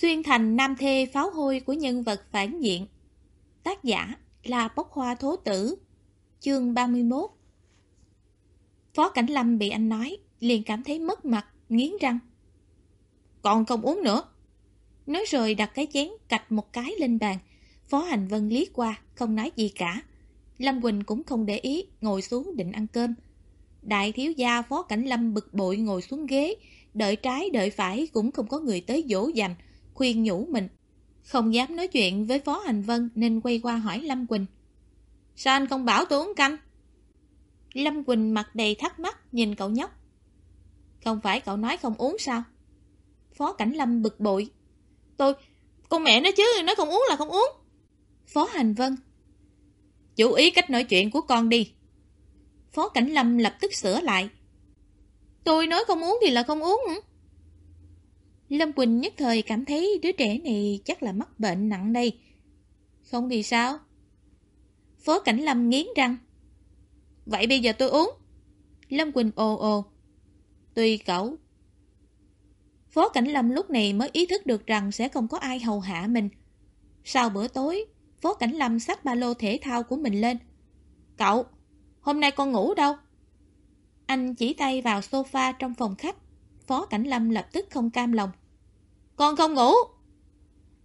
Xuyên thành nam thê pháo hôi của nhân vật phản diện. Tác giả là Bốc Hoa Thố Tử Chương 31 Phó Cảnh Lâm bị anh nói liền cảm thấy mất mặt, nghiến răng. Còn không uống nữa. Nói rồi đặt cái chén cạch một cái lên bàn. Phó Hành Vân liếc qua, không nói gì cả. Lâm Quỳnh cũng không để ý, ngồi xuống định ăn cơm. Đại thiếu gia Phó Cảnh Lâm bực bội ngồi xuống ghế Đợi trái đợi phải cũng không có người tới dỗ dành khuyên nhủ mình. Không dám nói chuyện với Phó Hành Vân nên quay qua hỏi Lâm Quỳnh. Sao anh không bảo tôi uống canh? Lâm Quỳnh mặt đầy thắc mắc nhìn cậu nhóc. Không phải cậu nói không uống sao? Phó Cảnh Lâm bực bội. Tôi, con mẹ nó chứ, nói không uống là không uống. Phó Hành Vân. Chú ý cách nói chuyện của con đi. Phó Cảnh Lâm lập tức sửa lại. Tôi nói không uống thì là không uống hả? Lâm Quỳnh nhất thời cảm thấy đứa trẻ này chắc là mắc bệnh nặng đây. Không thì sao? Phó Cảnh Lâm nghiến răng. Vậy bây giờ tôi uống. Lâm Quỳnh ồ ồ. Tùy cậu. Phó Cảnh Lâm lúc này mới ý thức được rằng sẽ không có ai hầu hạ mình. Sau bữa tối, Phó Cảnh Lâm xách ba lô thể thao của mình lên. Cậu, hôm nay con ngủ đâu? Anh chỉ tay vào sofa trong phòng khách. Phó Cảnh Lâm lập tức không cam lòng. Con không ngủ.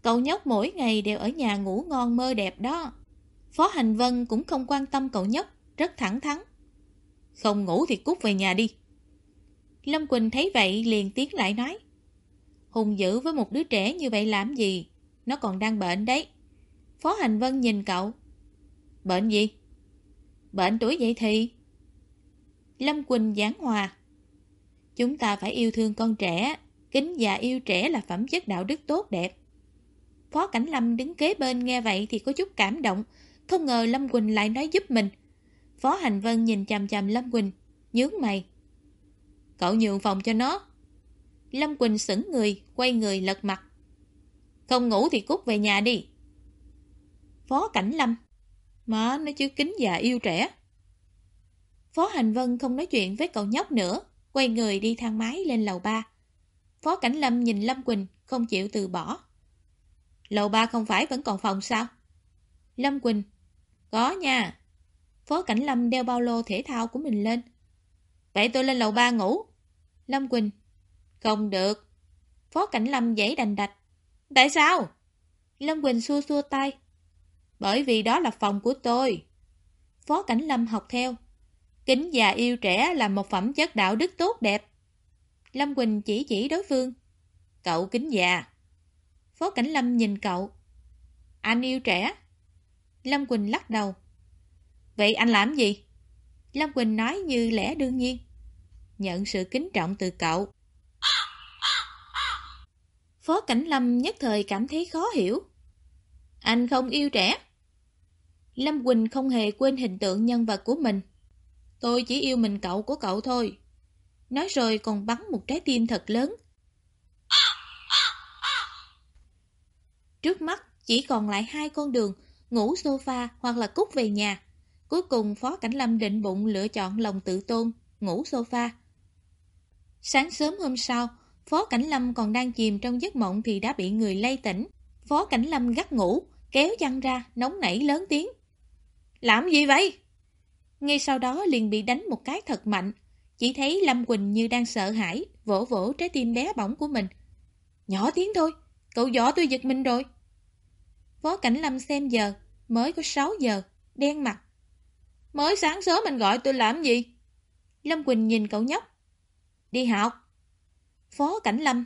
Cậu nhóc mỗi ngày đều ở nhà ngủ ngon mơ đẹp đó. Phó Hành Vân cũng không quan tâm cậu nhóc, rất thẳng thắn. Không ngủ thì cút về nhà đi. Lâm Quỳnh thấy vậy liền tiến lại nói. Hùng dữ với một đứa trẻ như vậy làm gì? Nó còn đang bệnh đấy. Phó Hành Vân nhìn cậu. Bệnh gì? Bệnh tuổi vậy thì... Lâm Quỳnh giảng hòa. Chúng ta phải yêu thương con trẻ, kính già yêu trẻ là phẩm chất đạo đức tốt đẹp. Phó Cảnh Lâm đứng kế bên nghe vậy thì có chút cảm động, không ngờ Lâm Quỳnh lại nói giúp mình. Phó Hành Vân nhìn chằm chằm Lâm Quỳnh, nhướng mày. Cậu nhường phòng cho nó. Lâm Quỳnh sững người, quay người lật mặt. Không ngủ thì cút về nhà đi. Phó Cảnh Lâm. Má, nó chứ kính già yêu trẻ. Phó Hành Vân không nói chuyện với cậu nhóc nữa, quay người đi thang máy lên lầu ba. Phó Cảnh Lâm nhìn Lâm Quỳnh, không chịu từ bỏ. Lầu ba không phải vẫn còn phòng sao? Lâm Quỳnh, có nha. Phó Cảnh Lâm đeo bao lô thể thao của mình lên. Vậy tôi lên lầu ba ngủ. Lâm Quỳnh, không được. Phó Cảnh Lâm dãy đành đạch. Tại sao? Lâm Quỳnh xua xua tay. Bởi vì đó là phòng của tôi. Phó Cảnh Lâm học theo. Kính già yêu trẻ là một phẩm chất đạo đức tốt đẹp. Lâm Quỳnh chỉ chỉ đối phương. Cậu kính già. Phó Cảnh Lâm nhìn cậu. Anh yêu trẻ. Lâm Quỳnh lắc đầu. Vậy anh làm gì? Lâm Quỳnh nói như lẽ đương nhiên. Nhận sự kính trọng từ cậu. Phó Cảnh Lâm nhất thời cảm thấy khó hiểu. Anh không yêu trẻ. Lâm Quỳnh không hề quên hình tượng nhân vật của mình. Tôi chỉ yêu mình cậu của cậu thôi. Nói rồi còn bắn một trái tim thật lớn. Trước mắt chỉ còn lại hai con đường, ngủ sofa hoặc là cút về nhà. Cuối cùng Phó Cảnh Lâm định bụng lựa chọn lòng tự tôn, ngủ sofa. Sáng sớm hôm sau, Phó Cảnh Lâm còn đang chìm trong giấc mộng thì đã bị người lay tỉnh. Phó Cảnh Lâm gắt ngủ, kéo chăn ra, nóng nảy lớn tiếng. Làm gì vậy? Ngay sau đó liền bị đánh một cái thật mạnh. Chỉ thấy Lâm Quỳnh như đang sợ hãi, vỗ vỗ trái tim bé bỏng của mình. Nhỏ tiếng thôi, cậu dọ tôi giật mình rồi. Phó Cảnh Lâm xem giờ, mới có 6 giờ, đen mặt. Mới sáng sớm mình gọi tôi làm gì? Lâm Quỳnh nhìn cậu nhóc. Đi học. Phó Cảnh Lâm.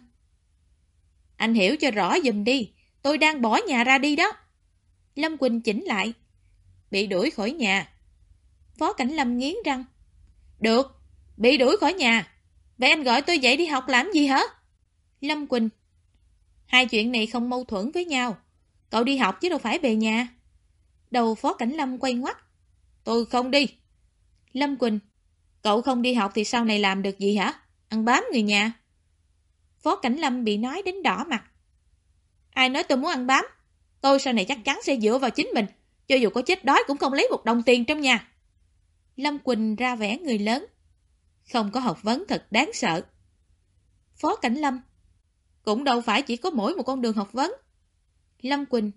Anh hiểu cho rõ dùm đi, tôi đang bỏ nhà ra đi đó. Lâm Quỳnh chỉnh lại. Bị đuổi khỏi nhà. Phó Cảnh Lâm nghiến răng. Được, bị đuổi khỏi nhà. Vậy anh gọi tôi dậy đi học làm gì hả? Lâm Quỳnh. Hai chuyện này không mâu thuẫn với nhau. Cậu đi học chứ đâu phải về nhà. Đầu Phó Cảnh Lâm quay ngoắt. Tôi không đi. Lâm Quỳnh. Cậu không đi học thì sau này làm được gì hả? Ăn bám người nhà. Phó Cảnh Lâm bị nói đến đỏ mặt. Ai nói tôi muốn ăn bám? Tôi sau này chắc chắn sẽ dựa vào chính mình. Cho dù có chết đói cũng không lấy một đồng tiền trong nhà. Lâm Quỳnh ra vẻ người lớn. Không có học vấn thật đáng sợ. Phó Cảnh Lâm. Cũng đâu phải chỉ có mỗi một con đường học vấn. Lâm Quỳnh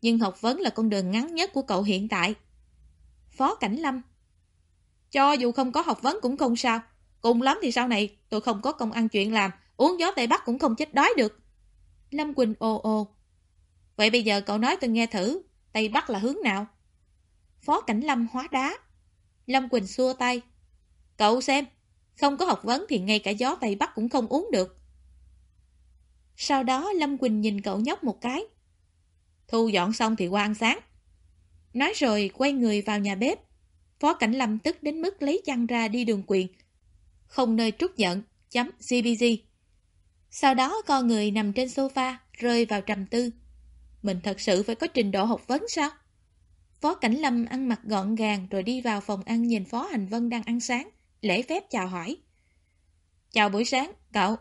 Nhưng học vấn là con đường ngắn nhất của cậu hiện tại. Phó Cảnh Lâm Cho dù không có học vấn cũng không sao. Cùng lắm thì sau này tôi không có công ăn chuyện làm, uống gió Tây Bắc cũng không chết đói được. Lâm Quỳnh ô ô, Vậy bây giờ cậu nói tôi nghe thử, Tây Bắc là hướng nào? Phó Cảnh Lâm hóa đá. Lâm Quỳnh xua tay. Cậu xem, không có học vấn thì ngay cả gió Tây Bắc cũng không uống được. Sau đó Lâm Quỳnh nhìn cậu nhóc một cái. Thu dọn xong thì qua ăn sáng. Nói rồi quay người vào nhà bếp. Phó Cảnh Lâm tức đến mức lấy chăn ra đi đường quyền. Không nơi trút giận, chấm CBG. Sau đó con người nằm trên sofa, rơi vào trầm tư. Mình thật sự phải có trình độ học vấn sao? Phó Cảnh Lâm ăn mặc gọn gàng rồi đi vào phòng ăn nhìn Phó Hành Vân đang ăn sáng, lễ phép chào hỏi. Chào buổi sáng, cậu.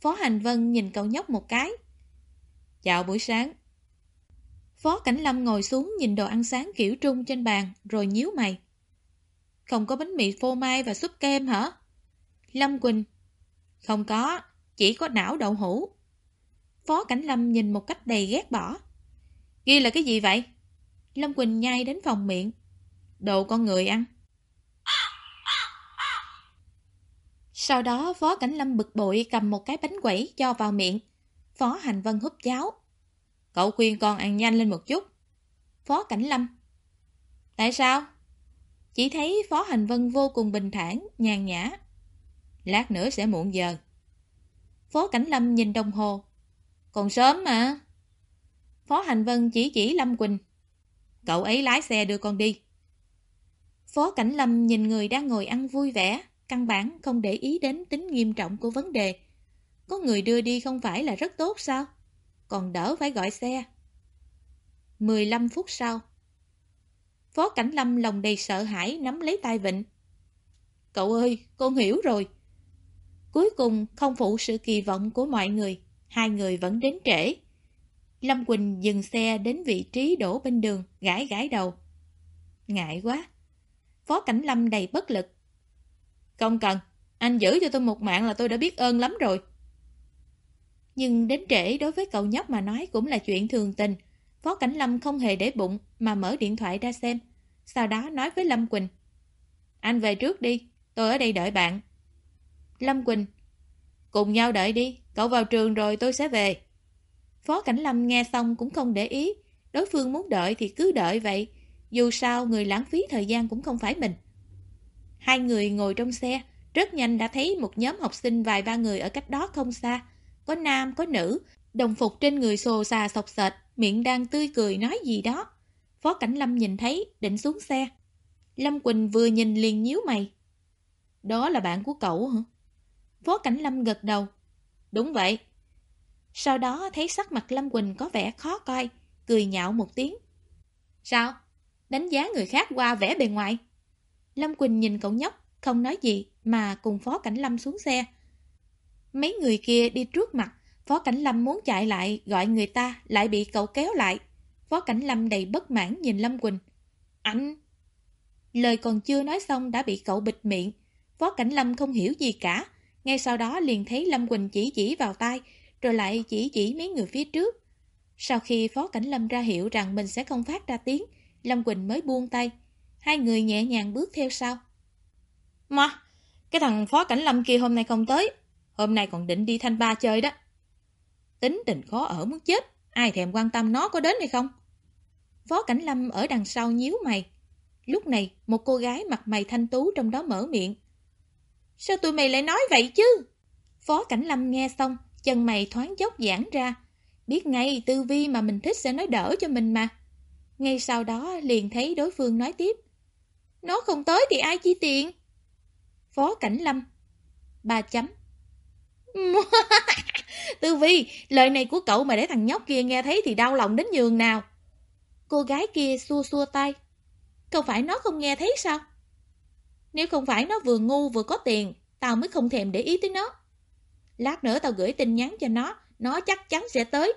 Phó Hành Vân nhìn cậu nhóc một cái. Chào buổi sáng. Phó Cảnh Lâm ngồi xuống nhìn đồ ăn sáng kiểu trung trên bàn rồi nhíu mày. Không có bánh mì phô mai và súp kem hả? Lâm Quỳnh. Không có, chỉ có não đậu hũ. Phó Cảnh Lâm nhìn một cách đầy ghét bỏ. Ghi là cái gì vậy? Lâm Quỳnh nhai đến phòng miệng. Đồ con người ăn. Sau đó Phó Cảnh Lâm bực bội cầm một cái bánh quẩy cho vào miệng. Phó Hành Vân húp cháo. Cậu khuyên con ăn nhanh lên một chút. Phó Cảnh Lâm. Tại sao? Chỉ thấy Phó Hành Vân vô cùng bình thản, nhàn nhã. Lát nữa sẽ muộn giờ. Phó Cảnh Lâm nhìn đồng hồ. Còn sớm mà. Phó Hành Vân chỉ chỉ Lâm Quỳnh. Cậu ấy lái xe đưa con đi. Phó Cảnh Lâm nhìn người đang ngồi ăn vui vẻ, căn bản không để ý đến tính nghiêm trọng của vấn đề. Có người đưa đi không phải là rất tốt sao? Còn đỡ phải gọi xe. 15 phút sau, Phó Cảnh Lâm lòng đầy sợ hãi nắm lấy tay Vịnh. Cậu ơi, con hiểu rồi. Cuối cùng không phụ sự kỳ vọng của mọi người, hai người vẫn đến trễ. Lâm Quỳnh dừng xe đến vị trí đổ bên đường, gãi gãi đầu. Ngại quá. Phó Cảnh Lâm đầy bất lực. Không cần, anh giữ cho tôi một mạng là tôi đã biết ơn lắm rồi. Nhưng đến trễ đối với cậu nhóc mà nói cũng là chuyện thường tình. Phó Cảnh Lâm không hề để bụng mà mở điện thoại ra xem. Sau đó nói với Lâm Quỳnh. Anh về trước đi, tôi ở đây đợi bạn. Lâm Quỳnh. Cùng nhau đợi đi, cậu vào trường rồi tôi sẽ về. Phó Cảnh Lâm nghe xong cũng không để ý. Đối phương muốn đợi thì cứ đợi vậy. Dù sao người lãng phí thời gian cũng không phải mình. Hai người ngồi trong xe, rất nhanh đã thấy một nhóm học sinh vài ba người ở cách đó không xa. Có nam, có nữ, đồng phục trên người xồ xà sọc sệt, miệng đang tươi cười nói gì đó. Phó Cảnh Lâm nhìn thấy, định xuống xe. Lâm Quỳnh vừa nhìn liền nhíu mày. Đó là bạn của cậu hả? Phó Cảnh Lâm gật đầu. Đúng vậy. Sau đó thấy sắc mặt Lâm Quỳnh có vẻ khó coi, cười nhạo một tiếng. Sao? Đánh giá người khác qua vẻ bề ngoài. Lâm Quỳnh nhìn cậu nhóc, không nói gì mà cùng Phó Cảnh Lâm xuống xe. Mấy người kia đi trước mặt, Phó Cảnh Lâm muốn chạy lại gọi người ta lại bị cậu kéo lại. Phó Cảnh Lâm đầy bất mãn nhìn Lâm Quỳnh. Anh! Lời còn chưa nói xong đã bị cậu bịt miệng. Phó Cảnh Lâm không hiểu gì cả. Ngay sau đó liền thấy Lâm Quỳnh chỉ chỉ vào tay, rồi lại chỉ chỉ mấy người phía trước. Sau khi Phó Cảnh Lâm ra hiệu rằng mình sẽ không phát ra tiếng, Lâm Quỳnh mới buông tay. Hai người nhẹ nhàng bước theo sau. Mà, cái thằng Phó Cảnh Lâm kia hôm nay không tới. Hôm nay còn định đi thanh ba chơi đó. Tính tình khó ở muốn chết. Ai thèm quan tâm nó có đến hay không? Phó Cảnh Lâm ở đằng sau nhíu mày. Lúc này, một cô gái mặt mày thanh tú trong đó mở miệng. Sao tụi mày lại nói vậy chứ? Phó Cảnh Lâm nghe xong, chân mày thoáng chốc giãn ra. Biết ngay tư vi mà mình thích sẽ nói đỡ cho mình mà. Ngay sau đó liền thấy đối phương nói tiếp. Nó không tới thì ai chi tiền? Phó Cảnh Lâm. Ba chấm. Tư Vi, lời này của cậu mà để thằng nhóc kia nghe thấy thì đau lòng đến nhường nào. Cô gái kia xua xua tay. Không phải nó không nghe thấy sao? Nếu không phải nó vừa ngu vừa có tiền, tao mới không thèm để ý tới nó. Lát nữa tao gửi tin nhắn cho nó, nó chắc chắn sẽ tới.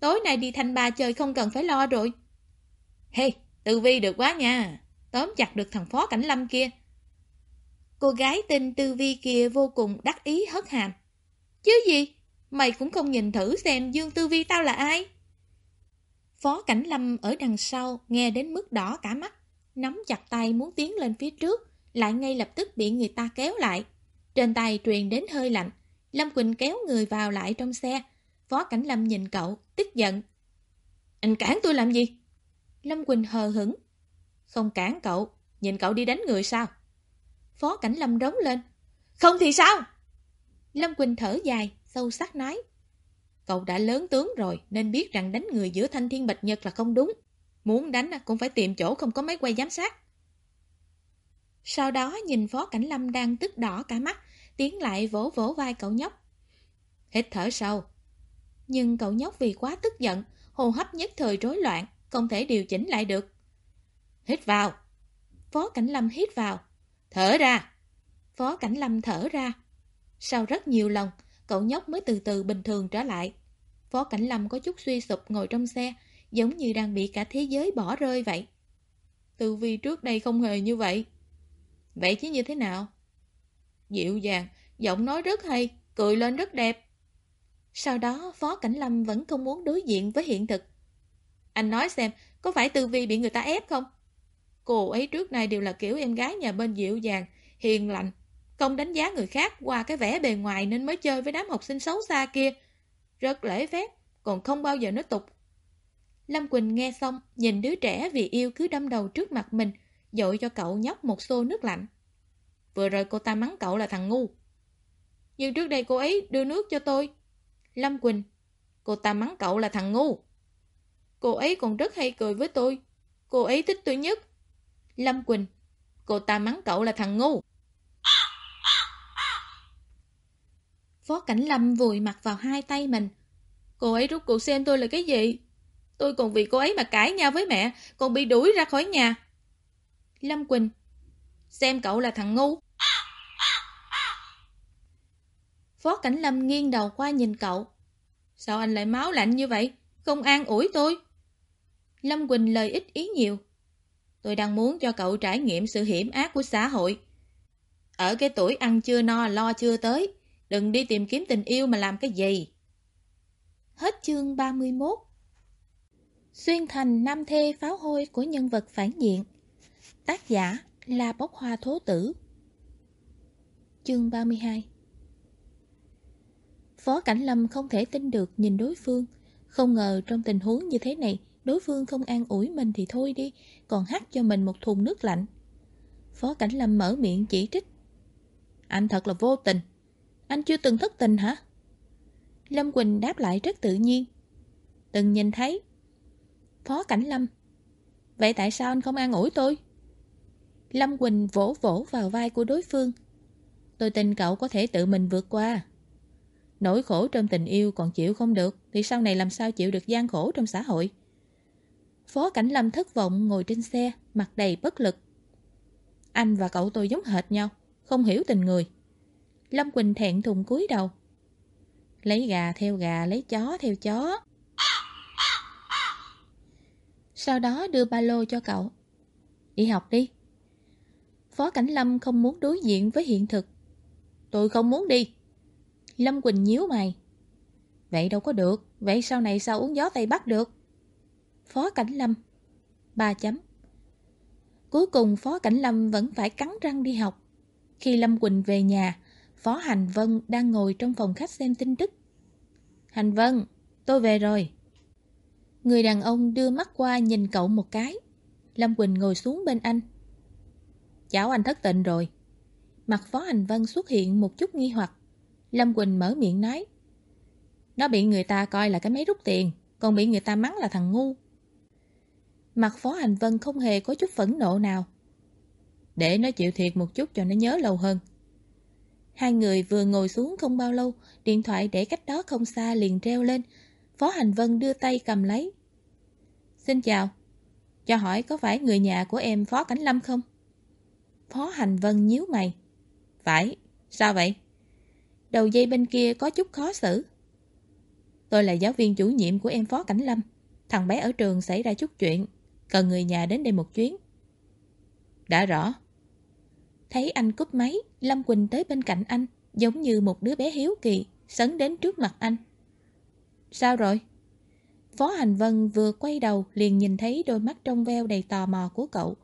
Tối nay đi thanh ba chơi không cần phải lo rồi. Hey, Tư Vi được quá nha. Tóm chặt được thằng Phó Cảnh Lâm kia. Cô gái tên Tư Vi kia vô cùng đắc ý hất hàm. Chứ gì? Mày cũng không nhìn thử xem Dương Tư Vi tao là ai? Phó Cảnh Lâm ở đằng sau nghe đến mức đỏ cả mắt, nắm chặt tay muốn tiến lên phía trước, lại ngay lập tức bị người ta kéo lại. Trên tay truyền đến hơi lạnh, Lâm Quỳnh kéo người vào lại trong xe. Phó Cảnh Lâm nhìn cậu, tức giận. Anh cản tôi làm gì? Lâm Quỳnh hờ hững. Không cản cậu, nhìn cậu đi đánh người sao? Phó Cảnh Lâm rống lên. Không thì sao? Lâm Quỳnh thở dài, sâu sắc nói. Cậu đã lớn tướng rồi nên biết rằng đánh người giữa thanh thiên bạch nhật là không đúng. Muốn đánh cũng phải tìm chỗ không có máy quay giám sát. Sau đó nhìn Phó Cảnh Lâm đang tức đỏ cả mắt, tiến lại vỗ vỗ vai cậu nhóc. Hít thở sâu. Nhưng cậu nhóc vì quá tức giận, hô hấp nhất thời rối loạn, không thể điều chỉnh lại được. Hít vào. Phó Cảnh Lâm hít vào. Thở ra. Phó Cảnh Lâm thở ra. Sau rất nhiều lần, cậu nhóc mới từ từ bình thường trở lại. Phó Cảnh Lâm có chút suy sụp ngồi trong xe, giống như đang bị cả thế giới bỏ rơi vậy. Từ vì trước đây không hề như vậy. Vậy chứ như thế nào? Dịu dàng, giọng nói rất hay, cười lên rất đẹp. Sau đó Phó Cảnh Lâm vẫn không muốn đối diện với hiện thực. Anh nói xem, có phải Tư Vi bị người ta ép không? Cô ấy trước nay đều là kiểu em gái nhà bên dịu dàng, hiền lành, không đánh giá người khác qua cái vẻ bề ngoài nên mới chơi với đám học sinh xấu xa kia. Rất lễ phép, còn không bao giờ nói tục. Lâm Quỳnh nghe xong, nhìn đứa trẻ vì yêu cứ đâm đầu trước mặt mình, dội cho cậu nhóc một xô nước lạnh. Vừa rồi cô ta mắng cậu là thằng ngu. Nhưng trước đây cô ấy đưa nước cho tôi. Lâm Quỳnh, cô ta mắng cậu là thằng ngu. Cô ấy còn rất hay cười với tôi. Cô ấy thích tôi nhất. Lâm Quỳnh, cô ta mắng cậu là thằng ngu. Phó Cảnh Lâm vùi mặt vào hai tay mình. Cô ấy rút cuộc xem tôi là cái gì? Tôi còn vì cô ấy mà cãi nhau với mẹ, còn bị đuổi ra khỏi nhà. Lâm Quỳnh, xem cậu là thằng ngu. Phó Cảnh Lâm nghiêng đầu qua nhìn cậu. Sao anh lại máu lạnh như vậy? Không an ủi tôi. Lâm Quỳnh lời ít ý nhiều. Tôi đang muốn cho cậu trải nghiệm sự hiểm ác của xã hội. Ở cái tuổi ăn chưa no lo chưa tới, đừng đi tìm kiếm tình yêu mà làm cái gì. Hết chương 31 Xuyên thành nam thê pháo hôi của nhân vật phản diện Tác giả là bốc hoa thố tử Chương 32 Phó Cảnh Lâm không thể tin được nhìn đối phương. Không ngờ trong tình huống như thế này, Đối phương không an ủi mình thì thôi đi, Còn hắt cho mình một thùng nước lạnh. Phó Cảnh Lâm mở miệng chỉ trích. Anh thật là vô tình. Anh chưa từng thất tình hả? Lâm Quỳnh đáp lại rất tự nhiên. Từng nhìn thấy. Phó Cảnh Lâm. Vậy tại sao anh không an ủi tôi? Lâm Quỳnh vỗ vỗ vào vai của đối phương. Tôi tin cậu có thể tự mình vượt qua. Nỗi khổ trong tình yêu còn chịu không được, Thì sau này làm sao chịu được gian khổ trong xã hội? Phó Cảnh Lâm thất vọng ngồi trên xe, Mặt đầy bất lực. Anh và cậu tôi giống hệt nhau, Không hiểu tình người. Lâm Quỳnh thẹn thùng cúi đầu. Lấy gà theo gà, Lấy chó theo chó. Sau đó đưa ba lô cho cậu. Đi học đi. Phó Cảnh Lâm không muốn đối diện với hiện thực. Tôi không muốn đi. Lâm Quỳnh nhíu mày. Vậy đâu có được Vậy sau này sao uống gió Tây Bắc được? Phó Cảnh Lâm. Ba chấm. Cuối cùng Phó Cảnh Lâm vẫn phải cắn răng đi học. Khi Lâm Quỳnh về nhà Phó Hành Vân đang ngồi trong phòng khách xem tin tức. Hành Vân, tôi về rồi. Người đàn ông đưa mắt qua nhìn cậu một cái. Lâm Quỳnh ngồi xuống bên anh. Cháu anh thất tình rồi. Mặt Phó Hành Vân xuất hiện một chút nghi hoặc. Lâm Quỳnh mở miệng nói. Nó bị người ta coi là cái máy rút tiền Còn bị người ta mắng là thằng ngu. Mặt Phó Hành Vân không hề có chút phẫn nộ nào. Để nó chịu thiệt một chút cho nó nhớ lâu hơn. Hai người vừa ngồi xuống không bao lâu Điện thoại để cách đó không xa liền treo lên. Phó Hành Vân đưa tay cầm lấy. Xin chào Cho hỏi có phải người nhà của em Phó Cảnh Lâm không? Phó Hành Vân nhíu mày. Phải, sao vậy? Đầu dây bên kia có chút khó xử Tôi là giáo viên chủ nhiệm của em Phó Cảnh Lâm Thằng bé ở trường xảy ra chút chuyện, Cần người nhà đến đây một chuyến Đã rõ Thấy anh cúp máy, Lâm Quỳnh tới bên cạnh anh, Giống như một đứa bé hiếu kỳ, sấn đến trước mặt anh. Sao rồi? Phó Hành Vân vừa quay đầu liền nhìn thấy đôi mắt trong veo đầy tò mò của cậu.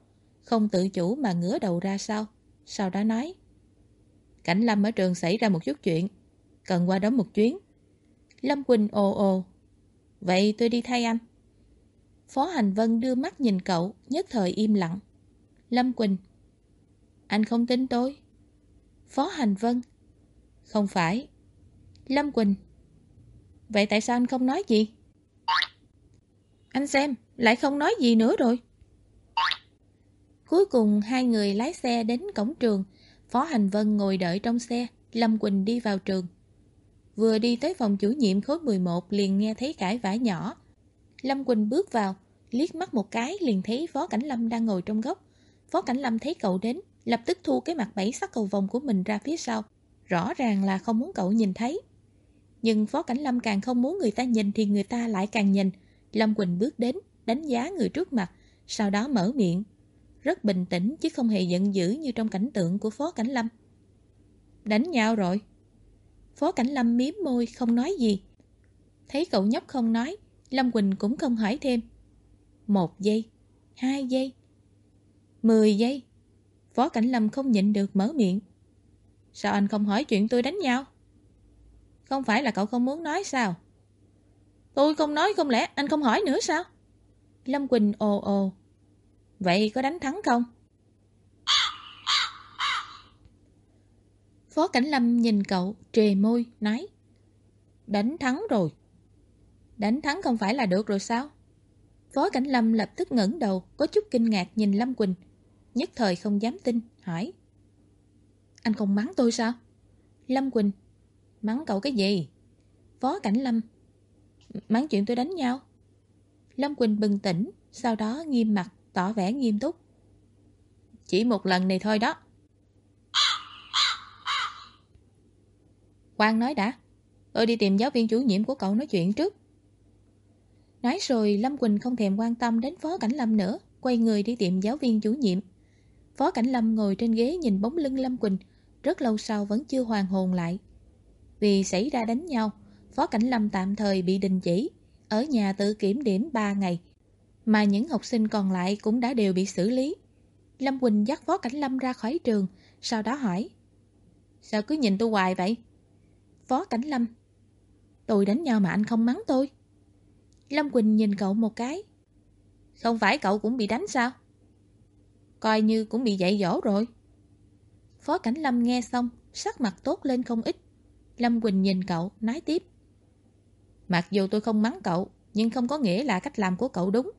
Không tự chủ mà ngửa đầu ra sau. Sau đó nói. Cảnh Lâm ở trường xảy ra một chút chuyện. Cần qua đó một chuyến. Lâm Quỳnh ồ ồ. Vậy tôi đi thay anh. Phó Hành Vân đưa mắt nhìn cậu, nhất thời im lặng. Lâm Quỳnh. Anh không tin tôi. Phó Hành Vân. Không phải. Lâm Quỳnh. Vậy tại sao anh không nói gì? Anh xem, lại không nói gì nữa rồi. Cuối cùng hai người lái xe đến cổng trường. Phó Hành Vân ngồi đợi trong xe, Lâm Quỳnh đi vào trường. Vừa đi tới phòng chủ nhiệm khối 11 liền nghe thấy cãi vã nhỏ. Lâm Quỳnh bước vào, liếc mắt một cái liền thấy Phó Cảnh Lâm đang ngồi trong góc. Phó Cảnh Lâm thấy cậu đến, lập tức thu cái mặt bảy sắc cầu vòng của mình ra phía sau. Rõ ràng là không muốn cậu nhìn thấy. Nhưng Phó Cảnh Lâm càng không muốn người ta nhìn thì người ta lại càng nhìn. Lâm Quỳnh bước đến, đánh giá người trước mặt, sau đó mở miệng. Rất bình tĩnh chứ không hề giận dữ như trong cảnh tượng của Phó Cảnh Lâm. Đánh nhau rồi. Phó Cảnh Lâm miếm môi không nói gì. Thấy cậu nhóc không nói, Lâm Quỳnh cũng không hỏi thêm. Một giây, hai giây, mười giây. Phó Cảnh Lâm không nhịn được mở miệng. Sao anh không hỏi chuyện tôi đánh nhau? Không phải là cậu không muốn nói sao? Tôi không nói không lẽ anh không hỏi nữa sao? Lâm Quỳnh ồ ồ. Vậy có đánh thắng không? Phó Cảnh Lâm nhìn cậu, trề môi, nói Đánh thắng rồi. Đánh thắng không phải là được rồi sao? Phó Cảnh Lâm lập tức ngẩng đầu, có chút kinh ngạc nhìn Lâm Quỳnh. Nhất thời không dám tin, hỏi Anh không mắng tôi sao? Lâm Quỳnh Mắng cậu cái gì? Phó Cảnh Lâm Mắng chuyện tôi đánh nhau Lâm Quỳnh bừng tỉnh Sau đó nghiêm mặt tỏ vẻ nghiêm túc. Chỉ một lần này thôi đó. Quang nói đã, Tôi đi tìm giáo viên chủ nhiệm của cậu nói chuyện trước. Nói rồi, Lâm Quỳnh không thèm quan tâm đến Phó Cảnh Lâm nữa, Quay người đi tìm giáo viên chủ nhiệm. Phó Cảnh Lâm ngồi trên ghế nhìn bóng lưng Lâm Quỳnh, Rất lâu sau vẫn chưa hoàn hồn lại. Vì xảy ra đánh nhau, Phó Cảnh Lâm tạm thời bị đình chỉ, Ở nhà tự kiểm điểm 3 ngày. Mà những học sinh còn lại cũng đã đều bị xử lý. Lâm Quỳnh dắt Phó Cảnh Lâm ra khỏi trường Sau đó hỏi Sao cứ nhìn tôi hoài vậy? Phó Cảnh Lâm Tôi đánh nhau mà anh không mắng tôi. Lâm Quỳnh nhìn cậu một cái Không phải cậu cũng bị đánh sao? Coi như cũng bị dạy dỗ rồi. Phó Cảnh Lâm nghe xong Sắc mặt tốt lên không ít. Lâm Quỳnh nhìn cậu, nói tiếp Mặc dù tôi không mắng cậu Nhưng không có nghĩa là cách làm của cậu đúng.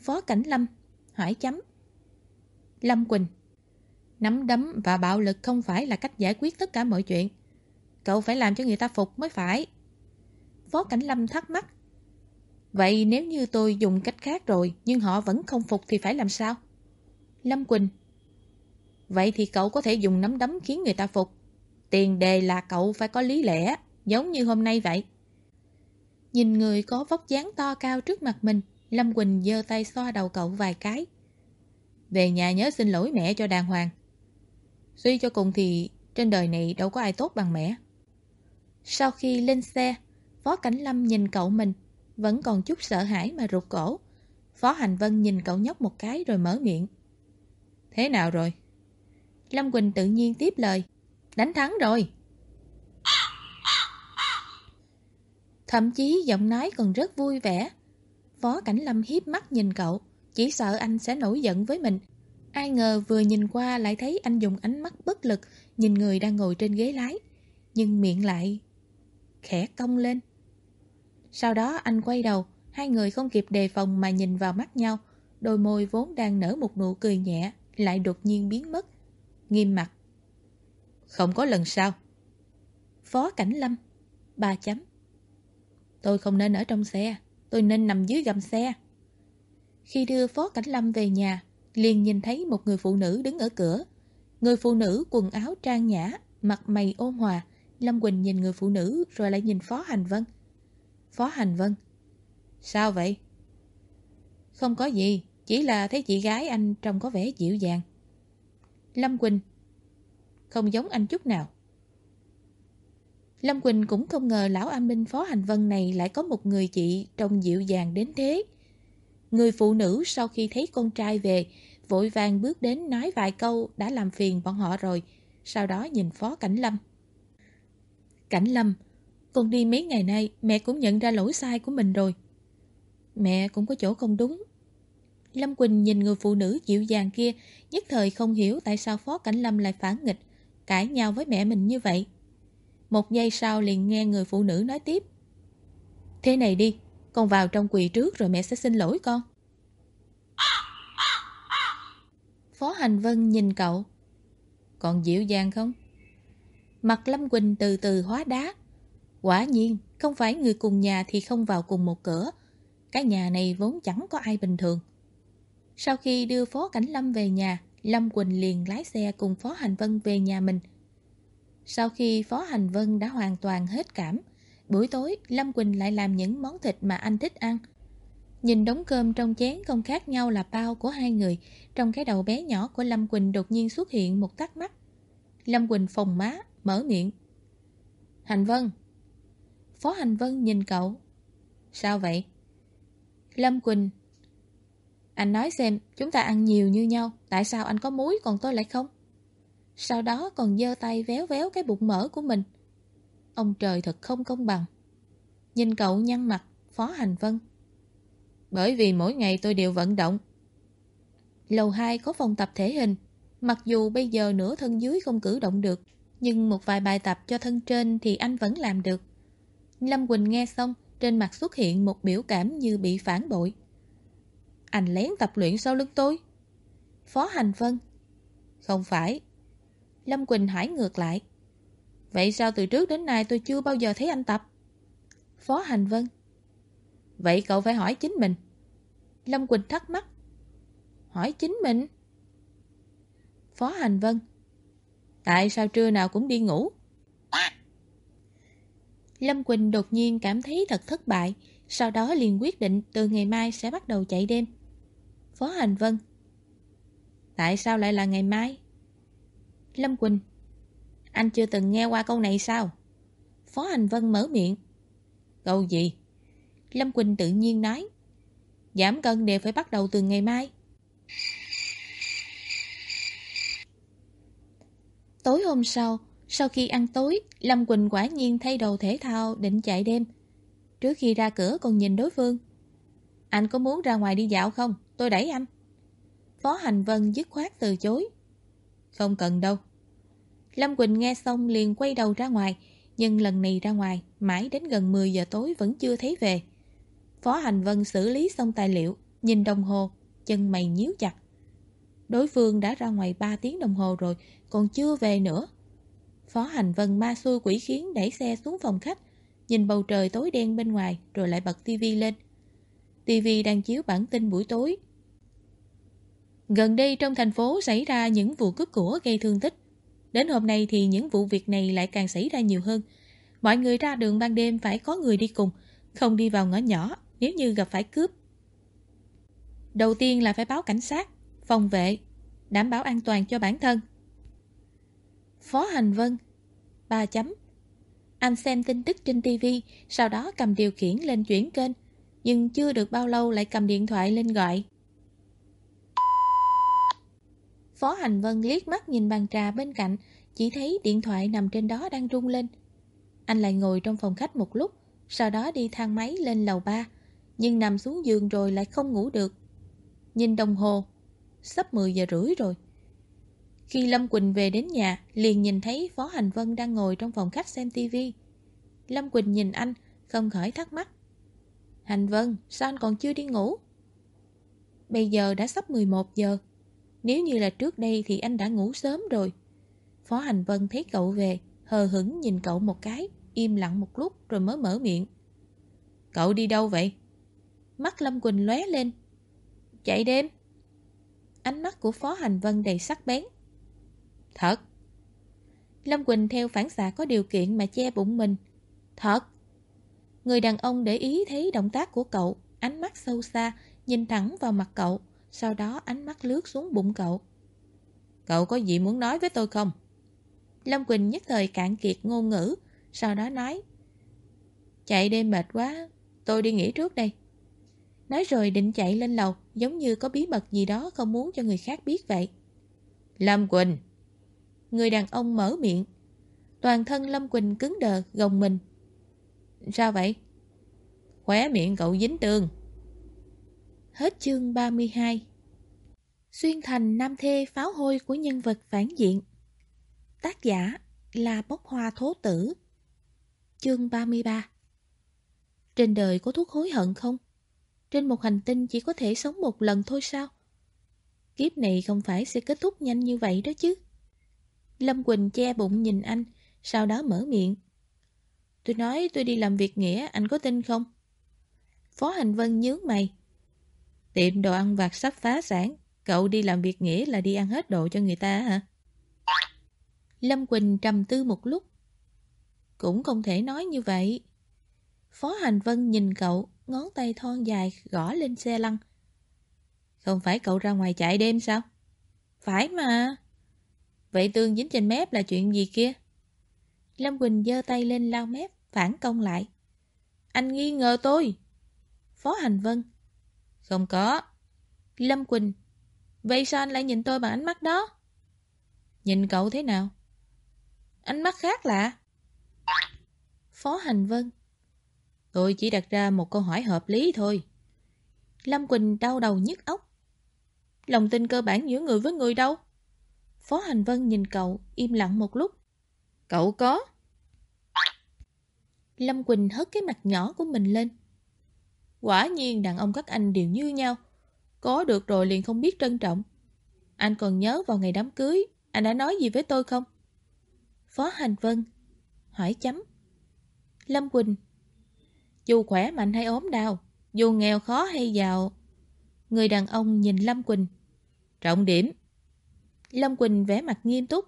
Phó Cảnh Lâm Hỏi chấm. Lâm Quỳnh, Nắm đấm và bạo lực không phải là cách giải quyết tất cả mọi chuyện. Cậu phải làm cho người ta phục mới phải. Phó Cảnh Lâm thắc mắc. Vậy nếu như tôi dùng cách khác rồi, Nhưng họ vẫn không phục thì phải làm sao? Lâm Quỳnh, Vậy thì cậu có thể dùng nắm đấm khiến người ta phục. Tiền đề là cậu phải có lý lẽ, Giống như hôm nay vậy. Nhìn người có vóc dáng to cao trước mặt mình Lâm Quỳnh giơ tay xoa đầu cậu vài cái. Về nhà nhớ xin lỗi mẹ cho đàng hoàng. Suy cho cùng thì Trên đời này đâu có ai tốt bằng mẹ. Sau khi lên xe, Phó Cảnh Lâm nhìn cậu mình, Vẫn còn chút sợ hãi mà rụt cổ. Phó Hành Vân nhìn cậu nhóc một cái rồi mở miệng. Thế nào rồi? Lâm Quỳnh tự nhiên tiếp lời. Đánh thắng rồi. Thậm chí giọng nói còn rất vui vẻ. Phó Cảnh Lâm hiếp mắt nhìn cậu, Chỉ sợ anh sẽ nổi giận với mình. Ai ngờ vừa nhìn qua lại thấy anh dùng ánh mắt bất lực, Nhìn người đang ngồi trên ghế lái, Nhưng miệng lại Khẽ cong lên. Sau đó anh quay đầu, Hai người không kịp đề phòng mà nhìn vào mắt nhau. Đôi môi vốn đang nở một nụ cười nhẹ, Lại đột nhiên biến mất. Nghiêm mặt. Không có lần sau. Phó Cảnh Lâm. Ba chấm. Tôi không nên ở trong xe. Tôi nên nằm dưới gầm xe. Khi đưa Phó Cảnh Lâm về nhà, liền nhìn thấy một người phụ nữ đứng ở cửa. Người phụ nữ quần áo trang nhã, Mặt mày ôn hòa. Lâm Quỳnh nhìn người phụ nữ Rồi lại nhìn Phó Hành Vân. Phó Hành Vân. Sao vậy? Không có gì, Chỉ là thấy chị gái anh trông có vẻ dịu dàng. Lâm Quỳnh. Không giống anh chút nào. Lâm Quỳnh cũng không ngờ lão an minh phó hành vân này lại có một người chị trông dịu dàng đến thế. Người phụ nữ sau khi thấy con trai về, vội vàng bước đến nói vài câu đã làm phiền bọn họ rồi, sau đó nhìn phó Cảnh Lâm. Cảnh Lâm, con đi mấy ngày nay mẹ cũng nhận ra lỗi sai của mình rồi. Mẹ cũng có chỗ không đúng. Lâm Quỳnh nhìn người phụ nữ dịu dàng kia, nhất thời không hiểu tại sao phó Cảnh Lâm lại phản nghịch, cãi nhau với mẹ mình như vậy. Một giây sau liền nghe người phụ nữ nói tiếp. Thế này đi, con vào trong quỳ trước rồi mẹ sẽ xin lỗi con. Phó Hành Vân nhìn cậu. Còn dịu dàng không? Mặt Lâm Quỳnh từ từ hóa đá. Quả nhiên, không phải người cùng nhà thì không vào cùng một cửa. Cái nhà này vốn chẳng có ai bình thường. Sau khi đưa Phó Cảnh Lâm về nhà, Lâm Quỳnh liền lái xe cùng Phó Hành Vân về nhà mình. Sau khi Phó Hành Vân đã hoàn toàn hết cảm, buổi tối Lâm Quỳnh lại làm những món thịt mà anh thích ăn. Nhìn đống cơm trong chén không khác nhau là bao của hai người, trong cái đầu bé nhỏ của Lâm Quỳnh đột nhiên xuất hiện một thắc mắc. Lâm Quỳnh phồng má, mở miệng. Hành Vân. Phó Hành Vân nhìn cậu. Sao vậy? Lâm Quỳnh. Anh nói xem, chúng ta ăn nhiều như nhau, tại sao anh có muối còn tôi lại không? Sau đó còn giơ tay véo véo cái bụng mỡ của mình. Ông trời thật không công bằng. Nhìn cậu nhăn mặt, Phó Hành Vân. Bởi vì mỗi ngày tôi đều vận động. Lầu 2 có phòng tập thể hình. Mặc dù bây giờ nửa thân dưới không cử động được, nhưng một vài bài tập cho thân trên thì anh vẫn làm được. Lâm Quỳnh nghe xong, trên mặt xuất hiện một biểu cảm như bị phản bội. Anh lén tập luyện sau lưng tôi. Phó Hành Vân. Không phải, Lâm Quỳnh hỏi ngược lại. Vậy sao từ trước đến nay tôi chưa bao giờ thấy anh tập? Phó Hành Vân. Vậy cậu phải hỏi chính mình. Lâm Quỳnh thắc mắc. Hỏi chính mình? Phó Hành Vân. Tại sao trưa nào cũng đi ngủ? Lâm Quỳnh đột nhiên cảm thấy thật thất bại, sau đó liền quyết định từ ngày mai sẽ bắt đầu chạy đêm. Phó Hành Vân. Tại sao lại là ngày mai? Lâm Quỳnh Anh chưa từng nghe qua câu này sao? Phó Hành Vân mở miệng Câu gì? Lâm Quỳnh tự nhiên nói Giảm cân đều phải bắt đầu từ ngày mai Tối hôm sau, sau khi ăn tối, Lâm Quỳnh quả nhiên thay đồ thể thao định chạy đêm. Trước khi ra cửa còn nhìn đối phương. Anh có muốn ra ngoài đi dạo không? Tôi đẩy anh. Phó Hành Vân dứt khoát từ chối. Không cần đâu. Lâm Quỳnh nghe xong liền quay đầu ra ngoài, nhưng lần này ra ngoài, mãi đến gần 10 giờ tối vẫn chưa thấy về. Phó Hành Vân xử lý xong tài liệu, nhìn đồng hồ, chân mày nhíu chặt. Đối phương đã ra ngoài 3 tiếng đồng hồ rồi, còn chưa về nữa. Phó Hành Vân ma xui quỷ khiến đẩy xe xuống phòng khách, nhìn bầu trời tối đen bên ngoài rồi lại bật tivi lên. tivi đang chiếu bản tin buổi tối. Gần đây trong thành phố xảy ra những vụ cướp của gây thương tích. Đến hôm nay thì những vụ việc này lại càng xảy ra nhiều hơn. Mọi người ra đường ban đêm phải có người đi cùng, không đi vào ngõ nhỏ nếu như gặp phải cướp. Đầu tiên là phải báo cảnh sát, phòng vệ, đảm bảo an toàn cho bản thân. Phó Hành Vân ba chấm Anh xem tin tức trên TV, sau đó cầm điều khiển lên chuyển kênh, nhưng chưa được bao lâu lại cầm điện thoại lên gọi. Phó Hành Vân liếc mắt nhìn bàn trà bên cạnh, chỉ thấy điện thoại nằm trên đó đang rung lên. Anh lại ngồi trong phòng khách một lúc, sau đó đi thang máy lên lầu 3, nhưng nằm xuống giường rồi lại không ngủ được. Nhìn đồng hồ, sắp 10 giờ rưỡi rồi. Khi Lâm Quỳnh về đến nhà, liền nhìn thấy Phó Hành Vân đang ngồi trong phòng khách xem tivi. Lâm Quỳnh nhìn anh, không khỏi thắc mắc. Hành Vân, sao anh còn chưa đi ngủ? Bây giờ đã sắp 11 giờ, nếu như là trước đây thì anh đã ngủ sớm rồi. Phó Hành Vân thấy cậu về, hờ hững nhìn cậu một cái, im lặng một lúc rồi mới mở miệng. Cậu đi đâu vậy? Mắt Lâm Quỳnh lóe lên. Chạy đêm. Ánh mắt của Phó Hành Vân đầy sắc bén. Thật. Lâm Quỳnh theo phản xạ có điều kiện mà che bụng mình. Thật. Người đàn ông để ý thấy động tác của cậu, ánh mắt sâu xa, nhìn thẳng vào mặt cậu. Sau đó ánh mắt lướt xuống bụng cậu Cậu có gì muốn nói với tôi không? Lâm Quỳnh nhất thời cạn kiệt ngôn ngữ sau đó nói Chạy đêm mệt quá, tôi đi nghỉ trước đây. Nói rồi định chạy lên lầu, giống như có bí mật gì đó không muốn cho người khác biết vậy. Lâm Quỳnh Người đàn ông mở miệng. Toàn thân Lâm Quỳnh cứng đờ, gồng mình. Sao vậy? Khóe miệng cậu dính tường. Hết chương 32 Xuyên thành nam thê pháo hôi của nhân vật phản diện. Tác giả là bốc hoa thố tử. Chương 33 Trên đời có thuốc hối hận không? Trên một hành tinh chỉ có thể sống một lần thôi sao? Kiếp này không phải sẽ kết thúc nhanh như vậy đó chứ. Lâm Quỳnh che bụng nhìn anh, Sau đó mở miệng. Tôi nói tôi đi làm việc nghĩa, Anh có tin không? Phó Hành Vân nhướng mày. Tiệm đồ ăn vặt sắp phá sản. Cậu đi làm việc nghĩa là đi ăn hết đồ cho người ta hả? Lâm Quỳnh trầm tư một lúc. Cũng không thể nói như vậy. Phó Hành Vân nhìn cậu, Ngón tay thon dài gõ lên xe lăn. Không phải cậu ra ngoài chạy đêm sao? Phải mà. Vậy tương dính trên mép là chuyện gì kia? Lâm Quỳnh giơ tay lên lau mép, Phản công lại. Anh nghi ngờ tôi. Phó Hành Vân không có Lâm Quỳnh Vậy sao anh lại nhìn tôi bằng ánh mắt đó? Nhìn cậu thế nào? Ánh mắt khác lạ. Phó Hành Vân Tôi chỉ đặt ra một câu hỏi hợp lý thôi. Lâm Quỳnh đau đầu nhức óc. Lòng tin cơ bản giữa người với người đâu? Phó Hành Vân nhìn cậu, im lặng một lúc. Cậu có. Lâm Quỳnh hất cái mặt nhỏ của mình lên. Quả nhiên đàn ông các anh đều như nhau. Có được rồi liền không biết trân trọng. Anh còn nhớ vào ngày đám cưới, anh đã nói gì với tôi không? Phó Hành Vân Hỏi chấm. Lâm Quỳnh Dù khỏe mạnh hay ốm đau Dù nghèo khó hay giàu Người đàn ông nhìn Lâm Quỳnh. Trọng điểm. Lâm Quỳnh vẽ mặt nghiêm túc.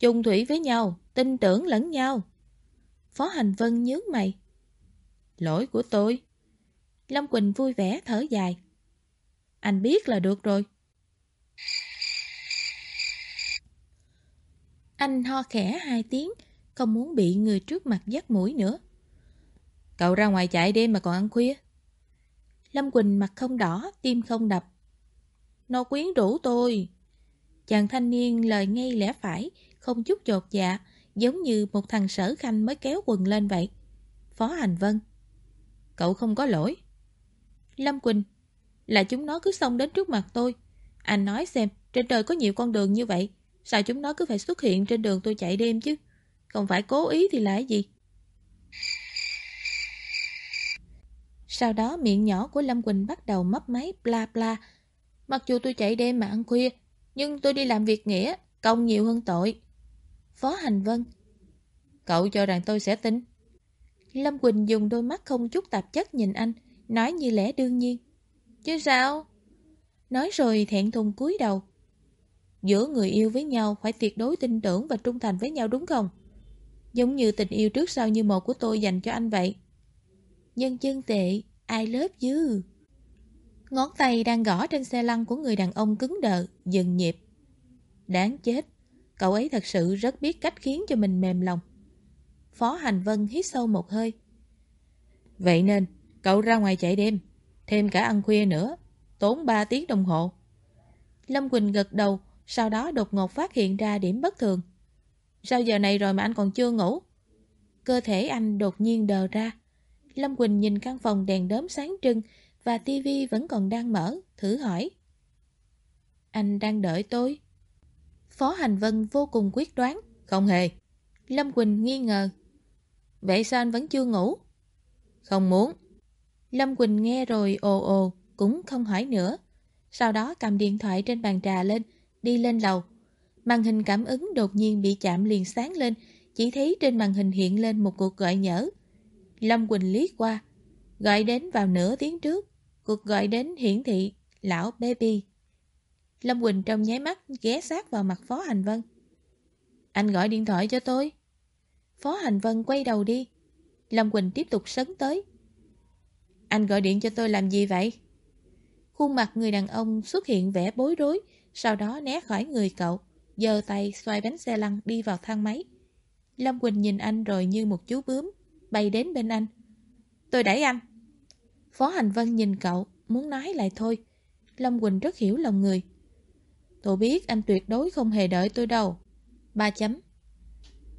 Chung thủy với nhau Tin tưởng lẫn nhau. Phó Hành Vân nhớ mày. Lỗi của tôi. Lâm Quỳnh vui vẻ thở dài Anh biết là được rồi Anh ho khẽ hai tiếng, không muốn bị người trước mặt dắt mũi nữa. Cậu ra ngoài chạy đêm mà còn ăn khuya. Lâm Quỳnh mặt không đỏ, tim không đập. Nó quyến rũ tôi. Chàng thanh niên lời ngay lẽ phải, không chút chột dạ, giống như một thằng sở khanh mới kéo quần lên vậy. Phó Hành Vân. Cậu không có lỗi. Lâm Quỳnh. Là chúng nó cứ xông đến trước mặt tôi. Anh nói xem, trên đời có nhiều con đường như vậy. Sao chúng nó cứ phải xuất hiện trên đường tôi chạy đêm chứ? Không phải cố ý thì là cái gì? Sau đó miệng nhỏ của Lâm Quỳnh bắt đầu mấp máy bla bla. Mặc dù tôi chạy đêm mà ăn khuya, nhưng tôi đi làm việc nghĩa, công nhiều hơn tội. Phó Hành Vân Cậu cho rằng tôi sẽ tin. Lâm Quỳnh dùng đôi mắt không chút tạp chất nhìn anh, nói như lẽ đương nhiên. Chứ sao? Nói rồi thẹn thùng cúi đầu. Giữa người yêu với nhau phải tuyệt đối tin tưởng và trung thành với nhau đúng không? Giống như tình yêu trước sau như một của tôi dành cho anh vậy. Nhân chân tệ, ai lớp dư. Ngón tay đang gõ trên xe lăn của người đàn ông cứng đờ, dừng nhịp. Đáng chết, cậu ấy thật sự rất biết cách khiến cho mình mềm lòng. Phó Hành Vân hít sâu một hơi. Vậy nên, cậu ra ngoài chạy đêm, thêm cả ăn khuya nữa, tốn 3 tiếng đồng hồ. Lâm Quỳnh gật đầu, sau đó đột ngột phát hiện ra điểm bất thường. Sao giờ này rồi mà anh còn chưa ngủ? Cơ thể anh đột nhiên đờ ra. Lâm Quỳnh nhìn căn phòng đèn đớm sáng trưng và tivi vẫn còn đang mở, thử hỏi. Anh đang đợi tôi. Phó Hành Vân vô cùng quyết đoán. Không hề. Lâm Quỳnh nghi ngờ. Vậy sao anh vẫn chưa ngủ? Không muốn. Lâm Quỳnh nghe rồi ồ ồ, cũng không hỏi nữa. Sau đó cầm điện thoại trên bàn trà lên, đi lên lầu. Màn hình cảm ứng đột nhiên bị chạm liền sáng lên, chỉ thấy trên màn hình hiện lên một cuộc gọi nhỡ. Lâm Quỳnh liếc qua, gọi đến vào nửa tiếng trước, cuộc gọi đến hiển thị lão baby. Lâm Quỳnh trong nháy mắt ghé sát vào mặt Phó Hành Vân. Anh gọi điện thoại cho tôi. Phó Hành Vân quay đầu đi. Lâm Quỳnh tiếp tục sấn tới. Anh gọi điện cho tôi làm gì vậy? Khuôn mặt người đàn ông xuất hiện vẻ bối rối, sau đó né khỏi người cậu, giơ tay xoay bánh xe lăn đi vào thang máy. Lâm Quỳnh nhìn anh rồi như một chú bướm, bay đến bên anh. Tôi đẩy anh. Phó Hành Vân nhìn cậu, muốn nói lại thôi. Lâm Quỳnh rất hiểu lòng người. Tôi biết anh tuyệt đối không hề đợi tôi đâu. Ba chấm.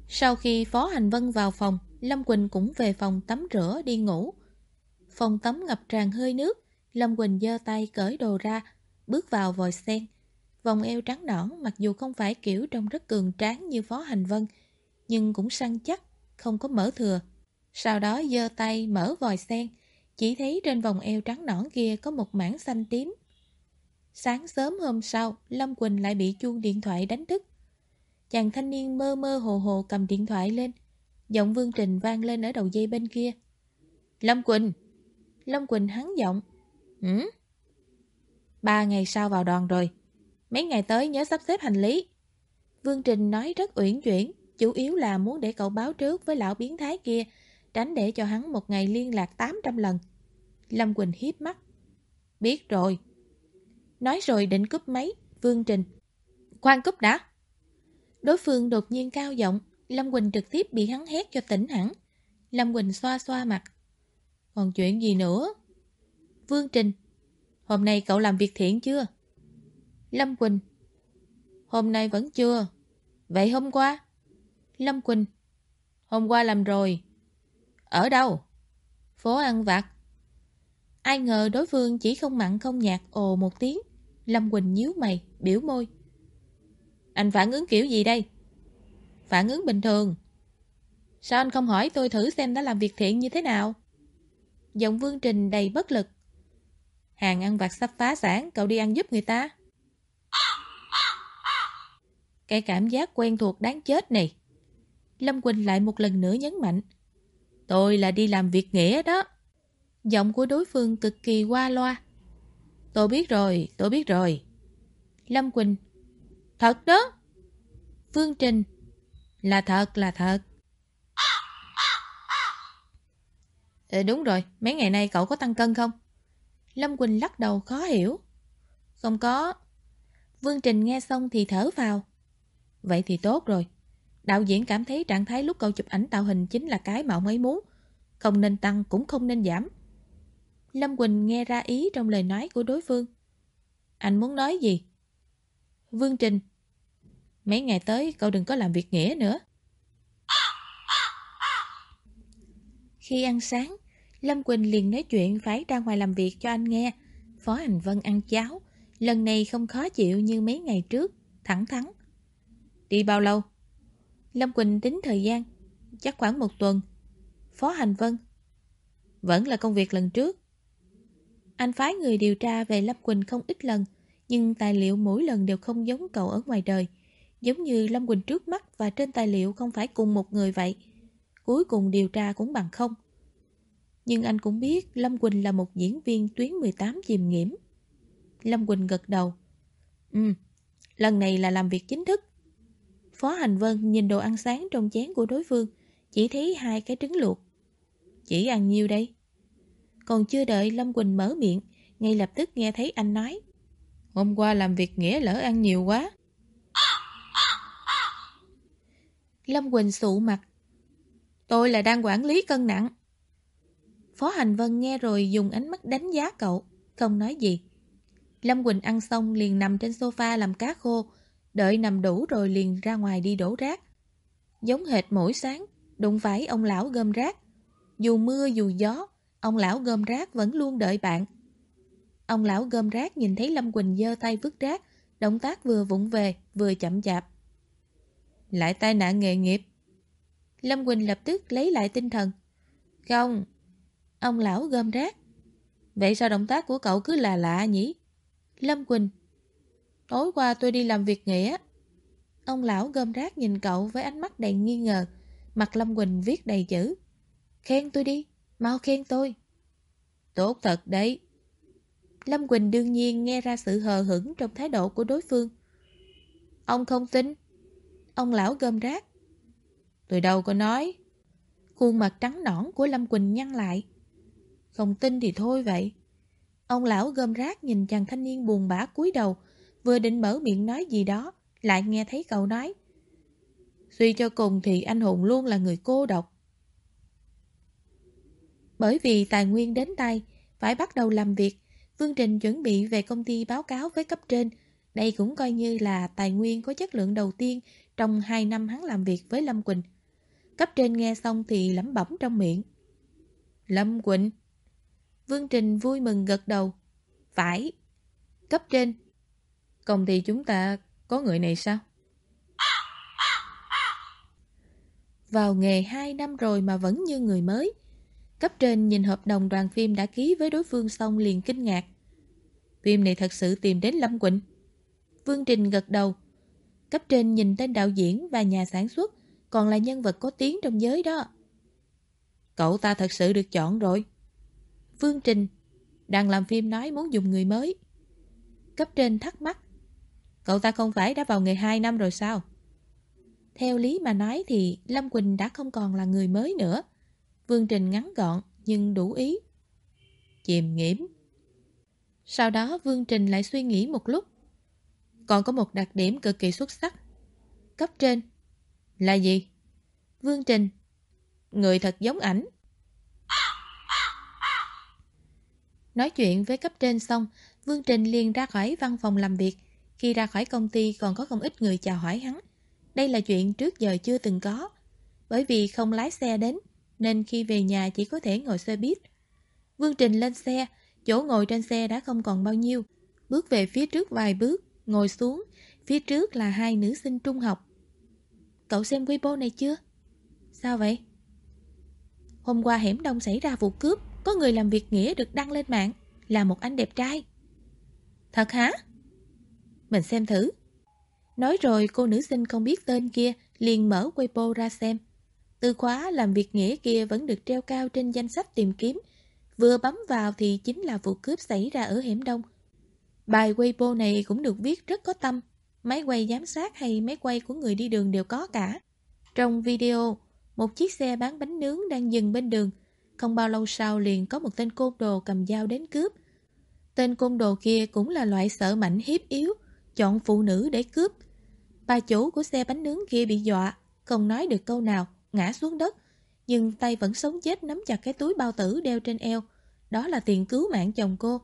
Sau khi Phó Hành Vân vào phòng, Lâm Quỳnh cũng về phòng tắm rửa đi ngủ. Phòng tắm ngập tràn hơi nước, Lâm Quỳnh giơ tay cởi đồ ra, bước vào vòi sen. Vòng eo trắng nõn mặc dù không phải kiểu trông rất cường tráng như Phó Hành Vân, nhưng cũng săn chắc, không có mở thừa. Sau đó giơ tay mở vòi sen, chỉ thấy trên vòng eo trắng nõn kia có một mảng xanh tím. Sáng sớm hôm sau, Lâm Quỳnh lại bị chuông điện thoại đánh thức. Chàng thanh niên mơ mơ hồ hồ cầm điện thoại lên. Giọng Vương Trình vang lên ở đầu dây bên kia. Lâm Quỳnh! Lâm Quỳnh hắn giọng. Ừ? Ba ngày sau vào đoàn rồi. Mấy ngày tới nhớ sắp xếp hành lý. Vương Trình nói rất uyển chuyển, chủ yếu là muốn để cậu báo trước với lão biến thái kia, tránh để cho hắn một ngày liên lạc 800 lần. Lâm Quỳnh hiếp mắt. Biết rồi. Nói rồi định cúp máy, Vương Trình. Khoan cúp đã. Đối phương đột nhiên cao giọng, Lâm Quỳnh trực tiếp bị hắn hét cho tỉnh hẳn. Lâm Quỳnh xoa xoa mặt. Còn chuyện gì nữa? Vương Trình. Hôm nay cậu làm việc thiện chưa? Lâm Quỳnh. Hôm nay vẫn chưa. Vậy hôm qua? Lâm Quỳnh. Hôm qua làm rồi. Ở đâu? Phố ăn vặt. Ai ngờ đối phương chỉ không mặn không nhạt ồ một tiếng. Lâm Quỳnh nhíu mày, biểu môi. Anh phản ứng kiểu gì đây? Phản ứng bình thường. Sao anh không hỏi tôi thử xem đã làm việc thiện như thế nào? Giọng Vương Trình đầy bất lực. Hàng ăn vặt sắp phá sản, cậu đi ăn giúp người ta. Cái cảm giác quen thuộc đáng chết này. Lâm Quỳnh lại một lần nữa nhấn mạnh. Tôi là đi làm việc nghĩa đó. Giọng của đối phương cực kỳ qua loa. Tôi biết rồi, tôi biết rồi. Lâm Quỳnh. Thật đó. Phương Trình. Là thật, là thật. Ừ, đúng rồi, mấy ngày nay cậu có tăng cân không? Lâm Quỳnh lắc đầu khó hiểu. Không có. Vương Trình nghe xong thì thở vào. Vậy thì tốt rồi. Đạo diễn cảm thấy trạng thái lúc cậu chụp ảnh tạo hình chính là cái mà ông ấy muốn. Không nên tăng cũng không nên giảm. Lâm Quỳnh nghe ra ý trong lời nói của đối phương. Anh muốn nói gì? Vương Trình Mấy ngày tới cậu đừng có làm việc nghĩa nữa. Khi ăn sáng, Lâm Quỳnh liền nói chuyện phải ra ngoài làm việc cho anh nghe. Phó Hành Vân ăn cháo, lần này không khó chịu như mấy ngày trước, thẳng thắn. Đi bao lâu? Lâm Quỳnh tính thời gian, chắc khoảng một tuần. Phó Hành Vân Vẫn là công việc lần trước. Anh phái người điều tra về Lâm Quỳnh không ít lần, nhưng tài liệu mỗi lần đều không giống cậu ở ngoài đời. Giống như Lâm Quỳnh trước mắt và trên tài liệu không phải cùng một người vậy. Cuối cùng điều tra cũng bằng không. Nhưng anh cũng biết Lâm Quỳnh là một diễn viên tuyến 18 chìm nghiễm. Lâm Quỳnh gật đầu. Ừ, lần này là làm việc chính thức. Phó Hành Vân nhìn đồ ăn sáng trong chén của đối phương, chỉ thấy hai cái trứng luộc. Chỉ ăn nhiêu đây? Còn chưa đợi Lâm Quỳnh mở miệng, ngay lập tức nghe thấy anh nói. Hôm qua làm việc nghĩa lỡ ăn nhiều quá. Lâm Quỳnh sụ mặt. Tôi là đang quản lý cân nặng. Phó Hành Vân nghe rồi dùng ánh mắt đánh giá cậu, không nói gì. Lâm Quỳnh ăn xong liền nằm trên sofa làm cá khô, đợi nằm đủ rồi liền ra ngoài đi đổ rác. Giống hệt mỗi sáng, đụng phải ông lão gom rác. Dù mưa dù gió, ông lão gom rác vẫn luôn đợi bạn. Ông lão gom rác nhìn thấy Lâm Quỳnh giơ tay vứt rác, động tác vừa vụng về, vừa chậm chạp. Lại tai nạn nghề nghiệp. Lâm Quỳnh lập tức lấy lại tinh thần. Không. Ông lão gom rác. Vậy sao động tác của cậu cứ là lạ nhỉ? Lâm Quỳnh. Tối qua tôi đi làm việc nghĩa. Ông lão gom rác nhìn cậu với ánh mắt đầy nghi ngờ. Mặt Lâm Quỳnh viết đầy chữ. Khen tôi đi, mau khen tôi. Tốt thật đấy. Lâm Quỳnh đương nhiên nghe ra sự hờ hững trong thái độ của đối phương. Ông không tin. Ông lão gom rác. Tôi đâu có nói. Khuôn mặt trắng nõn của Lâm Quỳnh nhăn lại. Không tin thì thôi vậy. Ông lão gom rác nhìn chàng thanh niên buồn bã cúi đầu, vừa định mở miệng nói gì đó, lại nghe thấy cậu nói. Suy cho cùng thì anh hùng luôn là người cô độc. Bởi vì tài nguyên đến tay, phải bắt đầu làm việc, Vương Trình chuẩn bị về công ty báo cáo với cấp trên. Đây cũng coi như là tài nguyên có chất lượng đầu tiên trong 2 năm hắn làm việc với Lâm Quỳnh. Cấp trên nghe xong thì lẩm bẩm trong miệng. Lâm Quỳnh. Vương Trình vui mừng gật đầu. Phải. Cấp trên. Công ty chúng ta có người này sao? Vào nghề 2 năm rồi mà vẫn như người mới. Cấp trên nhìn hợp đồng đoàn phim đã ký với đối phương xong liền kinh ngạc. Phim này thật sự tìm đến Lâm Quỳnh. Vương Trình gật đầu. Cấp trên nhìn tên đạo diễn và nhà sản xuất, còn là nhân vật có tiếng trong giới đó. Cậu ta thật sự được chọn rồi. Vương Trình, đang làm phim nói muốn dùng người mới. Cấp trên thắc mắc. Cậu ta không phải đã vào nghề 2 năm rồi sao? Theo lý mà nói thì Lâm Quỳnh đã không còn là người mới nữa. Vương Trình ngắn gọn nhưng đủ ý. Chìm nghiễm. Sau đó Vương Trình lại suy nghĩ một lúc. Còn có một đặc điểm cực kỳ xuất sắc. Cấp trên. Là gì? Vương Trình. Người thật giống ảnh. Nói chuyện với cấp trên xong, Vương Trình liền ra khỏi văn phòng làm việc. Khi ra khỏi công ty còn có không ít người chào hỏi hắn. Đây là chuyện trước giờ chưa từng có. Bởi vì không lái xe đến, nên khi về nhà chỉ có thể ngồi xe buýt. Vương Trình lên xe, chỗ ngồi trên xe đã không còn bao nhiêu. Bước về phía trước vài bước, ngồi xuống, phía trước là hai nữ sinh trung học. Cậu xem Weibo này chưa? Sao vậy? Hôm qua hẻm đông xảy ra vụ cướp, có người làm việc nghĩa được đăng lên mạng, là một anh đẹp trai. Thật hả? Mình xem thử. Nói rồi cô nữ sinh không biết tên kia liền mở Weibo ra xem. Từ khóa làm việc nghĩa kia vẫn được treo cao trên danh sách tìm kiếm. Vừa bấm vào thì chính là vụ cướp xảy ra ở hẻm đông. Bài Weibo này cũng được viết rất có tâm. Máy quay giám sát hay máy quay của người đi đường đều có cả. Trong video, một chiếc xe bán bánh nướng đang dừng bên đường. Không bao lâu sau liền có một tên côn đồ cầm dao đến cướp. Tên côn đồ kia cũng là loại sợ mảnh hiếp yếu, chọn phụ nữ để cướp. Bà chủ của xe bánh nướng kia bị dọa, không nói được câu nào, ngã xuống đất, nhưng tay vẫn sống chết nắm chặt cái túi bao tử đeo trên eo. Đó là tiền cứu mạng chồng cô.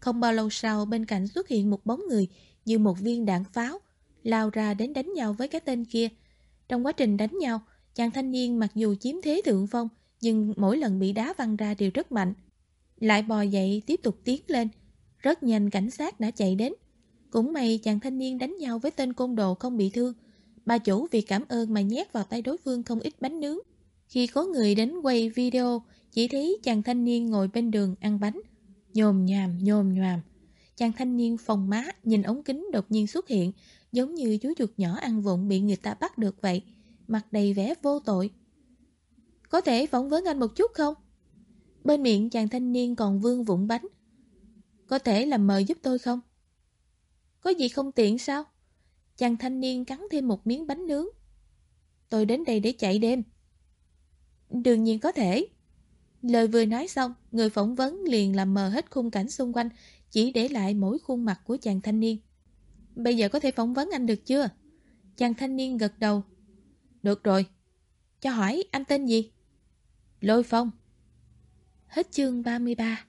Không bao lâu sau bên cạnh xuất hiện một bóng người như một viên đạn pháo, lao ra đến đánh nhau với cái tên kia. Trong quá trình đánh nhau, chàng thanh niên mặc dù chiếm thế thượng phong, nhưng mỗi lần bị đá văng ra đều rất mạnh. Lại bò dậy tiếp tục tiến lên. Rất nhanh cảnh sát đã chạy đến. Cũng may chàng thanh niên đánh nhau với tên côn đồ không bị thương. Bà chủ vì cảm ơn mà nhét vào tay đối phương không ít bánh nướng. Khi có người đến quay video, chỉ thấy chàng thanh niên ngồi bên đường ăn bánh. Nhồm nhàm, nhồm nhòm. Chàng thanh niên phòng má, nhìn ống kính đột nhiên xuất hiện, giống như chú chuột nhỏ ăn vụng bị người ta bắt được vậy. Mặt đầy vẻ vô tội. Có thể phỏng vấn anh một chút không? Bên miệng chàng thanh niên còn vương vụng bánh. Có thể làm mời giúp tôi không? Có gì không tiện sao? Chàng thanh niên cắn thêm một miếng bánh nướng. Tôi đến đây để chạy đêm. Đương nhiên có thể. Lời vừa nói xong, người phỏng vấn liền làm mờ hết khung cảnh xung quanh, chỉ để lại mỗi khuôn mặt của chàng thanh niên. Bây giờ có thể phỏng vấn anh được chưa? Chàng thanh niên gật đầu. Được rồi. Cho hỏi anh tên gì? Lôi Phong. Hết chương 33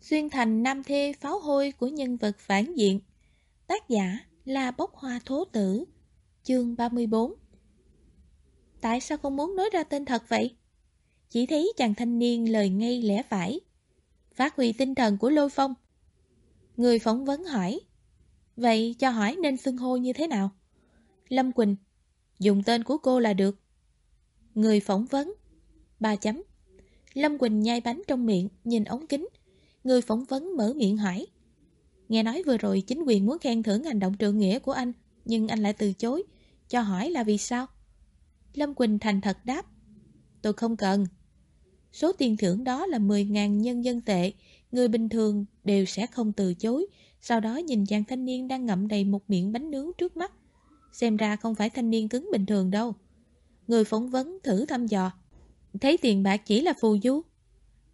Xuyên thành nam thê pháo hôi của nhân vật phản diện. Tác giả là bốc hoa thố tử. Chương 34 Tại sao không muốn nói ra tên thật vậy? Chỉ thấy chàng thanh niên lời ngay lẽ phải. Phát huy tinh thần của lôi phong. Người phỏng vấn hỏi, Vậy cho hỏi nên xưng hô như thế nào? Lâm Quỳnh, Dùng tên của cô là được. Người phỏng vấn Ba chấm. Lâm Quỳnh nhai bánh trong miệng, Nhìn ống kính. Người phỏng vấn mở miệng hỏi. Nghe nói vừa rồi chính quyền muốn khen thưởng hành động trượng nghĩa của anh, Nhưng anh lại từ chối, Cho hỏi là vì sao? Lâm Quỳnh thành thật đáp. Tôi không cần. Số tiền thưởng đó là 10.000 nhân dân tệ. Người bình thường đều sẽ không từ chối. Sau đó nhìn chàng thanh niên đang ngậm đầy một miệng bánh nướng trước mắt. Xem ra không phải thanh niên cứng bình thường đâu. Người phỏng vấn thử thăm dò. Thấy tiền bạc chỉ là phù du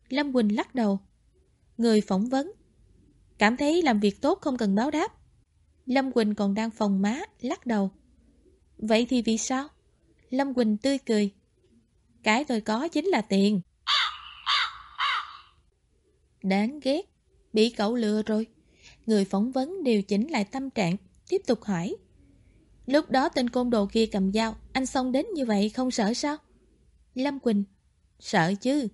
Lâm Quỳnh lắc đầu Người phỏng vấn Cảm thấy làm việc tốt không cần báo đáp Lâm Quỳnh còn đang phòng má Lắc đầu Vậy thì vì sao? Lâm Quỳnh tươi cười. Cái tôi có chính là tiền. Đáng ghét, bị cậu lừa rồi. Người phỏng vấn điều chỉnh lại tâm trạng, tiếp tục hỏi. Lúc đó tên côn đồ kia cầm dao, anh xông đến như vậy không sợ sao? Lâm Quỳnh, sợ chứ.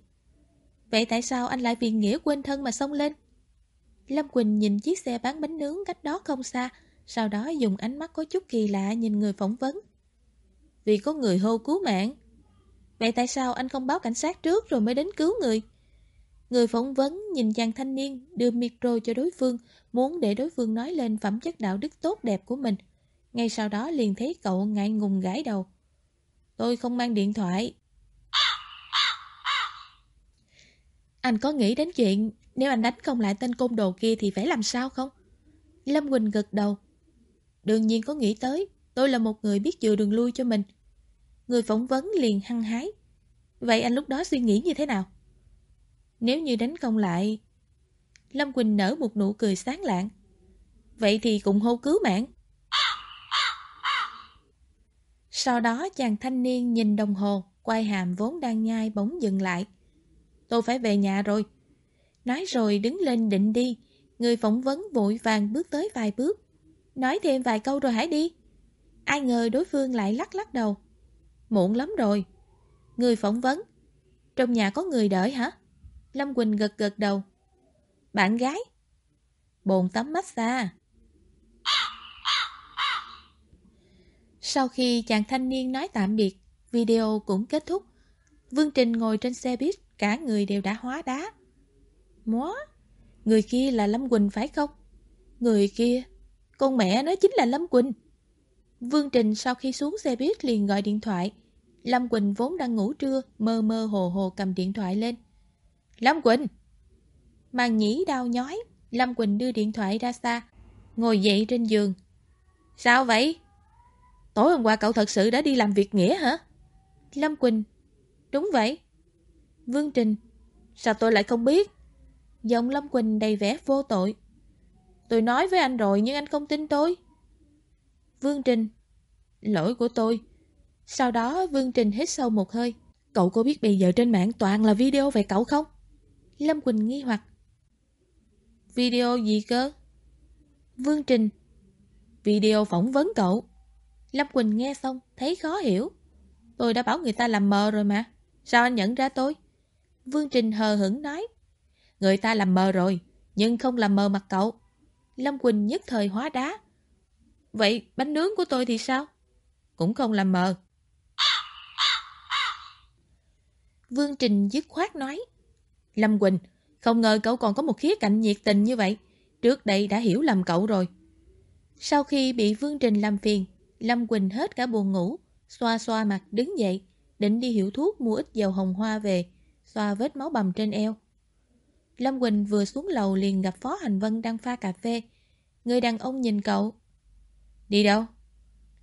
Vậy tại sao anh lại vì nghĩa quên thân mà xông lên? Lâm Quỳnh nhìn chiếc xe bán bánh nướng cách đó không xa, sau đó dùng ánh mắt có chút kỳ lạ nhìn người phỏng vấn. Vì có người hô cứu mạng. Vậy tại sao anh không báo cảnh sát trước rồi mới đến cứu người? Người phỏng vấn nhìn chàng thanh niên đưa micro cho đối phương, muốn để đối phương nói lên phẩm chất đạo đức tốt đẹp của mình. Ngay sau đó liền thấy cậu ngại ngùng gãi đầu. Tôi không mang điện thoại. Anh có nghĩ đến chuyện nếu anh đánh không lại tên côn đồ kia thì phải làm sao không? Lâm Quỳnh gật đầu. Đương nhiên có nghĩ tới, tôi là một người biết chừa đường lui cho mình. Người phỏng vấn liền hăng hái. Vậy anh lúc đó suy nghĩ như thế nào? Nếu như đánh không lại... Lâm Quỳnh nở một nụ cười sáng lạng. Vậy thì cũng hô cứu mạng. Sau đó chàng thanh niên nhìn đồng hồ, quay hàm vốn đang nhai bỗng dừng lại. Tôi phải về nhà rồi. Nói rồi đứng lên định đi, người phỏng vấn vội vàng bước tới vài bước. Nói thêm vài câu rồi hãy đi. Ai ngờ đối phương lại lắc lắc đầu. Muộn lắm rồi. Người phỏng vấn. Trong nhà có người đợi hả? Lâm Quỳnh gật gật đầu. Bạn gái. Bồn tắm massage. Sau khi chàng thanh niên nói tạm biệt, video cũng kết thúc. Vương Trình ngồi trên xe buýt, cả người đều đã hóa đá. Móa, người kia là Lâm Quỳnh phải không? Người kia, con mẹ nó chính là Lâm Quỳnh. Vương Trình sau khi xuống xe buýt liền gọi điện thoại. Lâm Quỳnh vốn đang ngủ trưa, mơ mơ hồ hồ cầm điện thoại lên. Lâm Quỳnh! Màn nhĩ đau nhói, Lâm Quỳnh đưa điện thoại ra xa, ngồi dậy trên giường. Sao vậy? Tối hôm qua cậu thật sự đã đi làm việc nghĩa hả? Lâm Quỳnh. Đúng vậy. Vương Trình. Sao tôi lại không biết? Giọng Lâm Quỳnh đầy vẻ vô tội. Tôi nói với anh rồi nhưng anh không tin tôi. Vương Trình. Lỗi của tôi. Sau đó Vương Trình hít sâu một hơi. Cậu có biết bây giờ trên mạng toàn là video về cậu không? Lâm Quỳnh nghi hoặc. Video gì cơ? Vương Trình. Video phỏng vấn cậu. Lâm Quỳnh nghe xong, thấy khó hiểu. Tôi đã bảo người ta làm mờ rồi mà. Sao anh nhận ra tôi? Vương Trình hờ hững nói. Người ta làm mờ rồi, nhưng không làm mờ mặt cậu. Lâm Quỳnh nhất thời hóa đá. Vậy bánh nướng của tôi thì sao? Cũng không làm mờ. Vương Trình dứt khoát nói. Lâm Quỳnh, không ngờ cậu còn có một khía cạnh nhiệt tình như vậy. Trước đây đã hiểu lầm cậu rồi. Sau khi bị Vương Trình làm phiền, Lâm Quỳnh hết cả buồn ngủ, xoa xoa mặt đứng dậy, định đi hiệu thuốc mua ít dầu hồng hoa về, xoa vết máu bầm trên eo. Lâm Quỳnh vừa xuống lầu liền gặp Phó Hành Vân đang pha cà phê. Người đàn ông nhìn cậu. Đi đâu?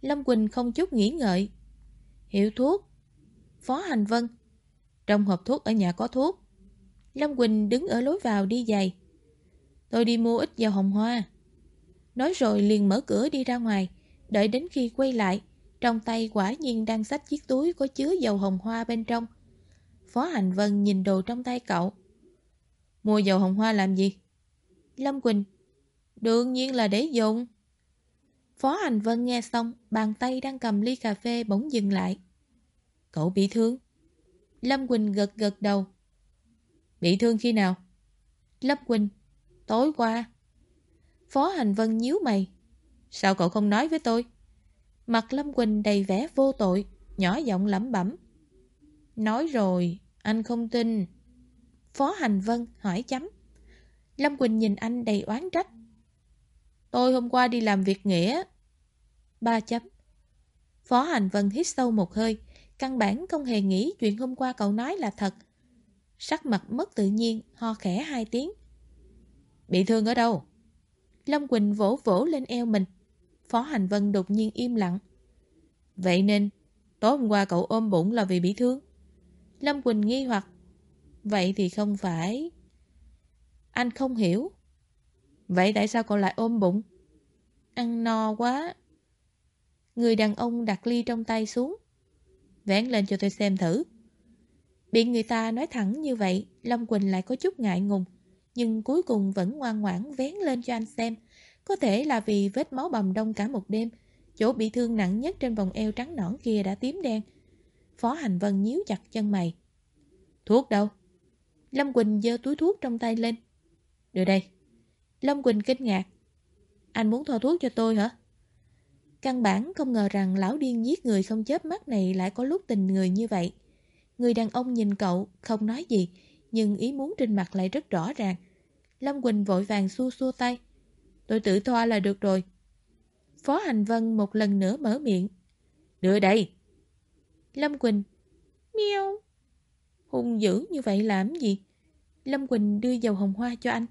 Lâm Quỳnh không chút nghĩ ngợi. Hiệu thuốc. Phó Hành Vân. Trong hộp thuốc ở nhà có thuốc. Lâm Quỳnh đứng ở lối vào đi giày. Tôi đi mua ít dầu hồng hoa. Nói rồi liền mở cửa đi ra ngoài. Đợi đến khi quay lại, trong tay quả nhiên đang xách chiếc túi có chứa dầu hồng hoa bên trong. Phó Hành Vân nhìn đồ trong tay cậu. Mua dầu hồng hoa làm gì? Lâm Quỳnh. Đương nhiên là để dùng. Phó Hành Vân nghe xong, bàn tay đang cầm ly cà phê bỗng dừng lại. Cậu bị thương? Lâm Quỳnh gật gật đầu. Bị thương khi nào? Lâm Quỳnh. Tối qua. Phó Hành Vân nhíu mày. Sao cậu không nói với tôi? Mặt Lâm Quỳnh đầy vẻ vô tội, nhỏ giọng lẩm bẩm. Nói rồi, anh không tin. Phó Hành Vân hỏi chấm. Lâm Quỳnh nhìn anh đầy oán trách. Tôi hôm qua đi làm việc nghĩa. Ba chấm. Phó Hành Vân hít sâu một hơi, căn bản không hề nghĩ chuyện hôm qua cậu nói là thật. Sắc mặt mất tự nhiên, ho khẽ hai tiếng. Bị thương ở đâu? Lâm Quỳnh vỗ vỗ lên eo mình. Phó Hành Vân đột nhiên im lặng. Vậy nên, tối hôm qua cậu ôm bụng là vì bị thương. Lâm Quỳnh nghi hoặc. Vậy thì không phải... Anh không hiểu. Vậy tại sao cậu lại ôm bụng? Ăn no quá. Người đàn ông đặt ly trong tay xuống. Vén lên cho tôi xem thử. Bị người ta nói thẳng như vậy, Lâm Quỳnh lại có chút ngại ngùng. Nhưng cuối cùng vẫn ngoan ngoãn vén lên cho anh xem. Có thể là vì vết máu bầm đông cả một đêm. Chỗ bị thương nặng nhất trên vòng eo trắng nõn kia đã tím đen. Phó Hành Vân nhíu chặt chân mày. Thuốc đâu? Lâm Quỳnh giơ túi thuốc trong tay lên. Đưa đây. Lâm Quỳnh kinh ngạc. Anh muốn thoa thuốc cho tôi hả? Căn bản không ngờ rằng lão điên giết người không chớp mắt này lại có lúc tình người như vậy. Người đàn ông nhìn cậu, không nói gì, nhưng ý muốn trên mặt lại rất rõ ràng. Lâm Quỳnh vội vàng xua xua tay. Tôi tự thoa là được rồi. Phó Hành Vân một lần nữa mở miệng. Đưa đây. Lâm Quỳnh. Miêu. hùng dữ như vậy làm gì? Lâm Quỳnh đưa dầu hồng hoa cho anh.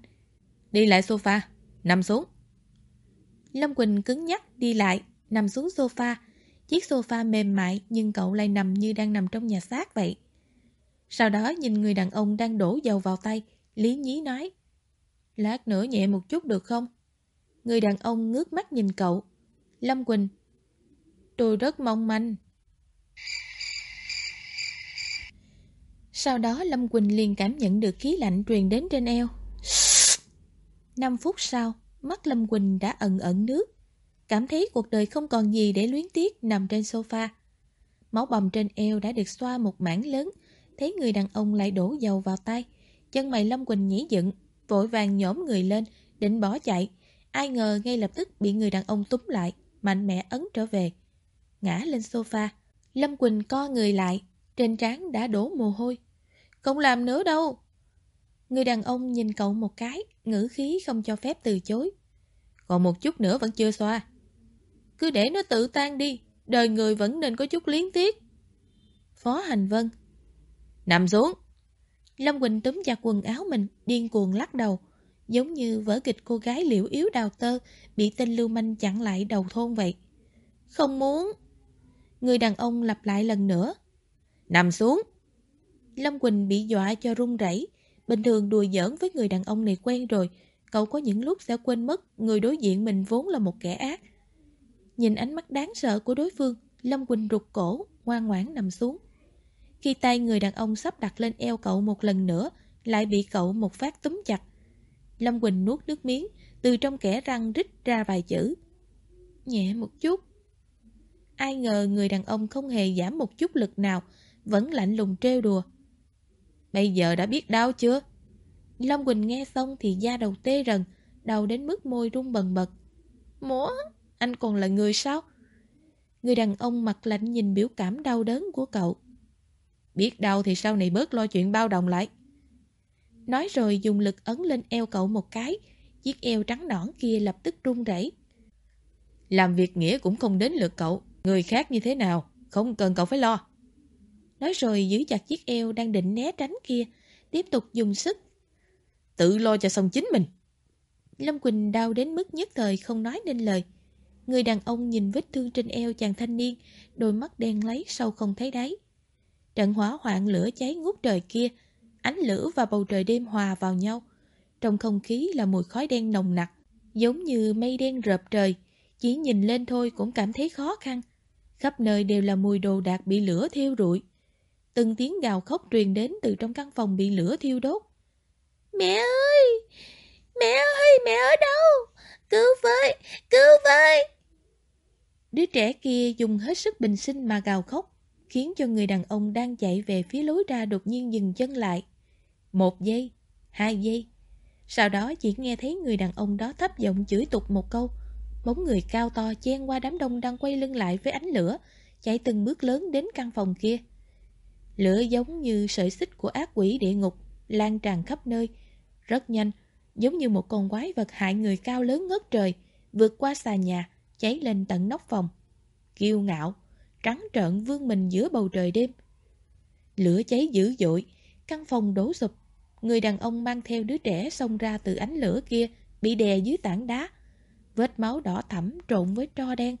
Đi lại sofa, nằm xuống. Lâm Quỳnh cứng nhắc đi lại, nằm xuống sofa. Chiếc sofa mềm mại nhưng cậu lại nằm như đang nằm trong nhà xác vậy. Sau đó nhìn người đàn ông đang đổ dầu vào tay, Lý Nhí nói Lát nữa nhẹ một chút được không? Người đàn ông ngước mắt nhìn cậu. Lâm Quỳnh Tôi rất mong manh. Sau đó Lâm Quỳnh liền cảm nhận được khí lạnh truyền đến trên eo. 5 phút sau, mắt Lâm Quỳnh đã ẩn ẩn nước. Cảm thấy cuộc đời không còn gì để luyến tiếc nằm trên sofa. Máu bầm trên eo đã được xoa một mảng lớn, thấy người đàn ông lại đổ dầu vào tay. Chân mày Lâm Quỳnh nhí dựng, vội vàng nhổm người lên, định bỏ chạy. Ai ngờ ngay lập tức bị người đàn ông túm lại, mạnh mẽ ấn trở về. Ngã lên sofa, Lâm Quỳnh co người lại, trên trán đã đổ mồ hôi. Không làm nữa đâu. Người đàn ông nhìn cậu một cái, ngữ khí không cho phép từ chối. Còn một chút nữa vẫn chưa xoa. Cứ để nó tự tan đi, đời người vẫn nên có chút liến tiếc. Phó Hành Vân Nằm xuống. Lâm Quỳnh túm chặt quần áo mình, điên cuồng lắc đầu. Giống như vở kịch cô gái liễu yếu đào tơ bị tên lưu manh chặn lại đầu thôn vậy. Không muốn. Người đàn ông lặp lại lần nữa. Nằm xuống. Lâm Quỳnh bị dọa cho run rẩy. Bình thường đùa giỡn với người đàn ông này quen rồi. Cậu có những lúc sẽ quên mất người đối diện mình vốn là một kẻ ác. Nhìn ánh mắt đáng sợ của đối phương, Lâm Quỳnh rụt cổ, ngoan ngoãn nằm xuống. Khi tay người đàn ông sắp đặt lên eo cậu một lần nữa, lại bị cậu một phát túm chặt. Lâm Quỳnh nuốt nước miếng, từ trong kẻ răng rít ra vài chữ. Nhẹ một chút. Ai ngờ người đàn ông không hề giảm một chút lực nào, vẫn lạnh lùng trêu đùa. Bây giờ đã biết đau chưa? Lâm Quỳnh nghe xong thì da đầu tê rần, đầu đến mức môi rung bần bật. Múa, anh còn là người sao? Người đàn ông mặt lạnh nhìn biểu cảm đau đớn của cậu. Biết đau thì sau này bớt lo chuyện bao đồng lại. Nói rồi dùng lực ấn lên eo cậu một cái, chiếc eo trắng nõn kia lập tức run rẩy. Làm việc nghĩa cũng không đến lượt cậu, người khác như thế nào, không cần cậu phải lo. Nói rồi giữ chặt chiếc eo đang định né tránh kia, tiếp tục dùng sức. Tự lo cho xong chính mình. Lâm Quỳnh đau đến mức nhất thời không nói nên lời. Người đàn ông nhìn vết thương trên eo chàng thanh niên, đôi mắt đen lấy sâu không thấy đáy. Trận hỏa hoạn lửa cháy ngút trời kia, ánh lửa và bầu trời đêm hòa vào nhau. Trong không khí là mùi khói đen nồng nặc, giống như mây đen rợp trời, chỉ nhìn lên thôi cũng cảm thấy khó khăn. Khắp nơi đều là mùi đồ đạc bị lửa thiêu rụi. Từng tiếng gào khóc truyền đến từ trong căn phòng bị lửa thiêu đốt. Mẹ ơi! Mẹ ơi! Mẹ ở đâu? Cứu với! Cứu với! Đứa trẻ kia dùng hết sức bình sinh mà gào khóc, khiến cho người đàn ông đang chạy về phía lối ra đột nhiên dừng chân lại. Một giây, hai giây. Sau đó chỉ nghe thấy người đàn ông đó thấp giọng chửi tục một câu. Bóng người cao to chen qua đám đông đang quay lưng lại với ánh lửa, chạy từng bước lớn đến căn phòng kia. Lửa giống như sợi xích của ác quỷ địa ngục, lan tràn khắp nơi. Rất nhanh, giống như một con quái vật hại người cao lớn ngất trời, vượt qua xà nhà, cháy lên tận nóc phòng. Kiêu ngạo, trắng trợn vương mình giữa bầu trời đêm. Lửa cháy dữ dội, căn phòng đổ sụp. Người đàn ông mang theo đứa trẻ xông ra từ ánh lửa kia, bị đè dưới tảng đá. Vết máu đỏ thẳm trộn với tro đen.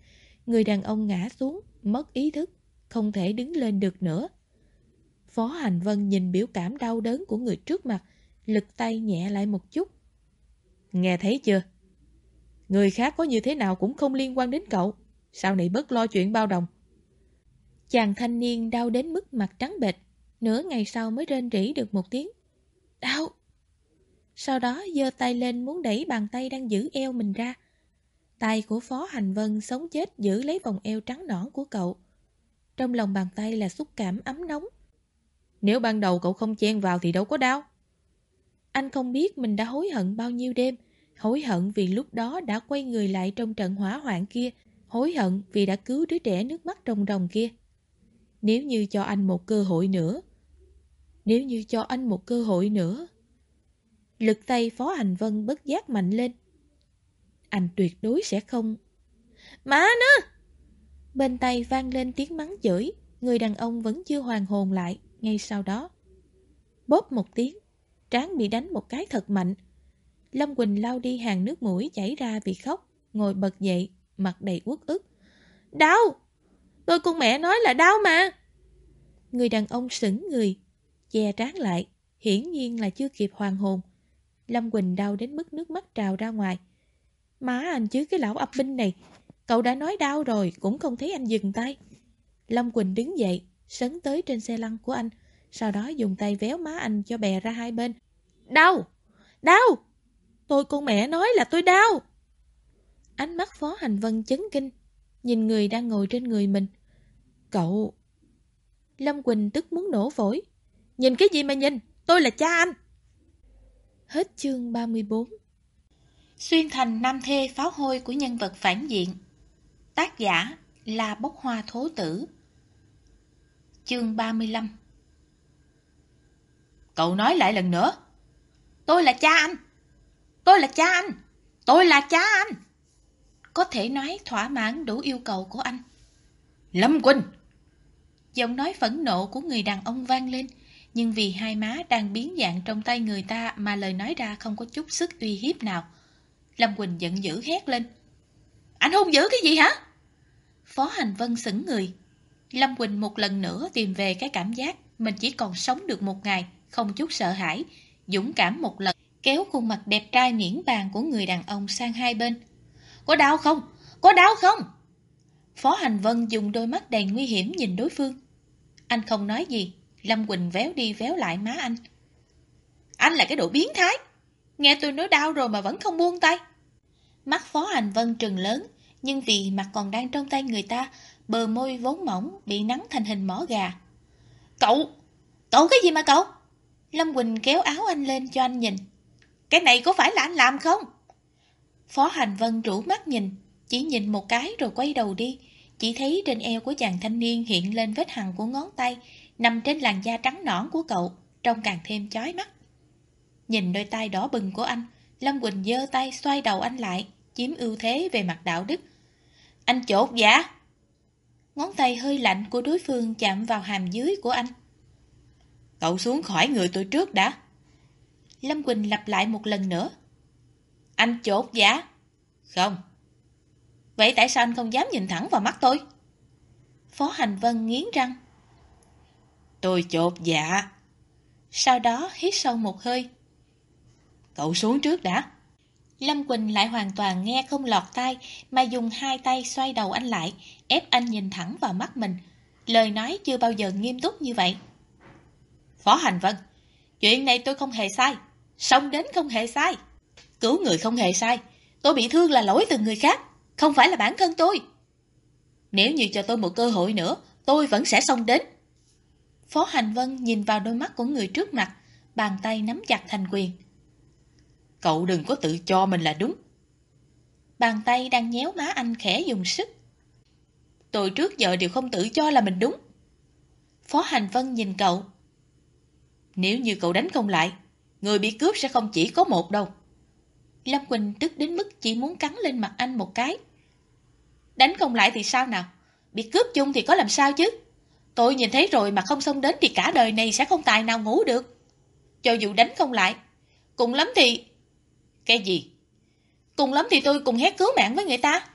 Người đàn ông ngã xuống, mất ý thức, không thể đứng lên được nữa. Phó Hành Vân nhìn biểu cảm đau đớn của người trước mặt, lực tay nhẹ lại một chút. Nghe thấy chưa? Người khác có như thế nào cũng không liên quan đến cậu. sau này bớt lo chuyện bao đồng. Chàng thanh niên đau đến mức mặt trắng bệch, nửa ngày sau mới rên rỉ được một tiếng. Đau! Sau đó giơ tay lên muốn đẩy bàn tay đang giữ eo mình ra. Tay của Phó Hành Vân sống chết giữ lấy vòng eo trắng nõn của cậu. Trong lòng bàn tay là xúc cảm ấm nóng. Nếu ban đầu cậu không chen vào thì đâu có đau. Anh không biết mình đã hối hận bao nhiêu đêm, hối hận vì lúc đó đã quay người lại trong trận hỏa hoạn kia, hối hận vì đã cứu đứa trẻ nước mắt rồng rồng kia. Nếu như cho anh một cơ hội nữa, nếu như cho anh một cơ hội nữa. Lực tay Phó Hành Vân bất giác mạnh lên. Anh tuyệt đối sẽ không. Má nữa. Bên tay vang lên tiếng mắng chửi, người đàn ông vẫn chưa hoàn hồn lại, ngay sau đó. Bóp một tiếng, tráng bị đánh một cái thật mạnh. Lâm Quỳnh lau đi hàng nước mũi chảy ra vì khóc, ngồi bật dậy, mặt đầy uất ức. Đau! Tôi cùng mẹ nói là đau mà! Người đàn ông sững người, che trán lại, hiển nhiên là chưa kịp hoàn hồn. Lâm Quỳnh đau đến mức nước mắt trào ra ngoài. Má anh chứ cái lão ập binh này, cậu đã nói đau rồi cũng không thấy anh dừng tay. Lâm Quỳnh đứng dậy, sấn tới trên xe lăn của anh, sau đó dùng tay véo má anh cho bè ra hai bên. Đau! Đau! Tôi con mẹ nói là tôi đau! Ánh mắt Phó Hành Vân chấn kinh, nhìn người đang ngồi trên người mình. Cậu... Lâm Quỳnh tức muốn nổ phổi. Nhìn cái gì mà nhìn? Tôi là cha anh! Hết chương 34 Xuyên thành nam thê pháo hôi của nhân vật phản diện Tác giả là bốc hoa thố tử Chương 35 Cậu nói lại lần nữa. Tôi là cha anh. Tôi là cha anh. Tôi là cha anh. Có thể nói thỏa mãn đủ yêu cầu của anh. Lâm Quỳnh! Giọng nói phẫn nộ của người đàn ông vang lên, nhưng vì hai má đang biến dạng trong tay người ta mà lời nói ra không có chút sức uy hiếp nào. Lâm Quỳnh giận dữ hét lên. Anh hung dữ cái gì hả? Phó Hành Vân sững người. Lâm Quỳnh một lần nữa tìm về cái cảm giác mình chỉ còn sống được một ngày không chút sợ hãi, dũng cảm một lần, kéo khuôn mặt đẹp trai miễn bàn của người đàn ông sang hai bên. Có đau không? Có đau không? Phó Hành Vân dùng đôi mắt đầy nguy hiểm nhìn đối phương. Anh không nói gì, Lâm Quỳnh véo đi véo lại má anh. Anh là cái độ biến thái. Nghe tôi nói đau rồi mà vẫn không buông tay. Mắt Phó Hành Vân trừng lớn, nhưng vì mặt còn đang trong tay người ta, bờ môi vốn mỏng bị nắng thành hình mỏ gà. Cậu! Cậu cái gì mà cậu? Lâm Quỳnh kéo áo anh lên cho anh nhìn. Cái này có phải là anh làm không? Phó Hành Vân rủ mắt nhìn, chỉ nhìn một cái rồi quay đầu đi. Chỉ thấy trên eo của chàng thanh niên hiện lên vết hằn của ngón tay, nằm trên làn da trắng nõn của cậu, trông càng thêm chói mắt. Nhìn đôi tay đỏ bừng của anh, Lâm Quỳnh giơ tay xoay đầu anh lại, chiếm ưu thế về mặt đạo đức. Anh chột dạ! Ngón tay hơi lạnh của đối phương chạm vào hàm dưới của anh. Cậu xuống khỏi người tôi trước đã. Lâm Quỳnh lặp lại một lần nữa. Anh chột dạ? Không. Vậy tại sao anh không dám nhìn thẳng vào mắt tôi? Phó Hành Vân nghiến răng. Tôi chột dạ. Sau đó hít sâu một hơi. Cậu xuống trước đã. Lâm Quỳnh lại hoàn toàn nghe không lọt tai mà dùng hai tay xoay đầu anh lại, ép anh nhìn thẳng vào mắt mình. Lời nói chưa bao giờ nghiêm túc như vậy. Phó Hành Vân, chuyện này tôi không hề sai, sống đến không hề sai. Cứu người không hề sai, tôi bị thương là lỗi từ người khác, không phải là bản thân tôi. Nếu như cho tôi một cơ hội nữa, tôi vẫn sẽ xong đến. Phó Hành Vân nhìn vào đôi mắt của người trước mặt, bàn tay nắm chặt thành quyền. Cậu đừng có tự cho mình là đúng. Bàn tay đang nhéo má anh khẽ dùng sức. Tôi trước giờ đều không tự cho là mình đúng. Phó Hành Vân nhìn cậu, nếu như cậu đánh không lại, người bị cướp sẽ không chỉ có một đâu. Lâm Quỳnh tức đến mức chỉ muốn cắn lên mặt anh một cái. Đánh không lại thì sao nào? Bị cướp chung thì có làm sao chứ? Tôi nhìn thấy rồi mà không xông đến thì cả đời này sẽ không tài nào ngủ được. Cho dù đánh không lại, cùng lắm thì... Cái gì? Cùng lắm thì tôi cùng hét cứu mạng với người ta.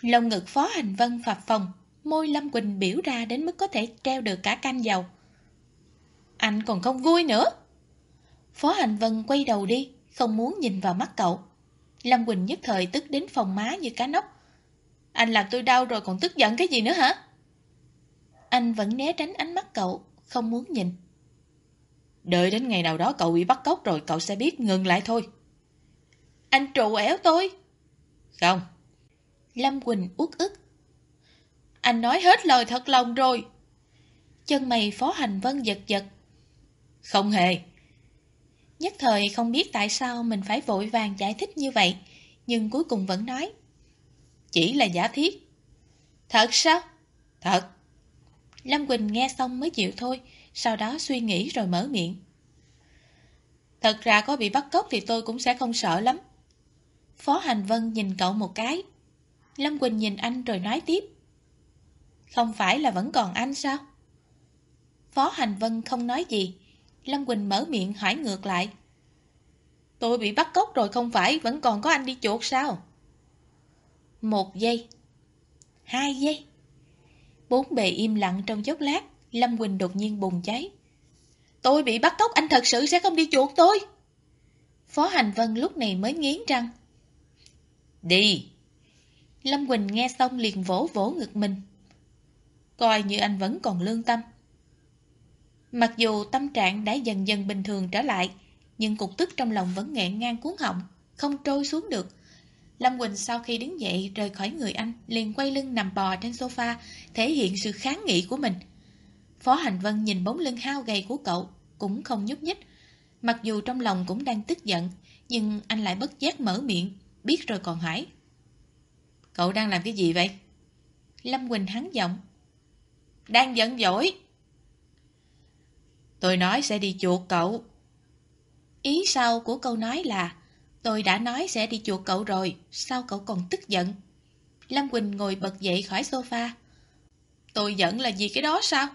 Lồng ngực Phó Hành Vân phập phòng, môi Lâm Quỳnh biểu ra đến mức có thể treo được cả canh dầu. Anh còn không vui nữa. Phó Hành Vân quay đầu đi, không muốn nhìn vào mắt cậu. Lâm Quỳnh nhất thời tức đến phòng má như cá nóc. Anh làm tôi đau rồi còn tức giận cái gì nữa hả? Anh vẫn né tránh ánh mắt cậu, không muốn nhìn. Đợi đến ngày nào đó cậu bị bắt cóc rồi cậu sẽ biết ngừng lại thôi. Anh trụ ẻo tôi. Không. Lâm Quỳnh uất ức. Anh nói hết lời thật lòng rồi. Chân mày Phó Hành Vân giật giật. Không hề. Nhất thời không biết tại sao mình phải vội vàng giải thích như vậy, nhưng cuối cùng vẫn nói. Chỉ là giả thiết. Thật sao? Thật. Lâm Quỳnh nghe xong mới chịu thôi, sau đó suy nghĩ rồi mở miệng. Thật ra có bị bắt cóc thì tôi cũng sẽ không sợ lắm. Phó Hành Vân nhìn cậu một cái. Lâm Quỳnh nhìn anh rồi nói tiếp. Không phải là vẫn còn anh sao? Phó Hành Vân không nói gì. Lâm Quỳnh mở miệng hỏi ngược lại. Tôi bị bắt cóc rồi không phải vẫn còn có anh đi chuột sao? Một giây. Hai giây. Bốn bề im lặng trong chốc lát, Lâm Quỳnh đột nhiên bùng cháy. Tôi bị bắt cóc, anh thật sự sẽ không đi chuộc tôi. Phó Hành Vân lúc này mới nghiến răng. Đi. Lâm Quỳnh nghe xong liền vỗ vỗ ngực mình. Coi như anh vẫn còn lương tâm. Mặc dù tâm trạng đã dần dần bình thường trở lại, nhưng cục tức trong lòng vẫn nghẹn ngang cuốn họng, không trôi xuống được. Lâm Quỳnh sau khi đứng dậy rời khỏi người anh, liền quay lưng nằm bò trên sofa, thể hiện sự kháng nghị của mình. Phó Hành Vân nhìn bóng lưng hao gầy của cậu, cũng không nhúc nhích. Mặc dù trong lòng cũng đang tức giận, nhưng anh lại bất giác mở miệng, biết rồi còn hỏi. Cậu đang làm cái gì vậy? Lâm Quỳnh hắn giọng. Đang giận dỗi. Tôi nói sẽ đi chuột cậu. Ý sau của câu nói là Tôi đã nói sẽ đi chuộc cậu rồi, sao cậu còn tức giận? Lâm Quỳnh ngồi bật dậy khỏi sofa. Tôi giận là gì cái đó sao?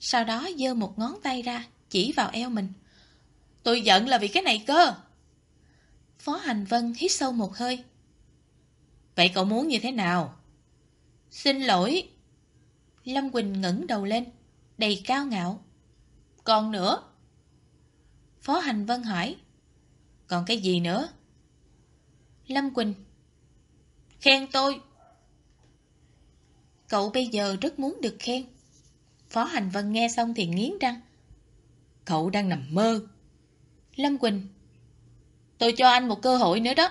Sau đó giơ một ngón tay ra, chỉ vào eo mình. Tôi giận là vì cái này cơ. Phó Hành Vân hít sâu một hơi. Vậy cậu muốn như thế nào? Xin lỗi. Lâm Quỳnh ngẩng đầu lên, đầy cao ngạo. Còn nữa? Phó Hành Vân hỏi. Còn cái gì nữa? Lâm Quỳnh. Khen tôi. Cậu bây giờ rất muốn được khen. Phó Hành Vân nghe xong thì nghiến răng. Cậu đang nằm mơ. Lâm Quỳnh. Tôi cho anh một cơ hội nữa đó.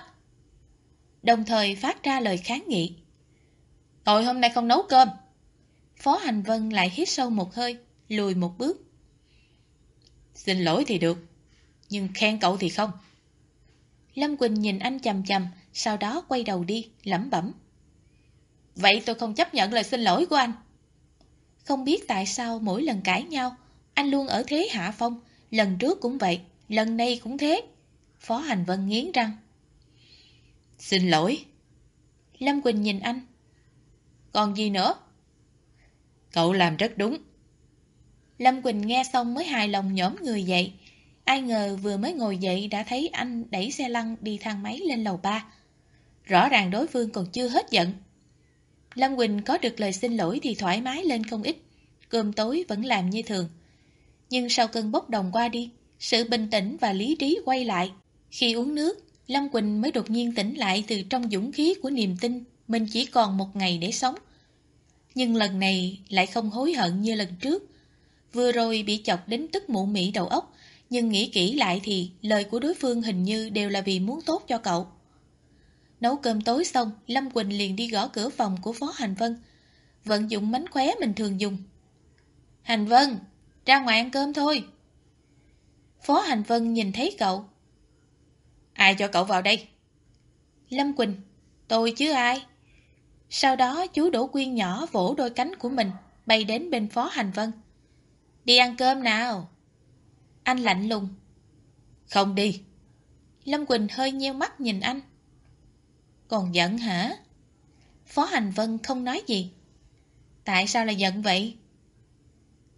Đồng thời phát ra lời kháng nghị. Tôi hôm nay không nấu cơm. Phó Hành Vân lại hít sâu một hơi, lùi một bước. Xin lỗi thì được, nhưng khen cậu thì không. Lâm Quỳnh nhìn anh chầm chầm, sau đó quay đầu đi, lẩm bẩm. Vậy tôi không chấp nhận lời xin lỗi của anh. Không biết tại sao mỗi lần cãi nhau, anh luôn ở thế hạ phong, lần trước cũng vậy, lần này cũng thế. Phó Hành Vân nghiến răng. Xin lỗi. Lâm Quỳnh nhìn anh. Còn gì nữa? Cậu làm rất đúng. Lâm Quỳnh nghe xong mới hài lòng nhõm người dậy. Ai ngờ vừa mới ngồi dậy đã thấy anh đẩy xe lăn đi thang máy lên lầu ba. Rõ ràng đối phương còn chưa hết giận. Lâm Quỳnh có được lời xin lỗi thì thoải mái lên không ít. Cơm tối vẫn làm như thường. Nhưng sau cơn bốc đồng qua đi, sự bình tĩnh và lý trí quay lại. Khi uống nước, Lâm Quỳnh mới đột nhiên tỉnh lại từ trong dũng khí của niềm tin mình chỉ còn một ngày để sống. Nhưng lần này lại không hối hận như lần trước. Vừa rồi bị chọc đến tức mụ mị đầu óc, nhưng nghĩ kỹ lại thì lời của đối phương hình như đều là vì muốn tốt cho cậu. Nấu cơm tối xong, Lâm Quỳnh liền đi gõ cửa phòng của Phó Hành Vân. Vận dụng mánh khóe mình thường dùng. Hành Vân, ra ngoài ăn cơm thôi. Phó Hành Vân nhìn thấy cậu. Ai cho cậu vào đây? Lâm Quỳnh, tôi chứ ai? Sau đó chú Đỗ Quyên nhỏ vỗ đôi cánh của mình, bay đến bên Phó Hành Vân. Đi ăn cơm nào. Anh lạnh lùng. Không đi. Lâm Quỳnh hơi nheo mắt nhìn anh. Còn giận hả? Phó Hành Vân không nói gì. Tại sao lại giận vậy?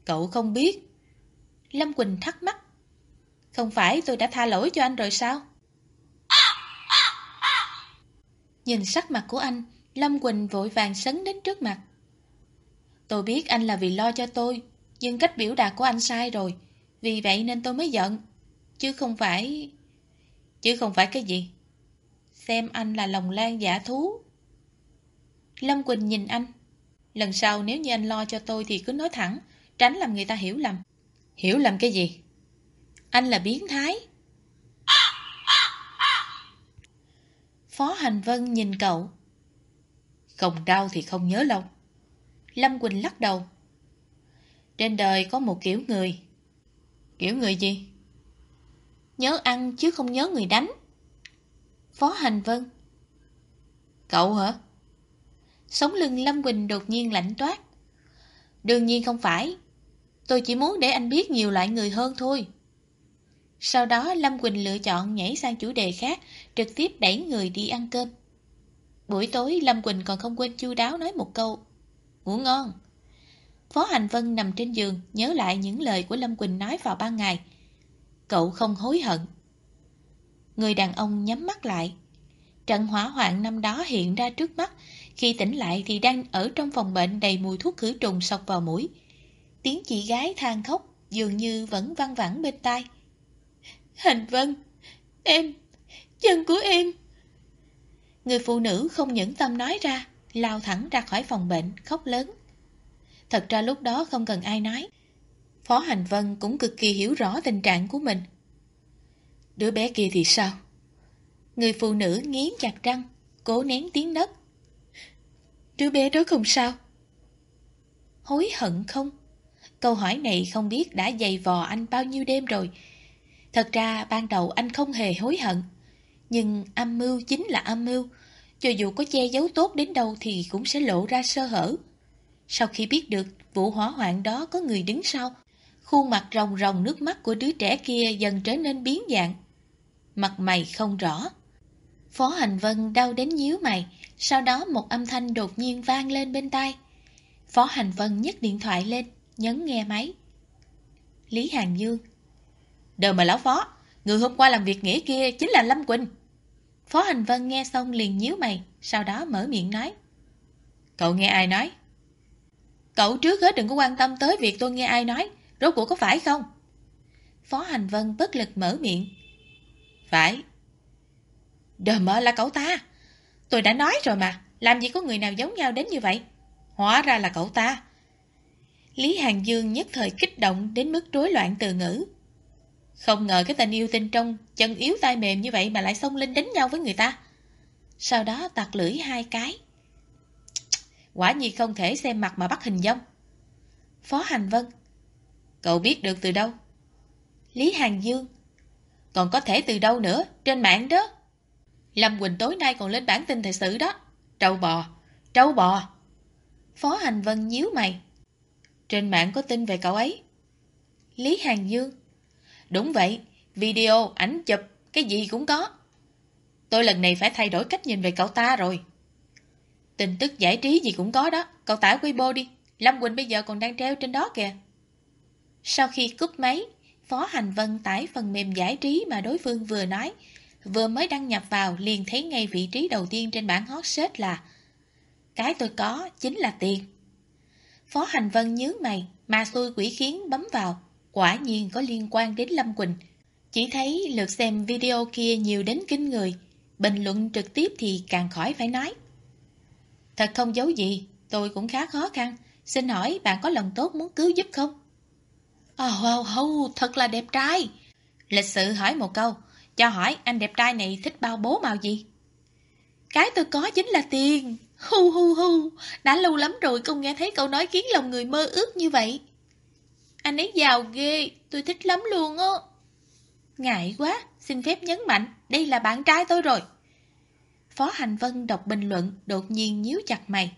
Cậu không biết. Lâm Quỳnh thắc mắc. Không phải tôi đã tha lỗi cho anh rồi sao? Nhìn sắc mặt của anh, Lâm Quỳnh vội vàng sấn đến trước mặt. Tôi biết anh là vì lo cho tôi, nhưng cách biểu đạt của anh sai rồi, vì vậy nên tôi mới giận. Chứ không phải... Chứ không phải cái gì? Xem anh là lòng lan giả thú. Lâm Quỳnh nhìn anh. Lần sau nếu như anh lo cho tôi thì cứ nói thẳng, tránh làm người ta hiểu lầm. Hiểu lầm cái gì? Anh là biến thái. Phó Hành Vân nhìn cậu. Không đau thì không nhớ lâu. Lâm Quỳnh lắc đầu. Trên đời có một kiểu người. Kiểu người gì? Nhớ ăn chứ không nhớ người đánh. Phó Hành Vân. Cậu hả? Sống lưng Lâm Quỳnh đột nhiên lạnh toát. Đương nhiên không phải. Tôi chỉ muốn để anh biết nhiều loại người hơn thôi. Sau đó Lâm Quỳnh lựa chọn nhảy sang chủ đề khác, trực tiếp đẩy người đi ăn cơm. Buổi tối Lâm Quỳnh còn không quên chu đáo nói một câu Ngủ ngon Phó Hành Vân nằm trên giường, Nhớ lại những lời của Lâm Quỳnh nói vào ban ngày. Cậu không hối hận. Người đàn ông nhắm mắt lại. Trận hỏa hoạn năm đó hiện ra trước mắt. Khi tỉnh lại thì đang ở trong phòng bệnh đầy mùi thuốc khử trùng sọc vào mũi. Tiếng chị gái than khóc, Dường như vẫn văng vẳng bên tai. Hành Vân, Em, Chân của em. Người phụ nữ không những tâm nói ra, Lao thẳng ra khỏi phòng bệnh, Khóc lớn. Thật ra lúc đó không cần ai nói Phó Hành Vân cũng cực kỳ hiểu rõ tình trạng của mình Đứa bé kia thì sao? Người phụ nữ nghiến chặt răng, Cố nén tiếng nấc Đứa bé đó không sao Hối hận không? Câu hỏi này không biết đã dày vò anh bao nhiêu đêm rồi Thật ra ban đầu anh không hề hối hận, nhưng âm mưu chính là âm mưu. Cho dù có che giấu tốt đến đâu thì cũng sẽ lộ ra sơ hở. Sau khi biết được vụ hỏa hoạn đó có người đứng sau, khuôn mặt rồng rồng nước mắt của đứa trẻ kia dần trở nên biến dạng. Mặt mày không rõ. Phó Hành Vân đau đến nhíu mày, sau đó một âm thanh đột nhiên vang lên bên tai. Phó Hành Vân nhấc điện thoại lên, nhấn nghe máy. Lý Hàng Dương Đời mà lão phó, người hôm qua làm việc nghĩa kia chính là Lâm Quỳnh. Phó Hành Vân nghe xong liền nhíu mày, sau đó mở miệng nói. Cậu nghe ai nói? Cậu trước hết đừng có quan tâm tới việc tôi nghe ai nói, rốt cuộc có phải không? Phó Hành Vân bất lực mở miệng. Phải. Đờ mơ là cậu ta. Tôi đã nói rồi mà, làm gì có người nào giống nhau đến như vậy? Hóa ra là cậu ta. Lý Hàng Dương nhất thời kích động đến mức rối loạn từ ngữ. Không ngờ cái tình yêu tinh trong chân yếu tay mềm như vậy mà lại xông lên đánh nhau với người ta. Sau đó tạt lưỡi hai cái. Quả nhiên không thể xem mặt mà bắt hình dông. Phó Hành Vân. Cậu biết được từ đâu? Lý Hàng Dương. Còn có thể từ đâu nữa, trên mạng đó. Lâm Quỳnh tối nay còn lên bản tin thời sự đó. Trâu bò, trâu bò. Phó Hành Vân nhíu mày. Trên mạng có tin về cậu ấy. Lý Hàng Dương. Đúng vậy, video, ảnh chụp, cái gì cũng có. Tôi lần này phải thay đổi cách nhìn về cậu ta rồi. Tin tức giải trí gì cũng có đó, cậu tải Weibo đi. Lâm Quỳnh bây giờ còn đang treo trên đó kìa. Sau khi cúp máy, Phó Hành Vân tải phần mềm giải trí mà đối phương vừa nói. Vừa mới đăng nhập vào liền thấy ngay vị trí đầu tiên trên bảng hot search là Cái tôi có chính là tiền. Phó Hành Vân nhớ mày, mà xui quỷ khiến bấm vào. Quả nhiên có liên quan đến Lâm Quỳnh. Chỉ thấy lượt xem video kia nhiều đến kinh người. Bình luận trực tiếp thì càng khỏi phải nói. Thật không giấu gì, tôi cũng khá khó khăn. Xin hỏi bạn có lòng tốt muốn cứu giúp không? Oh, oh, oh, thật là đẹp trai. Lịch sự hỏi một câu, cho hỏi anh đẹp trai này thích bao bố màu gì? Cái tôi có chính là tiền. Hu hu hu, đã lâu lắm rồi không nghe thấy câu nói khiến lòng người mơ ước như vậy. Anh ấy giàu ghê, tôi thích lắm luôn á. Ngại quá, xin phép nhấn mạnh, đây là bạn trai tôi rồi. Phó Hành Vân đọc bình luận, đột nhiên nhíu chặt mày.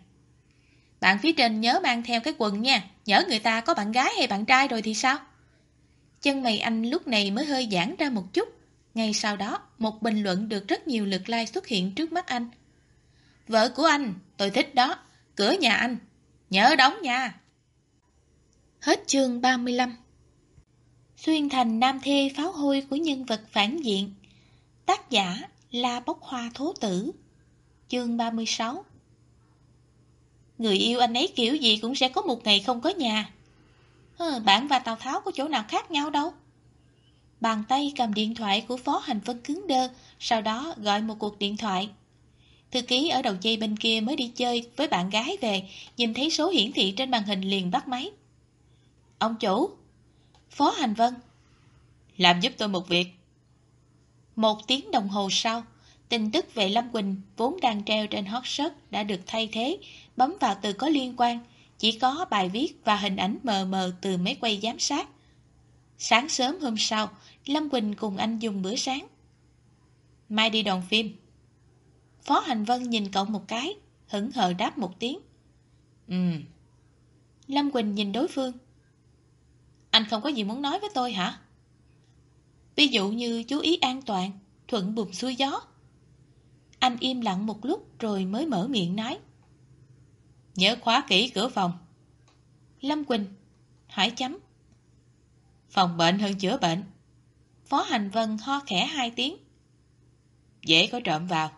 Bạn phía trên nhớ mang theo cái quần nha, nhớ người ta có bạn gái hay bạn trai rồi thì sao? Chân mày anh lúc này mới hơi giãn ra một chút. Ngay sau đó, một bình luận được rất nhiều lượt like xuất hiện trước mắt anh. Vợ của anh, tôi thích đó, cửa nhà anh, nhớ đóng nha. Hết chương 35 Xuyên thành nam thê pháo hôi của nhân vật phản diện Tác giả La Bốc Hoa Thố Tử Chương 36 Người yêu anh ấy kiểu gì cũng sẽ có một ngày không có nhà Hừ, Bạn và Tào Tháo có chỗ nào khác nhau đâu Bàn tay cầm điện thoại của Phó Hành Vân cứng đơ Sau đó gọi một cuộc điện thoại Thư ký ở đầu dây bên kia mới đi chơi với bạn gái về, nhìn thấy số hiển thị trên màn hình liền bắt máy. Ông chủ, Phó Hành Vân. Làm giúp tôi một việc. Một tiếng đồng hồ sau, tin tức về Lâm Quỳnh vốn đang treo trên hot search đã được thay thế, bấm vào từ có liên quan, chỉ có bài viết và hình ảnh mờ mờ từ máy quay giám sát. Sáng sớm hôm sau, Lâm Quỳnh cùng anh dùng bữa sáng. Mai đi đoàn phim. Phó Hành Vân nhìn cậu một cái, hững hờ đáp một tiếng. Ừ. Lâm Quỳnh nhìn đối phương. Anh không có gì muốn nói với tôi hả? Ví dụ như chú ý an toàn, thuận buồm xuôi gió. Anh im lặng một lúc rồi mới mở miệng nói. Nhớ khóa kỹ cửa phòng. Lâm Quỳnh, hỏi chấm. Phòng bệnh hơn chữa bệnh. Phó Hành Vân ho khẽ hai tiếng. Dễ có trộm vào.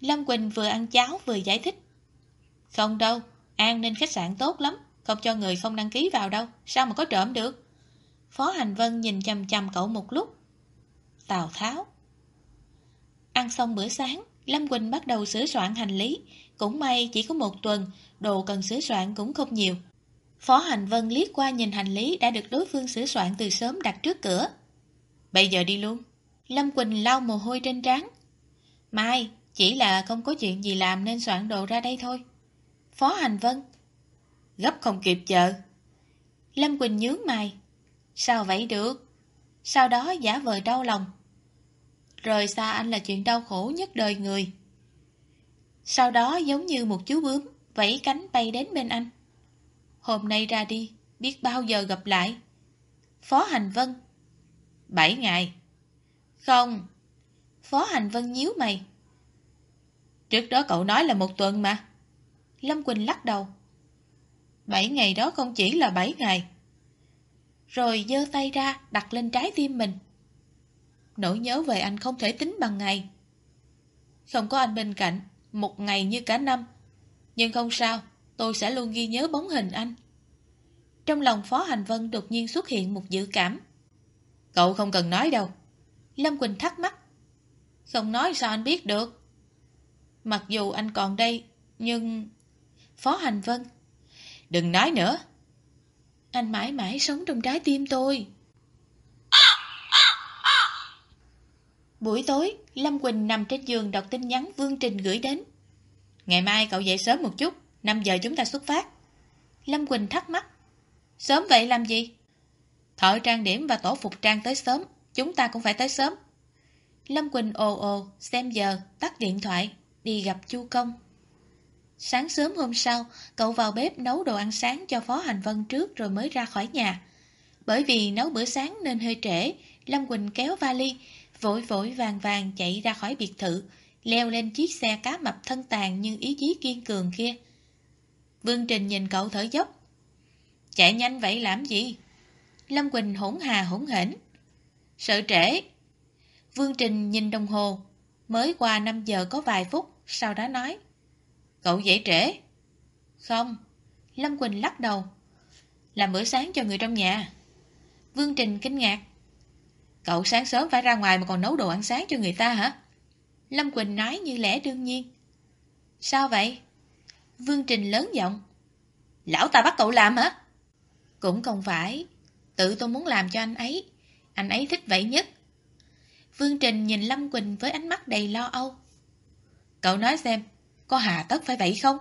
Lâm Quỳnh vừa ăn cháo vừa giải thích. Không đâu, an ninh khách sạn tốt lắm, không cho người không đăng ký vào đâu, sao mà có trộm được. Phó Hành Vân nhìn chầm chầm cậu một lúc. Tào Tháo Ăn xong bữa sáng, Lâm Quỳnh bắt đầu sửa soạn hành lý. Cũng may chỉ có một tuần, đồ cần sửa soạn cũng không nhiều. Phó Hành Vân liếc qua nhìn hành lý đã được đối phương sửa soạn từ sớm đặt trước cửa. Bây giờ đi luôn. Lâm Quỳnh lau mồ hôi trên trán. Mai, chỉ là không có chuyện gì làm nên soạn đồ ra đây thôi. Phó Hành Vân. Gấp không kịp chờ. Lâm Quỳnh nhướng mày. Sao vậy được? Sau đó giả vờ đau lòng. Rời xa anh là chuyện đau khổ nhất đời người. Sau đó giống như một chú bướm, vẫy cánh bay đến bên anh. Hôm nay ra đi, biết bao giờ gặp lại. Phó Hành Vân. Bảy ngày. Không. Phó Hành Vân nhíu mày. Trước đó cậu nói là một tuần mà. Lâm Quỳnh lắc đầu. Bảy ngày đó không chỉ là bảy ngày. Rồi giơ tay ra đặt lên trái tim mình. Nỗi nhớ về anh không thể tính bằng ngày. Không có anh bên cạnh, một ngày như cả năm. Nhưng không sao, tôi sẽ luôn ghi nhớ bóng hình anh. Trong lòng Phó Hành Vân đột nhiên xuất hiện một dự cảm. Cậu không cần nói đâu. Lâm Quỳnh thắc mắc. Không nói sao anh biết được. Mặc dù anh còn đây, nhưng... Phó Hành Vân. Đừng nói nữa. Anh mãi mãi sống trong trái tim tôi. Buổi tối, Lâm Quỳnh nằm trên giường đọc tin nhắn Vương Trình gửi đến. Ngày mai cậu dậy sớm một chút, 5 giờ chúng ta xuất phát. Lâm Quỳnh thắc mắc. Sớm vậy làm gì? Thợ trang điểm và tổ phục trang tới sớm, chúng ta cũng phải tới sớm. Lâm Quỳnh ồ ồ, xem giờ, tắt điện thoại, đi gặp Chu Công. Sáng sớm hôm sau, cậu vào bếp nấu đồ ăn sáng cho Phó Hành Vân trước rồi mới ra khỏi nhà. Bởi vì nấu bữa sáng nên hơi trễ, Lâm Quỳnh kéo vali, vội vội vàng vàng chạy ra khỏi biệt thự, leo lên chiếc xe cá mập thân tàn nhưng ý chí kiên cường kia. Vương Trình nhìn cậu thở dốc. Chạy nhanh vậy làm gì? Lâm Quỳnh hỗn hà hỗn hển. Sợ trễ. Vương Trình nhìn đồng hồ. Mới qua 5 giờ có vài phút, sau đó nói. Cậu dậy trễ. Không. Lâm Quỳnh lắc đầu. Làm bữa sáng cho người trong nhà. Vương Trình kinh ngạc. Cậu sáng sớm phải ra ngoài mà còn nấu đồ ăn sáng cho người ta hả? Lâm Quỳnh nói như lẽ đương nhiên. Sao vậy? Vương Trình lớn giọng. Lão ta bắt cậu làm hả? Cũng không phải. Tự tôi muốn làm cho anh ấy. Anh ấy thích vậy nhất. Vương Trình nhìn Lâm Quỳnh với ánh mắt đầy lo âu. Cậu nói xem, có hà tất phải vậy không?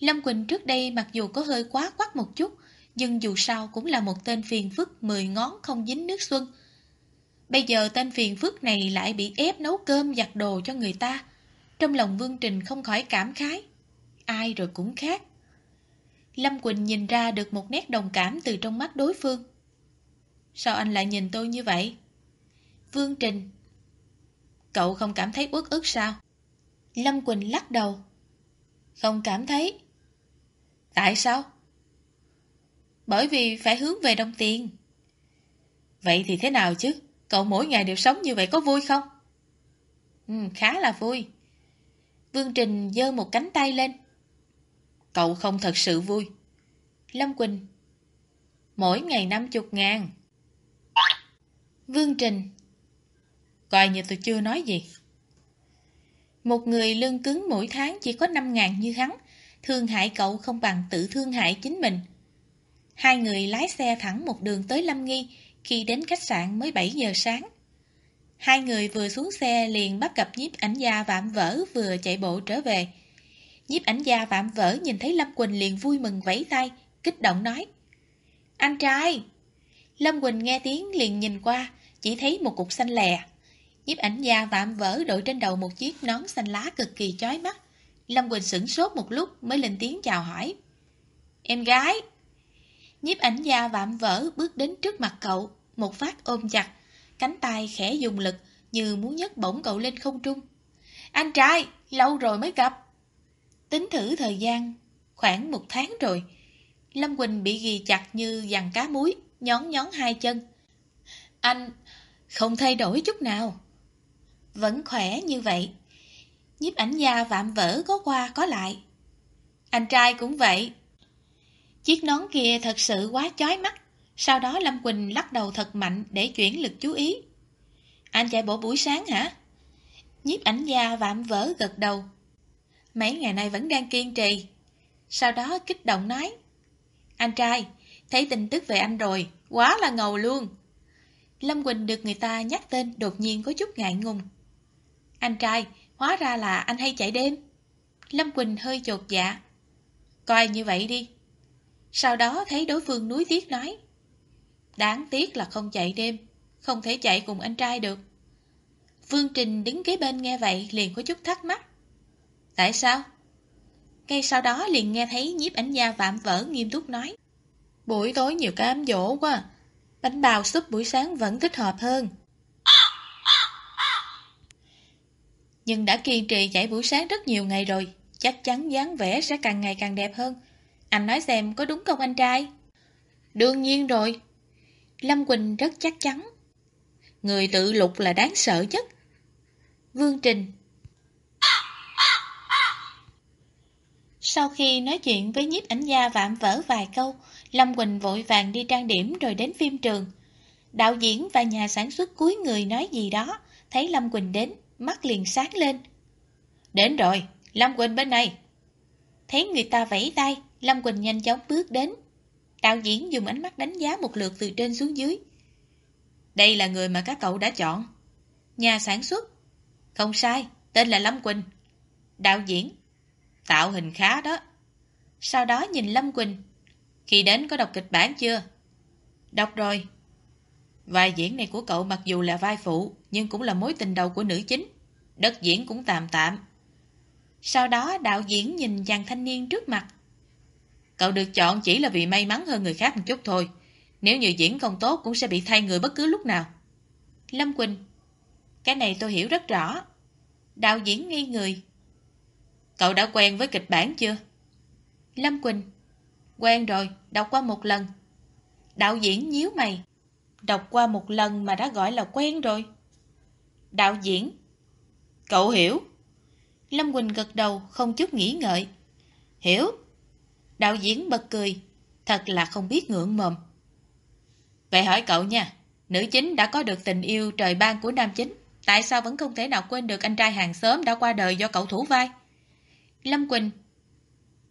Lâm Quỳnh trước đây mặc dù có hơi quá quắc một chút, nhưng dù sao cũng là một tên phiền phức mười ngón không dính nước xuân. Bây giờ tên phiền phức này lại bị ép nấu cơm giặt đồ cho người ta. Trong lòng Vương Trình không khỏi cảm khái. Ai rồi cũng khác. Lâm Quỳnh nhìn ra được một nét đồng cảm từ trong mắt đối phương. Sao anh lại nhìn tôi như vậy? Vương Trình Cậu không cảm thấy uất ức sao? Lâm Quỳnh lắc đầu. Không cảm thấy. Tại sao? Bởi vì phải hướng về đồng tiền. Vậy thì thế nào chứ? Cậu mỗi ngày đều sống như vậy có vui không? Ừ, khá là vui. Vương Trình giơ một cánh tay lên. Cậu không thật sự vui. Lâm Quỳnh Mỗi ngày năm chục ngàn. Vương Trình Coi như tôi chưa nói gì. Một người lương cứng mỗi tháng chỉ có 5 ngàn như hắn, thương hại cậu không bằng tự thương hại chính mình. Hai người lái xe thẳng một đường tới Lâm Nghi, khi đến khách sạn mới 7 giờ sáng. Hai người vừa xuống xe liền bắt gặp nhiếp ảnh gia vạm vỡ vừa chạy bộ trở về. Nhiếp ảnh gia vạm vỡ nhìn thấy Lâm Quỳnh liền vui mừng vẫy tay, kích động nói. Anh trai! Lâm Quỳnh nghe tiếng liền nhìn qua, chỉ thấy một cục xanh lè. Nhiếp ảnh gia vạm vỡ đội trên đầu một chiếc nón xanh lá cực kỳ chói mắt. Lâm Quỳnh sửng sốt một lúc mới lên tiếng chào hỏi. Em gái! Nhiếp ảnh gia vạm vỡ bước đến trước mặt cậu, một phát ôm chặt, cánh tay khẽ dùng lực như muốn nhấc bổng cậu lên không trung. Anh trai, lâu rồi mới gặp. Tính thử thời gian, khoảng một tháng rồi. Lâm Quỳnh bị ghi chặt như dằn cá muối, nhón nhón hai chân. Anh không thay đổi chút nào. Vẫn khỏe như vậy. Nhiếp ảnh gia vạm vỡ có qua có lại. Anh trai cũng vậy. Chiếc nón kia thật sự quá chói mắt. Sau đó Lâm Quỳnh lắc đầu thật mạnh để chuyển lực chú ý. Anh chạy bộ buổi sáng hả? Nhiếp ảnh gia vạm vỡ gật đầu. Mấy ngày nay vẫn đang kiên trì. Sau đó kích động nói. Anh trai, thấy tin tức về anh rồi, quá là ngầu luôn. Lâm Quỳnh được người ta nhắc tên đột nhiên có chút ngại ngùng. Anh trai, hóa ra là anh hay chạy đêm. Lâm Quỳnh hơi chột dạ. Coi như vậy đi. Sau đó thấy đối phương núi tiếc nói. Đáng tiếc là không chạy đêm, không thể chạy cùng anh trai được. Vương Trình đứng kế bên nghe vậy liền có chút thắc mắc. Tại sao? Ngay sau đó liền nghe thấy nhiếp ảnh gia vạm vỡ nghiêm túc nói. Buổi tối nhiều cám dỗ quá, bánh bào súp buổi sáng vẫn thích hợp hơn. Nhưng đã kiên trì chạy buổi sáng rất nhiều ngày rồi, chắc chắn dáng vẻ sẽ càng ngày càng đẹp hơn. Anh nói xem có đúng không anh trai? Đương nhiên rồi. Lâm Quỳnh rất chắc chắn. Người tự lục là đáng sợ nhất. Vương Trình Sau khi nói chuyện với nhiếp ảnh gia vạm vỡ vài câu, Lâm Quỳnh vội vàng đi trang điểm rồi đến phim trường. Đạo diễn và nhà sản xuất cuối người nói gì đó, thấy Lâm Quỳnh đến, mắt liền sáng lên. Đến rồi, Lâm Quỳnh bên này. Thấy người ta vẫy tay, Lâm Quỳnh nhanh chóng bước đến. Đạo diễn dùng ánh mắt đánh giá một lượt từ trên xuống dưới. Đây là người mà các cậu đã chọn. Nhà sản xuất. Không sai, tên là Lâm Quỳnh. Đạo diễn. Tạo hình khá đó. Sau đó nhìn Lâm Quỳnh. Khi đến có đọc kịch bản chưa? Đọc rồi. Vai diễn này của cậu mặc dù là vai phụ, nhưng cũng là mối tình đầu của nữ chính. Đất diễn cũng tạm tạm. Sau đó đạo diễn nhìn chàng thanh niên trước mặt. Cậu được chọn chỉ là vì may mắn hơn người khác một chút thôi. Nếu như diễn không tốt cũng sẽ bị thay người bất cứ lúc nào. Lâm Quỳnh Cái này tôi hiểu rất rõ. Đạo diễn nghi người. Cậu đã quen với kịch bản chưa? Lâm Quỳnh Quen rồi, đọc qua một lần. Đạo diễn nhíu mày. Đọc qua một lần mà đã gọi là quen rồi. Đạo diễn Cậu hiểu. Lâm Quỳnh gật đầu, không chút nghĩ ngợi. Hiểu. Đạo diễn bật cười. Thật là không biết ngượng mồm. Vậy hỏi cậu nha, nữ chính đã có được tình yêu trời ban của nam chính, tại sao vẫn không thể nào quên được anh trai hàng xóm đã qua đời do cậu thủ vai? Lâm Quỳnh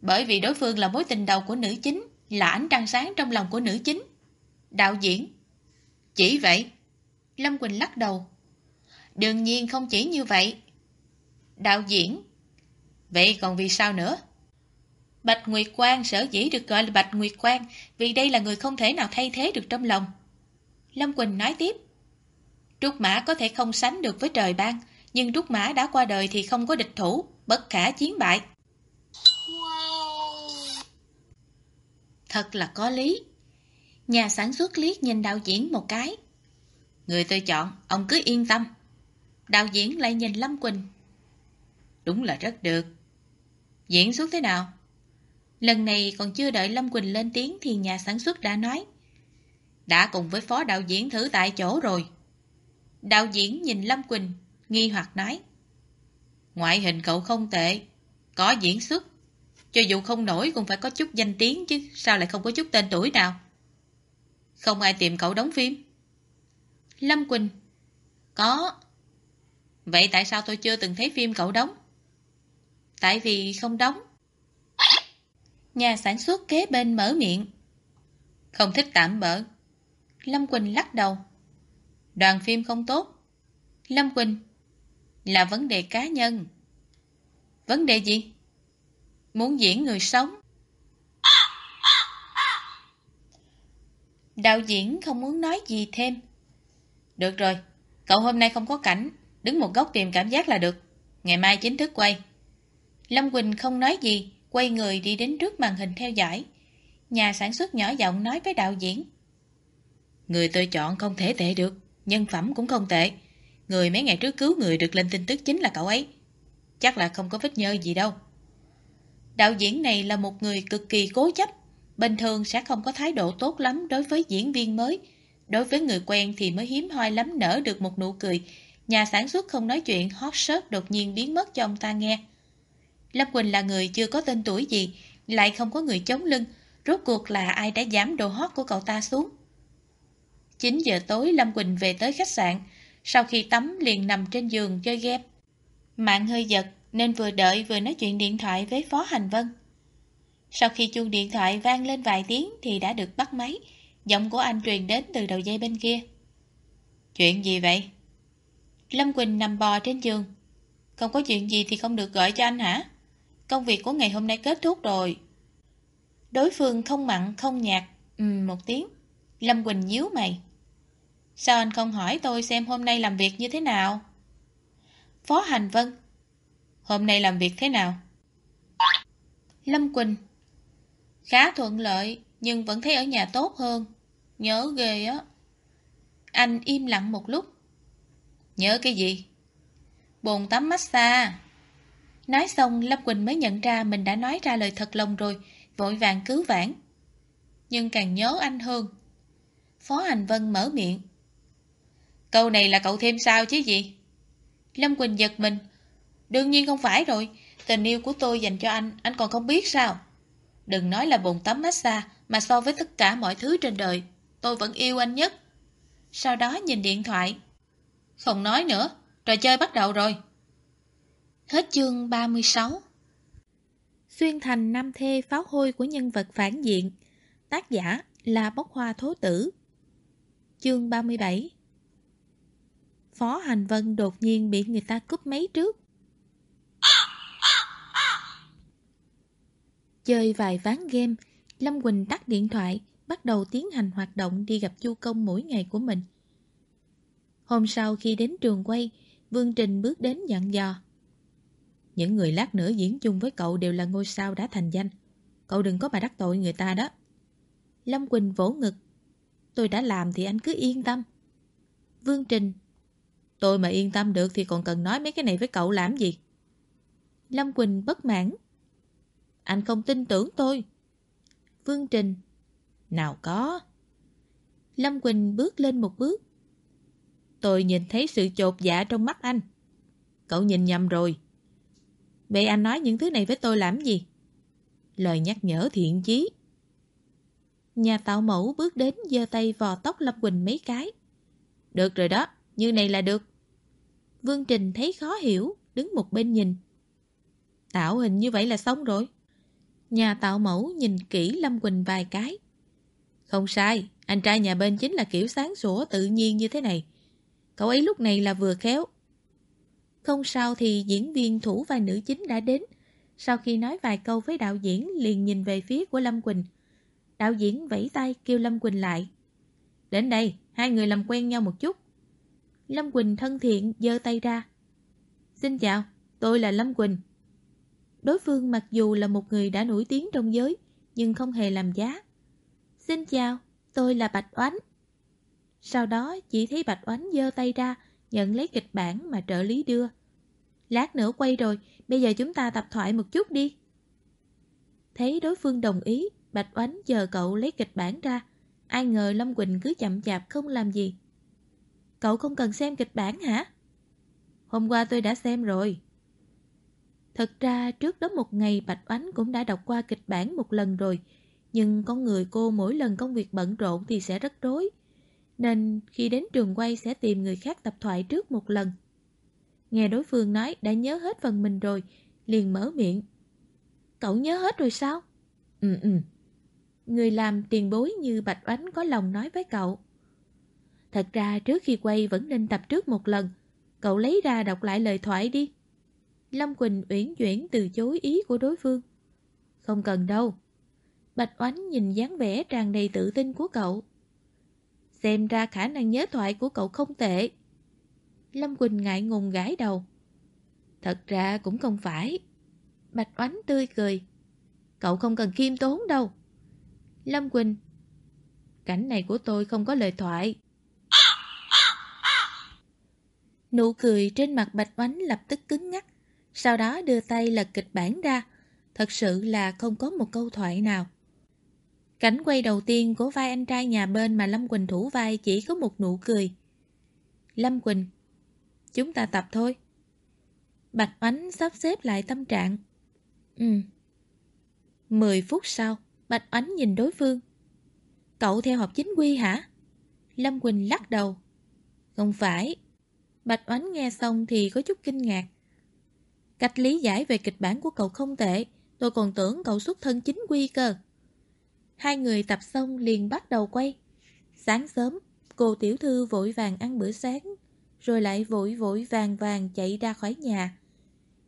Bởi vì đối phương là mối tình đầu của nữ chính, là ánh trăng sáng trong lòng của nữ chính. Đạo diễn Chỉ vậy. Lâm Quỳnh lắc đầu. Đương nhiên không chỉ như vậy. Đạo diễn Vậy còn vì sao nữa? Bạch Nguyệt Quang sở dĩ được gọi là Bạch Nguyệt Quang vì đây là người không thể nào thay thế được trong lòng. Lâm Quỳnh nói tiếp. Trúc Mã có thể không sánh được với trời ban, nhưng Trúc Mã đã qua đời thì không có địch thủ, bất khả chiến bại. Thật là có lý. Nhà sản xuất liếc nhìn đạo diễn một cái. Người tôi chọn, ông cứ yên tâm. Đạo diễn lại nhìn Lâm Quỳnh. Đúng là rất được. Diễn xuất thế nào? Lần này còn chưa đợi Lâm Quỳnh lên tiếng thì nhà sản xuất đã nói. Đã cùng với phó đạo diễn thử tại chỗ rồi. Đạo diễn nhìn Lâm Quỳnh, nghi hoặc nói. Ngoại hình cậu không tệ, có diễn xuất. Cho dù không nổi cũng phải có chút danh tiếng chứ, sao lại không có chút tên tuổi nào? Không ai tìm cậu đóng phim. Lâm Quỳnh Có. Vậy tại sao tôi chưa từng thấy phim cậu đóng? Tại vì không đóng. Nhà sản xuất kế bên mở miệng. Không thích tạm bỡ. Lâm Quỳnh lắc đầu. Đoàn phim không tốt. Lâm Quỳnh. Là vấn đề cá nhân. Vấn đề gì? Muốn diễn người sống. Đạo diễn không muốn nói gì thêm. Được rồi, cậu hôm nay không có cảnh, đứng một góc tìm cảm giác là được. Ngày mai chính thức quay. Lâm Quỳnh không nói gì, quay người đi đến trước màn hình theo dõi. Nhà sản xuất nhỏ giọng nói với đạo diễn. Người tôi chọn không thể tệ được, nhân phẩm cũng không tệ. Người mấy ngày trước cứu người được lên tin tức chính là cậu ấy. Chắc là không có vết nhơ gì đâu. Đạo diễn này là một người cực kỳ cố chấp, bình thường sẽ không có thái độ tốt lắm đối với diễn viên mới. Đối với người quen thì mới hiếm hoi lắm nở được một nụ cười. Nhà sản xuất không nói chuyện, hot shot đột nhiên biến mất cho ông ta nghe. Lâm Quỳnh là người chưa có tên tuổi gì, lại không có người chống lưng. Rốt cuộc là ai đã giảm đồ hot của cậu ta xuống? 9 giờ tối Lâm Quỳnh về tới khách sạn. Sau khi tắm liền nằm trên giường chơi game. Mạng hơi giật nên vừa đợi vừa nói chuyện điện thoại với Phó Hành Vân. Sau khi chuông điện thoại vang lên vài tiếng thì đã được bắt máy. Giọng của anh truyền đến từ đầu dây bên kia. Chuyện gì vậy? Lâm Quỳnh nằm bò trên giường. Không có chuyện gì thì không được gọi cho anh hả? Công việc của ngày hôm nay kết thúc rồi. Đối phương không mặn, không nhạt, ừm một tiếng. Lâm Quỳnh nhíu mày. Sao anh không hỏi tôi xem hôm nay làm việc như thế nào? Phó Hành Vân Hôm nay làm việc thế nào? Lâm Quỳnh Khá thuận lợi, nhưng vẫn thấy ở nhà tốt hơn. Nhớ ghê á. Anh im lặng một lúc. Nhớ cái gì? Bồn tắm massage. Nói xong, Lâm Quỳnh mới nhận ra mình đã nói ra lời thật lòng rồi, vội vàng cứu vãn. Nhưng càng nhớ anh hơn. Phó Hành Vân mở miệng. Câu này là cậu thêm sao chứ gì? Lâm Quỳnh giật mình. Đương nhiên không phải rồi. Tình yêu của tôi dành cho anh, anh còn không biết sao? Đừng nói là bồn tắm massage, mà so với tất cả mọi thứ trên đời, tôi vẫn yêu anh nhất. Sau đó nhìn điện thoại. Không nói nữa, trò chơi bắt đầu rồi. Hết chương 36 Xuyên thành nam thê pháo hôi của nhân vật phản diện. Tác giả là Bốc Hoa Thố Tử. Chương 37 Phó Hành Vân đột nhiên bị người ta cúp máy trước. Chơi vài ván game Lâm Quỳnh tắt điện thoại Bắt đầu tiến hành hoạt động đi gặp Chu Công mỗi ngày của mình. Hôm sau khi đến trường quay, Vương Trình bước đến dặn dò những người lát nữa diễn chung với cậu đều là ngôi sao đã thành danh. Cậu đừng có mà đắc tội người ta đó. Lâm Quỳnh vỗ ngực. Tôi đã làm thì anh cứ yên tâm. Vương Trình. Tôi mà yên tâm được thì còn cần nói mấy cái này với cậu làm gì? Lâm Quỳnh bất mãn. Anh không tin tưởng tôi. Vương Trình. Nào có. Lâm Quỳnh bước lên một bước. Tôi nhìn thấy sự chột dạ trong mắt anh. Cậu nhìn nhầm rồi. Vậy anh nói những thứ này với tôi làm gì? Lời nhắc nhở thiện chí. Nhà tạo mẫu bước đến giơ tay vò tóc Lâm Quỳnh mấy cái. Được rồi đó, như này là được. Vương Trình thấy khó hiểu, đứng một bên nhìn. Tạo hình như vậy là xong rồi. Nhà tạo mẫu nhìn kỹ Lâm Quỳnh vài cái. Không sai, anh trai nhà bên chính là kiểu sáng sủa tự nhiên như thế này. Cậu ấy lúc này là vừa khéo, không sao thì diễn viên thủ vai nữ chính đã đến. Sau khi nói vài câu với đạo diễn liền nhìn về phía của Lâm Quỳnh. Đạo diễn vẫy tay kêu Lâm Quỳnh lại. Đến đây, hai người làm quen nhau một chút. Lâm Quỳnh thân thiện giơ tay ra. Xin chào, tôi là Lâm Quỳnh. Đối phương mặc dù là một người đã nổi tiếng trong giới, nhưng không hề làm giá. Xin chào, tôi là Bạch Oánh. Sau đó chỉ thấy Bạch Oánh giơ tay ra, nhận lấy kịch bản mà trợ lý đưa. Lát nữa quay rồi, bây giờ chúng ta tập thoại một chút đi. Thấy đối phương đồng ý, Bạch Oánh chờ cậu lấy kịch bản ra. Ai ngờ Lâm Quỳnh cứ chậm chạp không làm gì. Cậu không cần xem kịch bản hả? Hôm qua tôi đã xem rồi. Thật ra trước đó một ngày Bạch Oánh cũng đã đọc qua kịch bản một lần rồi. Nhưng con người cô mỗi lần công việc bận rộn thì sẽ rất rối. Nên khi đến trường quay sẽ tìm người khác tập thoại trước một lần. Nghe đối phương nói đã nhớ hết phần mình rồi, liền mở miệng. Cậu nhớ hết rồi sao? Ừ ừ. Người làm tiền bối như Bạch Oánh có lòng nói với cậu. Thật ra trước khi quay vẫn nên tập trước một lần. Cậu lấy ra đọc lại lời thoại đi. Lâm Quỳnh uyển chuyển từ chối ý của đối phương. Không cần đâu. Bạch Oánh nhìn dáng vẻ tràn đầy tự tin của cậu. Xem ra khả năng nhớ thoại của cậu không tệ. Lâm Quỳnh ngại ngùng gãi đầu. Thật ra cũng không phải. Bạch Oánh tươi cười. Cậu không cần khiêm tốn đâu. Lâm Quỳnh, Cảnh này của tôi không có lời thoại. Nụ cười trên mặt Bạch Oánh lập tức cứng ngắc. Sau đó đưa tay lật kịch bản ra. Thật sự là không có một câu thoại nào. Cảnh quay đầu tiên của vai anh trai nhà bên mà Lâm Quỳnh thủ vai chỉ có một nụ cười. Lâm Quỳnh, chúng ta tập thôi. Bạch Oánh sắp xếp lại tâm trạng. Ừ. Mười phút sau, Bạch Oánh nhìn đối phương. Cậu theo học chính quy hả? Lâm Quỳnh lắc đầu. Không phải. Bạch Oánh nghe xong thì có chút kinh ngạc. Cách lý giải về kịch bản của cậu không tệ, tôi còn tưởng cậu xuất thân chính quy cơ. Hai người tập xong liền bắt đầu quay. Sáng sớm, cô tiểu thư vội vàng ăn bữa sáng, rồi lại vội vội vàng vàng chạy ra khỏi nhà.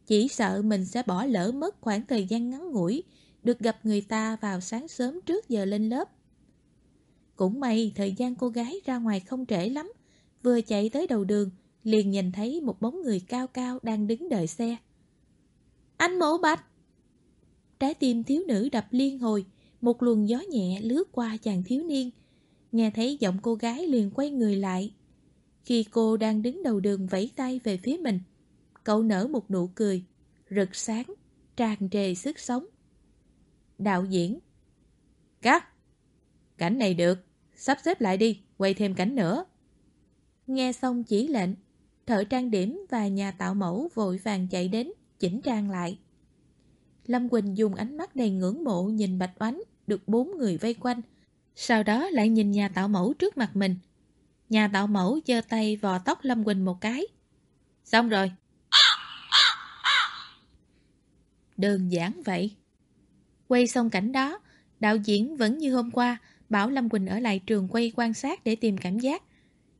Chỉ sợ mình sẽ bỏ lỡ mất khoảng thời gian ngắn ngủi, được gặp người ta vào sáng sớm trước giờ lên lớp. Cũng may thời gian cô gái ra ngoài không trễ lắm, vừa chạy tới đầu đường, liền nhìn thấy một bóng người cao cao đang đứng đợi xe. Anh mộ bạch! Trái tim thiếu nữ đập liên hồi, một luồng gió nhẹ lướt qua chàng thiếu niên. Nghe thấy giọng cô gái liền quay người lại. Khi cô đang đứng đầu đường vẫy tay về phía mình, cậu nở một nụ cười, rực sáng, tràn trề sức sống. Đạo diễn Cắt! Cảnh này được, sắp xếp lại đi, quay thêm cảnh nữa. Nghe xong chỉ lệnh, thợ trang điểm và nhà tạo mẫu vội vàng chạy đến, chỉnh trang lại. Lâm Quỳnh dùng ánh mắt đầy ngưỡng mộ nhìn Bạch Oánh được bốn người vây quanh, sau đó lại nhìn nhà tạo mẫu trước mặt mình. Nhà tạo mẫu giơ tay vò tóc Lâm Quỳnh một cái. Xong rồi. Đơn giản vậy. Quay xong cảnh đó, đạo diễn vẫn như hôm qua, bảo Lâm Quỳnh ở lại trường quay quan sát để tìm cảm giác.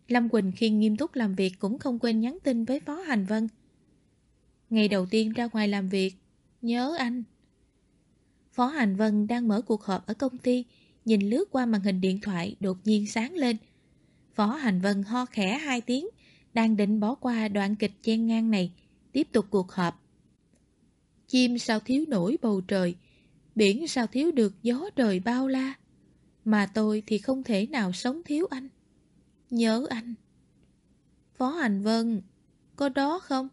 Lâm Quỳnh khi nghiêm túc làm việc cũng không quên nhắn tin với Phó Hành Vân. Ngày đầu tiên ra ngoài làm việc, nhớ anh. Phó Hành Vân đang mở cuộc họp ở công ty, nhìn lướt qua màn hình điện thoại đột nhiên sáng lên. Phó Hành Vân ho khẽ hai tiếng, đang định bỏ qua đoạn kịch chen ngang này, tiếp tục cuộc họp. Chim sao thiếu nổi bầu trời, biển sao thiếu được gió trời bao la. Mà tôi thì không thể nào sống thiếu anh. Nhớ anh. Phó Hành Vân, có đó không?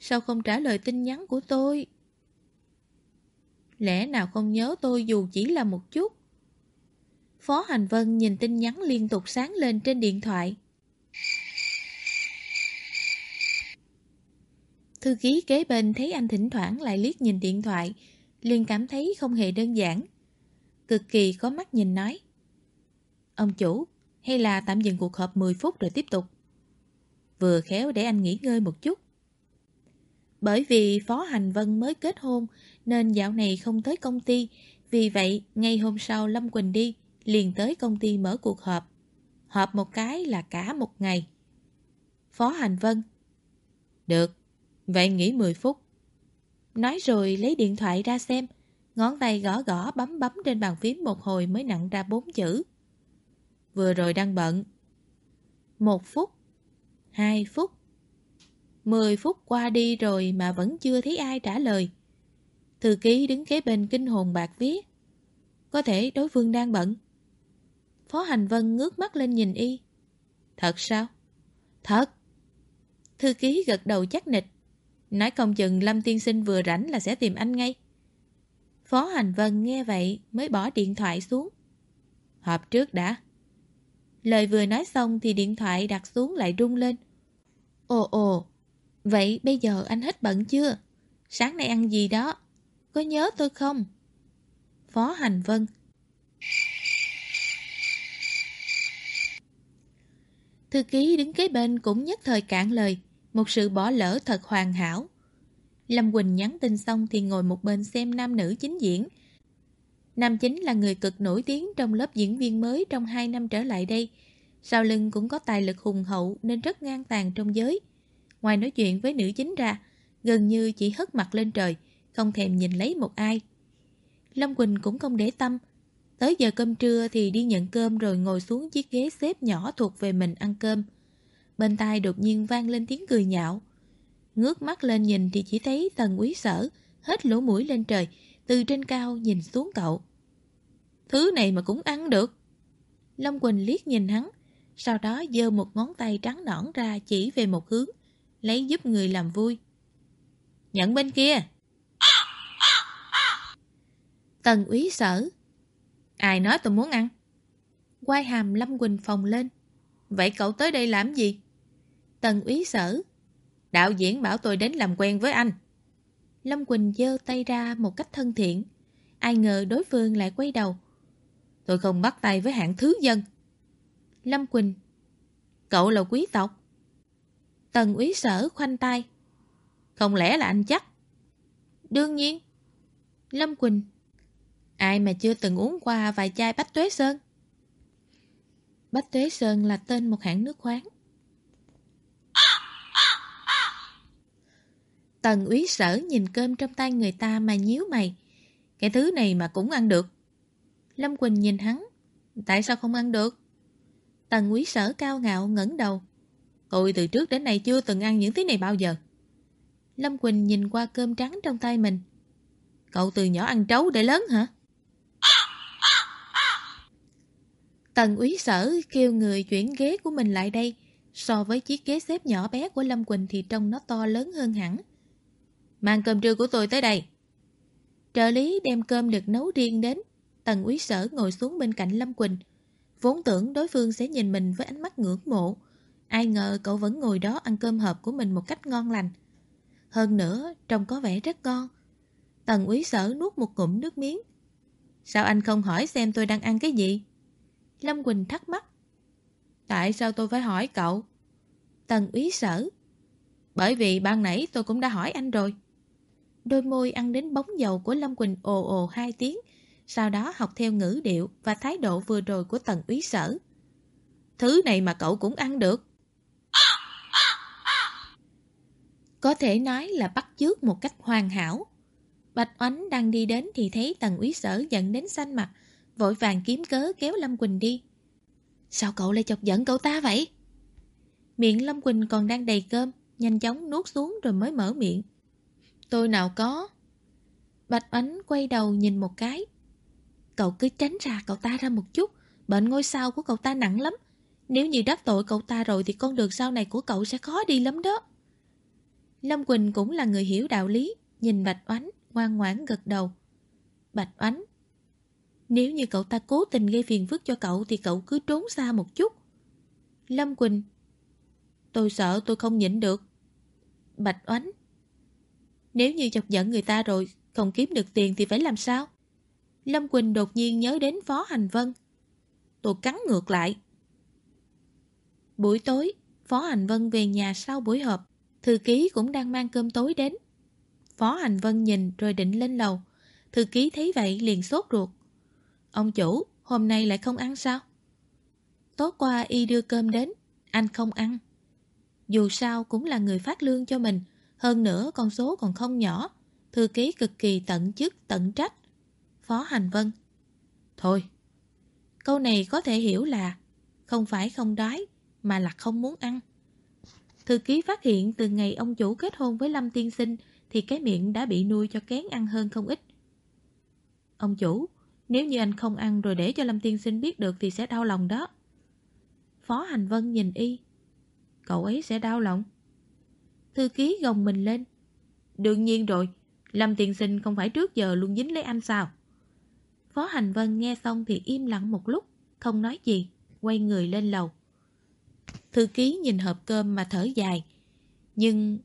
Sao không trả lời tin nhắn của tôi? Lẽ nào không nhớ tôi dù chỉ là một chút? Phó Hành Vân nhìn tin nhắn liên tục sáng lên trên điện thoại. Thư ký kế bên thấy anh thỉnh thoảng lại liếc nhìn điện thoại, liền cảm thấy không hề đơn giản. Cực kỳ có mắt nhìn nói. Ông chủ, hay là tạm dừng cuộc họp 10 phút rồi tiếp tục? Vừa khéo để anh nghỉ ngơi một chút. Bởi vì Phó Hành Vân mới kết hôn nên dạo này không tới công ty, vì vậy ngay hôm sau Lâm Quỳnh đi, liền tới công ty mở cuộc họp. Họp một cái là cả một ngày. Phó Hành Vân Được, vậy nghỉ 10 phút. Nói rồi lấy điện thoại ra xem, ngón tay gõ gõ bấm bấm trên bàn phím một hồi mới nặng ra bốn chữ. Vừa rồi đang bận. Một phút, hai phút, mười phút qua đi rồi mà vẫn chưa thấy ai trả lời. Thư ký đứng kế bên kinh hồn bạc viết. Có thể đối phương đang bận. Phó Hành Vân ngước mắt lên nhìn y. Thật sao? Thật. Thư ký gật đầu chắc nịch. Nói công chừng Lâm Tiên Sinh vừa rảnh là sẽ tìm anh ngay. Phó Hành Vân nghe vậy mới bỏ điện thoại xuống. Họp trước đã. Lời vừa nói xong thì điện thoại đặt xuống lại rung lên. Ồ ồ, vậy bây giờ anh hết bận chưa? Sáng nay ăn gì đó? Có nhớ tôi không? Phó Hành Vân Thư ký đứng kế bên cũng nhất thời cạn lời, một sự bỏ lỡ thật hoàn hảo. Lâm Quỳnh nhắn tin xong thì ngồi một bên xem nam nữ chính diễn. Nam chính là người cực nổi tiếng trong lớp diễn viên mới trong 2 năm trở lại đây. Sau lưng cũng có tài lực hùng hậu nên rất ngang tàn trong giới. Ngoài nói chuyện với nữ chính ra, gần như chỉ hất mặt lên trời, không thèm nhìn lấy một ai. Lâm Quỳnh cũng không để tâm. Tới giờ cơm trưa thì đi nhận cơm rồi ngồi xuống chiếc ghế xếp nhỏ thuộc về mình ăn cơm. Bên tai đột nhiên vang lên tiếng cười nhạo. Ngước mắt lên nhìn thì chỉ thấy tần quý sở, hết lỗ mũi lên trời, từ trên cao nhìn xuống cậu. Thứ này mà cũng ăn được. Lâm Quỳnh liếc nhìn hắn, sau đó giơ một ngón tay trắng nõn ra chỉ về một hướng, lấy giúp người làm vui. Nhận bên kia. Tần úy sở. Ai nói tôi muốn ăn? Quai hàm Lâm Quỳnh phòng lên. Vậy cậu tới đây làm gì? Tần úy sở. Đạo diễn bảo tôi đến làm quen với anh. Lâm Quỳnh giơ tay ra một cách thân thiện. Ai ngờ đối phương lại quay đầu. Tôi không bắt tay với hạng thứ dân. Lâm Quỳnh. Cậu là quý tộc. Tần úy sở khoanh tay. Không lẽ là anh chắc? Đương nhiên. Lâm Quỳnh. Ai mà chưa từng uống qua vài chai Bách Tuế Sơn? Bách Tuế Sơn là tên một hãng nước khoáng. Tần úy sở nhìn cơm trong tay người ta mà nhíu mày. Cái thứ này mà cũng ăn được. Lâm Quỳnh nhìn hắn. Tại sao không ăn được? Tần úy sở cao ngạo ngẩng đầu. Tôi từ trước đến nay chưa từng ăn những thứ này bao giờ. Lâm Quỳnh nhìn qua cơm trắng trong tay mình. Cậu từ nhỏ ăn trấu để lớn hả? Tần úy sở kêu người chuyển ghế của mình lại đây. So với chiếc ghế xếp nhỏ bé của Lâm Quỳnh thì trông nó to lớn hơn hẳn. Mang cơm trưa của tôi tới đây. Trợ lý đem cơm được nấu riêng đến. Tần úy sở ngồi xuống bên cạnh Lâm Quỳnh. Vốn tưởng đối phương sẽ nhìn mình với ánh mắt ngưỡng mộ. Ai ngờ cậu vẫn ngồi đó ăn cơm hộp của mình một cách ngon lành. Hơn nữa, trông có vẻ rất ngon. Tần úy sở nuốt một ngụm nước miếng. Sao anh không hỏi xem tôi đang ăn cái gì? Lâm Quỳnh thắc mắc. Tại sao tôi phải hỏi cậu? Tần úy sở. Bởi vì ban nãy tôi cũng đã hỏi anh rồi. Đôi môi ăn đến bóng dầu của Lâm Quỳnh ồ ồ hai tiếng, sau đó học theo ngữ điệu và thái độ vừa rồi của tần úy sở. Thứ này mà cậu cũng ăn được. Có thể nói là bắt chước một cách hoàn hảo. Bạch Oánh đang đi đến thì thấy tần úy sở giận đến xanh mặt, vội vàng kiếm cớ kéo Lâm Quỳnh đi. Sao cậu lại chọc giận cậu ta vậy? Miệng Lâm Quỳnh còn đang đầy cơm, nhanh chóng nuốt xuống rồi mới mở miệng. Tôi nào có. Bạch Oánh quay đầu nhìn một cái. Cậu cứ tránh ra cậu ta ra một chút, bệnh ngôi sao của cậu ta nặng lắm. Nếu như đắc tội cậu ta rồi thì con đường sau này của cậu sẽ khó đi lắm đó. Lâm Quỳnh cũng là người hiểu đạo lý, nhìn Bạch Oánh, ngoan ngoãn gật đầu. Bạch Oánh Nếu như cậu ta cố tình gây phiền phức cho cậu thì cậu cứ trốn xa một chút. Lâm Quỳnh Tôi sợ tôi không nhịn được. Bạch Oánh Nếu như chọc giận người ta rồi, không kiếm được tiền thì phải làm sao? Lâm Quỳnh đột nhiên nhớ đến Phó Hành Vân. Tôi cắn ngược lại. Buổi tối, Phó Hành Vân về nhà sau buổi họp. Thư ký cũng đang mang cơm tối đến. Phó Hành Vân nhìn rồi định lên lầu. Thư ký thấy vậy liền sốt ruột. Ông chủ, hôm nay lại không ăn sao? Tối qua y đưa cơm đến, anh không ăn. Dù sao cũng là người phát lương cho mình, hơn nữa con số còn không nhỏ. Thư ký cực kỳ tận chức, tận trách. Phó Hành Vân Thôi, câu này có thể hiểu là không phải không đói, mà là không muốn ăn. Thư ký phát hiện từ ngày ông chủ kết hôn với Lâm Tiên Sinh thì cái miệng đã bị nuôi cho kén ăn hơn không ít. Ông chủ, nếu như anh không ăn rồi để cho Lâm Tiên Sinh biết được thì sẽ đau lòng đó. Phó Hành Vân nhìn y. Cậu ấy sẽ đau lòng. Thư ký gồng mình lên. Đương nhiên rồi, Lâm Tiên Sinh không phải trước giờ luôn dính lấy anh sao? Phó Hành Vân nghe xong thì im lặng một lúc, không nói gì, quay người lên lầu. Thư ký nhìn hộp cơm mà thở dài. Nhưng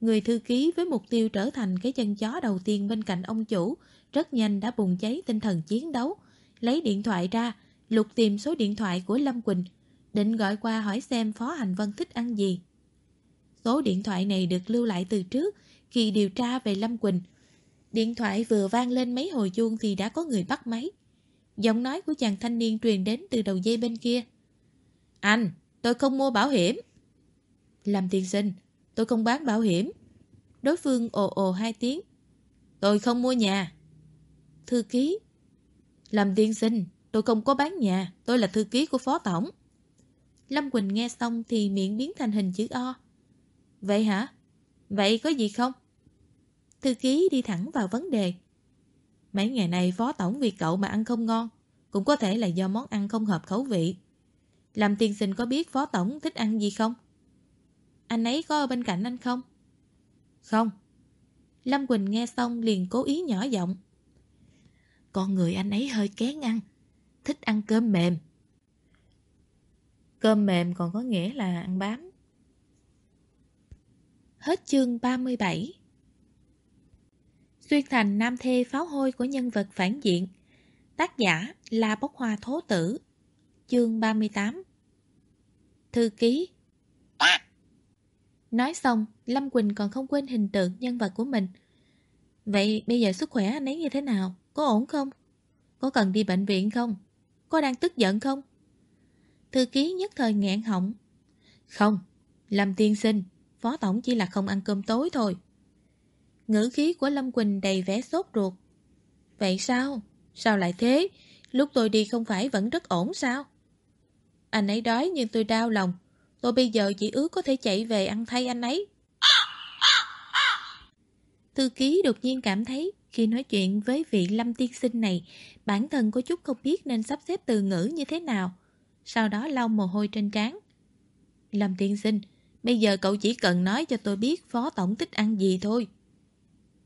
người thư ký với mục tiêu trở thành cái chân chó đầu tiên bên cạnh ông chủ rất nhanh đã bùng cháy tinh thần chiến đấu. Lấy điện thoại ra, lục tìm số điện thoại của Lâm Quỳnh, định gọi qua hỏi xem Phó Hành Vân thích ăn gì. Số điện thoại này được lưu lại từ trước, khi điều tra về Lâm Quỳnh. Điện thoại vừa vang lên mấy hồi chuông thì đã có người bắt máy. Giọng nói của chàng thanh niên truyền đến từ đầu dây bên kia. Anh, tôi không mua bảo hiểm. Lâm tiên sinh, tôi không bán bảo hiểm. Đối phương ồ ồ hai tiếng. Tôi không mua nhà. Thư ký. Lâm tiên sinh, tôi không có bán nhà, tôi là thư ký của phó tổng. Lâm Quỳnh nghe xong thì miệng biến thành hình chữ O. Vậy hả? Vậy có gì không? Thư ký đi thẳng vào vấn đề. Mấy ngày này phó tổng vì cậu mà ăn không ngon, cũng có thể là do món ăn không hợp khẩu vị. Làm tiên sinh có biết phó tổng thích ăn gì không? Anh ấy có ở bên cạnh anh không? Không. Lâm Quỳnh nghe xong liền cố ý nhỏ giọng. Con người anh ấy hơi kén ăn, thích ăn cơm mềm. Cơm mềm còn có nghĩa là ăn bám. Hết chương 37 Xuyên thành nam thê pháo hôi của nhân vật phản diện Tác giả là Bốc Hoa Thố Tử Chương 38 Thư ký Nói xong, Lâm Quỳnh còn không quên hình tượng nhân vật của mình. Vậy bây giờ sức khỏe anh ấy như thế nào? Có ổn không? Có cần đi bệnh viện không? Có đang tức giận không? Thư ký nhất thời nghẹn họng. Không, Lâm tiên sinh, phó tổng chỉ là không ăn cơm tối thôi. Ngữ khí của Lâm Quỳnh đầy vẻ sốt ruột. Vậy sao? Sao lại thế? Lúc tôi đi không phải vẫn rất ổn sao? Anh ấy đói nhưng tôi đau lòng. Tôi bây giờ chỉ ước có thể chạy về ăn thay anh ấy. Thư ký đột nhiên cảm thấy khi nói chuyện với vị Lâm tiên sinh này, bản thân có chút không biết nên sắp xếp từ ngữ như thế nào. Sau đó lau mồ hôi trên trán. Lâm tiên sinh, bây giờ cậu chỉ cần nói cho tôi biết phó tổng thích ăn gì thôi.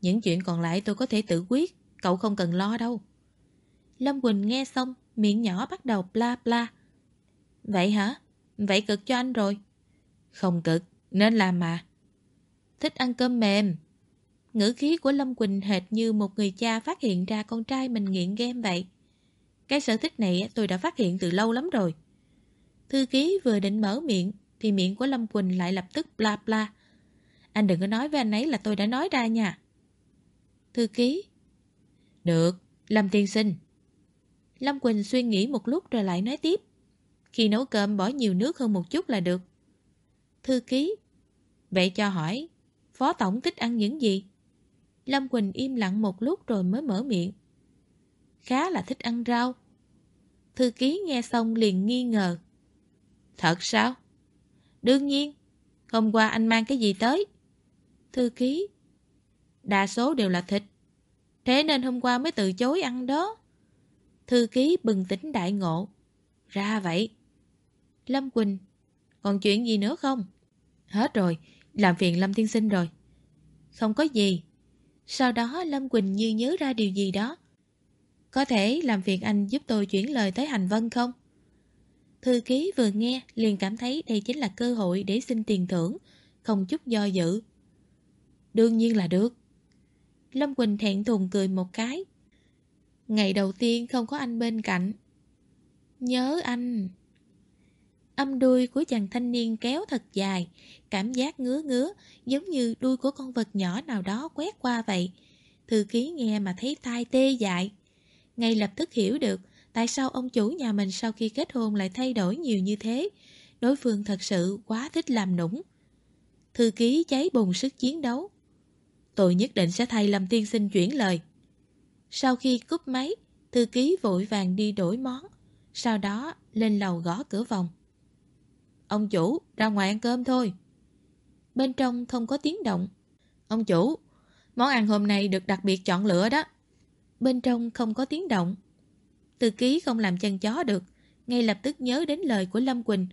Những chuyện còn lại tôi có thể tự quyết, cậu không cần lo đâu. Lâm Quỳnh nghe xong, miệng nhỏ bắt đầu bla bla. Vậy hả? Vậy cực cho anh rồi. Không cực, nên làm mà. Thích ăn cơm mềm. Ngữ khí của Lâm Quỳnh hệt như một người cha phát hiện ra con trai mình nghiện game vậy. Cái sở thích này tôi đã phát hiện từ lâu lắm rồi. Thư ký vừa định mở miệng thì miệng của Lâm Quỳnh lại lập tức bla bla. Anh đừng có nói với anh ấy là tôi đã nói ra nha. Thư ký. Được, Lâm tiên sinh. Lâm Quỳnh suy nghĩ một lúc rồi lại nói tiếp. Khi nấu cơm bỏ nhiều nước hơn một chút là được. Thư ký. Vậy cho hỏi, Phó Tổng thích ăn những gì? Lâm Quỳnh im lặng một lúc rồi mới mở miệng. Khá là thích ăn rau. Thư ký nghe xong liền nghi ngờ. Thật sao? Đương nhiên. Hôm qua anh mang cái gì tới? Thư ký. Đa số đều là thịt. Thế nên hôm qua mới từ chối ăn đó. Thư ký bừng tỉnh đại ngộ. Ra vậy. Lâm Quỳnh. Còn chuyện gì nữa không? Hết rồi. Làm phiền Lâm Thiên Sinh rồi. Không có gì. Sau đó Lâm Quỳnh như nhớ ra điều gì đó. Có thể làm phiền anh giúp tôi chuyển lời tới Hành Vân không? Thư ký vừa nghe liền cảm thấy đây chính là cơ hội để xin tiền thưởng, không chút do dự. Đương nhiên là được. Lâm Quỳnh thẹn thùng cười một cái. Ngày đầu tiên không có anh bên cạnh. Nhớ anh. Âm đuôi của chàng thanh niên kéo thật dài, cảm giác ngứa ngứa, giống như đuôi của con vật nhỏ nào đó quét qua vậy. Thư ký nghe mà thấy tai tê dại. Ngay lập tức hiểu được tại sao ông chủ nhà mình sau khi kết hôn lại thay đổi nhiều như thế. Đối phương thật sự quá thích làm nũng. Thư ký cháy bùng sức chiến đấu. Tôi nhất định sẽ thay Lâm Tiên Sinh chuyển lời. Sau khi cúp máy, thư ký vội vàng đi đổi món. Sau đó lên lầu gõ cửa phòng. Ông chủ, ra ngoài ăn cơm thôi. Bên trong không có tiếng động. Ông chủ, món ăn hôm nay được đặc biệt chọn lựa đó. Bên trong không có tiếng động. Từ ký không làm chân chó được, ngay lập tức nhớ đến lời của Lâm Quỳnh.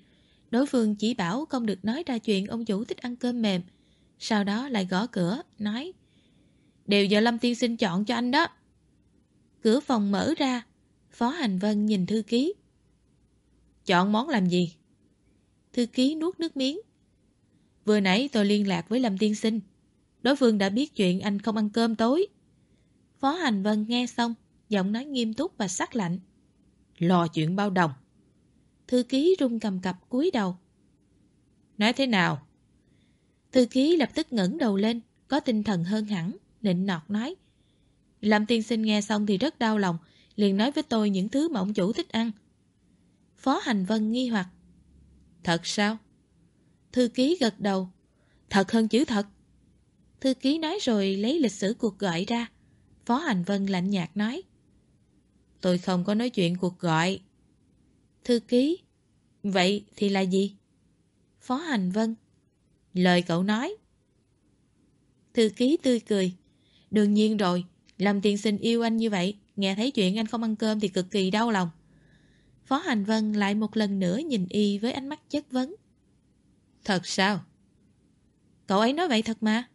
Đối phương chỉ bảo không được nói ra chuyện ông chủ thích ăn cơm mềm. Sau đó lại gõ cửa, nói Đều do Lâm Tiên Sinh chọn cho anh đó. Cửa phòng mở ra, Phó Hành Vân nhìn thư ký. Chọn món làm gì? Thư ký nuốt nước miếng. Vừa nãy tôi liên lạc với Lâm Tiên Sinh. Đối phương đã biết chuyện anh không ăn cơm tối. Phó Hành Vân nghe xong, giọng nói nghiêm túc và sắc lạnh. Lò chuyện bao đồng. Thư ký rung cầm cập cúi đầu. Nói thế nào? Thư ký lập tức ngẩng đầu lên, có tinh thần hơn hẳn, nịnh nọt nói. Lâm tiên sinh nghe xong thì rất đau lòng, liền nói với tôi những thứ mà ông chủ thích ăn. Phó Hành Vân nghi hoặc. Thật sao? Thư ký gật đầu. Thật hơn chữ thật. Thư ký nói rồi lấy lịch sử cuộc gọi ra. Phó Hành Vân lạnh nhạt nói. Tôi không có nói chuyện cuộc gọi. Thư ký. Vậy thì là gì? Phó Hành Vân. Lời cậu nói. Thư ký tươi cười. Đương nhiên rồi, làm tiên sinh yêu anh như vậy, nghe thấy chuyện anh không ăn cơm thì cực kỳ đau lòng. Phó Hành Vân lại một lần nữa nhìn y với ánh mắt chất vấn. Thật sao? Cậu ấy nói vậy thật mà.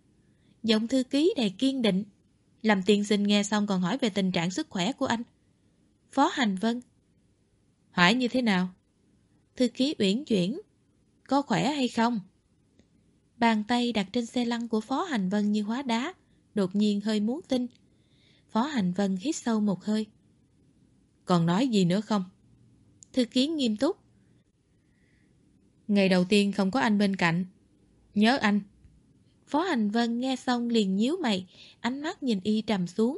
Giọng thư ký đầy kiên định. Lâm tiên sinh nghe xong còn hỏi về tình trạng sức khỏe của anh. Phó Hành Vân. Hỏi như thế nào? Thư ký uyển chuyển. Có khỏe hay không? Bàn tay đặt trên xe lăn của Phó Hành Vân như hóa đá, đột nhiên hơi muốn tin. Phó Hành Vân hít sâu một hơi. Còn nói gì nữa không? Thư ký nghiêm túc. Ngày đầu tiên không có anh bên cạnh. Nhớ anh. Phó Hành Vân nghe xong liền nhíu mày, ánh mắt nhìn y trầm xuống.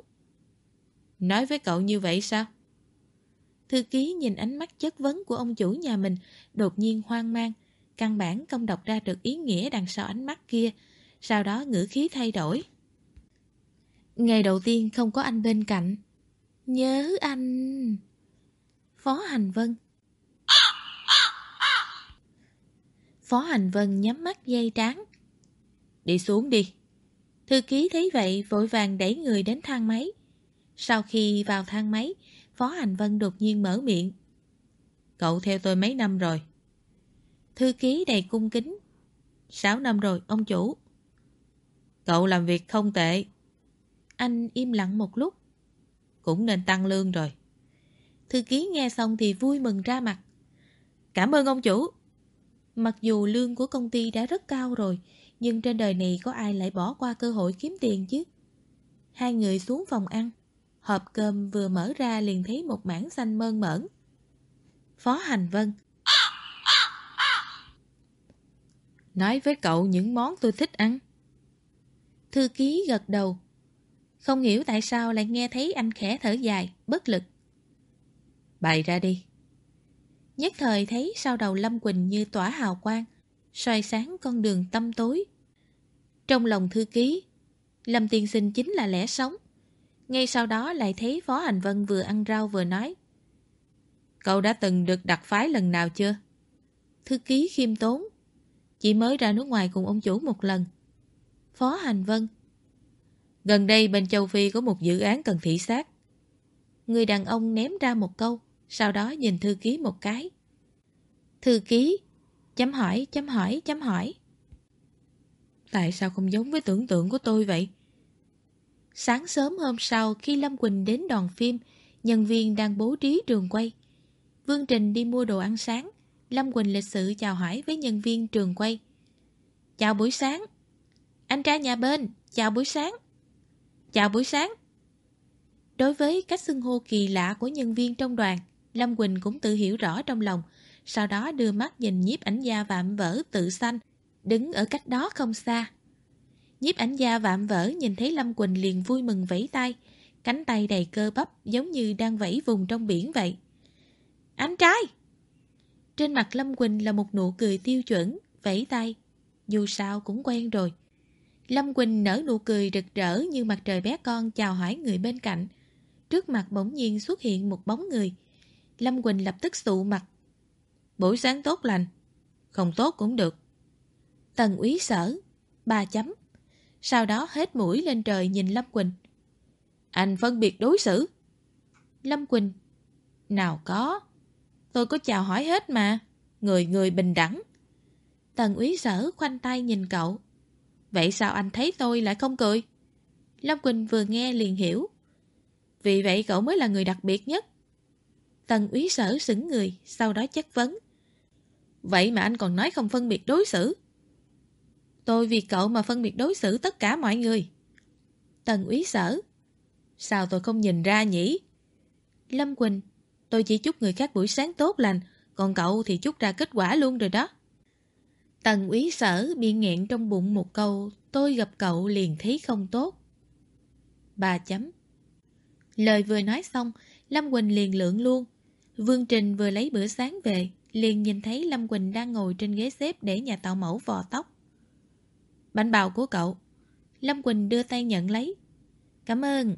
Nói với cậu như vậy sao? Thư ký nhìn ánh mắt chất vấn của ông chủ nhà mình, đột nhiên hoang mang, căn bản không đọc ra được ý nghĩa đằng sau ánh mắt kia, sau đó ngữ khí thay đổi. Ngày đầu tiên không có anh bên cạnh. Nhớ anh... Phó Hành Vân Phó Hành Vân nhắm mắt dây trán Đi xuống đi. Thư ký thấy vậy vội vàng đẩy người đến thang máy. Sau khi vào thang máy, Phó Hành Vân đột nhiên mở miệng. Cậu theo tôi mấy năm rồi? Thư ký đầy cung kính. Sáu năm rồi, ông chủ. Cậu làm việc không tệ. Anh im lặng một lúc. Cũng nên tăng lương rồi. Thư ký nghe xong thì vui mừng ra mặt. Cảm ơn ông chủ. Mặc dù lương của công ty đã rất cao rồi, nhưng trên đời này có ai lại bỏ qua cơ hội kiếm tiền chứ? Hai người xuống phòng ăn. Hộp cơm vừa mở ra liền thấy một mảng xanh mơn mởn. Phó Hành Vân Nói với cậu những món tôi thích ăn. Thư ký gật đầu. Không hiểu tại sao lại nghe thấy anh khẽ thở dài, bất lực. Bày ra đi. Nhất thời thấy sau đầu Lâm Quỳnh như tỏa hào quang, soi sáng con đường tâm tối. Trong lòng thư ký, Lâm Tiên Sinh chính là lẽ sống. Ngay sau đó lại thấy Phó Hành Vân vừa ăn rau vừa nói. Cậu đã từng được đặt phái lần nào chưa? Thư ký khiêm tốn. Chỉ mới ra nước ngoài cùng ông chủ một lần. Phó Hành Vân. Gần đây bên châu Phi có một dự án cần thị sát. Người đàn ông ném ra một câu, sau đó nhìn thư ký một cái. Thư ký, chấm hỏi, chấm hỏi, chấm hỏi. Tại sao không giống với tưởng tượng của tôi vậy? Sáng sớm hôm sau khi Lâm Quỳnh đến đoàn phim, nhân viên đang bố trí trường quay. Vương Trình đi mua đồ ăn sáng, Lâm Quỳnh lịch sự chào hỏi với nhân viên trường quay. Chào buổi sáng. Anh trai nhà bên, chào buổi sáng. Chào buổi sáng. Đối với cách xưng hô kỳ lạ của nhân viên trong đoàn, Lâm Quỳnh cũng tự hiểu rõ trong lòng, sau đó đưa mắt nhìn nhiếp ảnh gia vạm vỡ tự xanh, đứng ở cách đó không xa. Nhiếp ảnh gia vạm vỡ nhìn thấy Lâm Quỳnh liền vui mừng vẫy tay, cánh tay đầy cơ bắp giống như đang vẫy vùng trong biển vậy. Anh trai! Trên mặt Lâm Quỳnh là một nụ cười tiêu chuẩn, vẫy tay. Dù sao cũng quen rồi. Lâm Quỳnh nở nụ cười rực rỡ như mặt trời bé con chào hỏi người bên cạnh. Trước mặt bỗng nhiên xuất hiện một bóng người. Lâm Quỳnh lập tức sụ mặt. Buổi sáng tốt lành. Không tốt cũng được. Tần úy sở. Ba chấm. Sau đó hết mũi lên trời nhìn Lâm Quỳnh. Anh phân biệt đối xử. Lâm Quỳnh. Nào có. Tôi có chào hỏi hết mà. Người người bình đẳng. Tần úy sở khoanh tay nhìn cậu. Vậy sao anh thấy tôi lại không cười? Lâm Quỳnh vừa nghe liền hiểu. Vì vậy cậu mới là người đặc biệt nhất. Tần úy sở sững người, sau đó chất vấn. Vậy mà anh còn nói không phân biệt đối xử. Tôi vì cậu mà phân biệt đối xử tất cả mọi người. Tần úy sở. Sao tôi không nhìn ra nhỉ? Lâm Quỳnh. Tôi chỉ chúc người khác buổi sáng tốt lành, còn cậu thì chúc ra kết quả luôn rồi đó. Tần úy sở bị nghẹn trong bụng một câu Tôi gặp cậu liền thấy không tốt bà chấm Lời vừa nói xong Lâm Quỳnh liền lượng luôn Vương Trình vừa lấy bữa sáng về liền nhìn thấy Lâm Quỳnh đang ngồi trên ghế xếp để nhà tạo mẫu vò tóc. Bánh bao của cậu. Lâm Quỳnh đưa tay nhận lấy. Cảm ơn.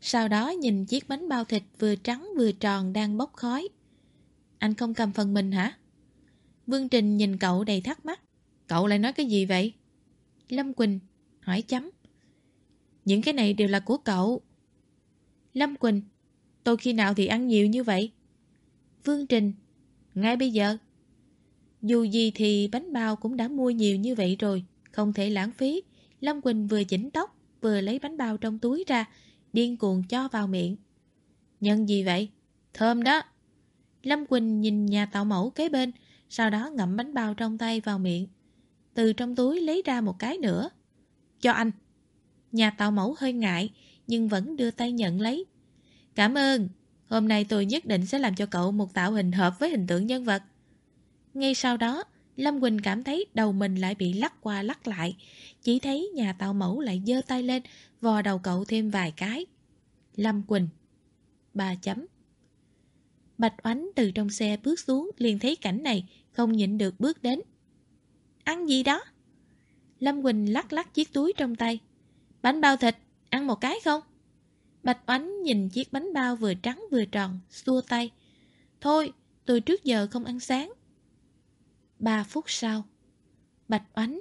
Sau đó nhìn chiếc bánh bao thịt vừa trắng vừa tròn đang bốc khói. Anh không cầm phần mình hả? Vương Trình nhìn cậu đầy thắc mắc. Cậu lại nói cái gì vậy? Lâm Quỳnh hỏi chấm. Những cái này đều là của cậu. Lâm Quỳnh, tôi khi nào thì ăn nhiều như vậy? Vương Trình, ngay bây giờ. Dù gì thì bánh bao cũng đã mua nhiều như vậy rồi, không thể lãng phí. Lâm Quỳnh vừa chỉnh tóc, vừa lấy bánh bao trong túi ra, điên cuồng cho vào miệng. Nhân gì vậy? Thơm đó. Lâm Quỳnh nhìn nhà tạo mẫu kế bên, sau đó ngậm bánh bao trong tay vào miệng. Từ trong túi lấy ra một cái nữa. Cho anh. Nhà tạo mẫu hơi ngại, nhưng vẫn đưa tay nhận lấy. Cảm ơn. Hôm nay tôi nhất định sẽ làm cho cậu một tạo hình hợp với hình tượng nhân vật. Ngay sau đó, Lâm Quỳnh cảm thấy đầu mình lại bị lắc qua lắc lại. Chỉ thấy nhà tạo mẫu lại giơ tay lên, vò đầu cậu thêm vài cái. Lâm Quỳnh. Ba chấm. Bạch Oánh từ trong xe bước xuống liền thấy cảnh này, không nhịn được bước đến. Ăn gì đó? Lâm Quỳnh lắc lắc chiếc túi trong tay. Bánh bao thịt, ăn một cái không? Bạch Oánh nhìn chiếc bánh bao vừa trắng vừa tròn, xua tay. Thôi, tôi trước giờ không ăn sáng. Ba phút sau. Bạch Oánh.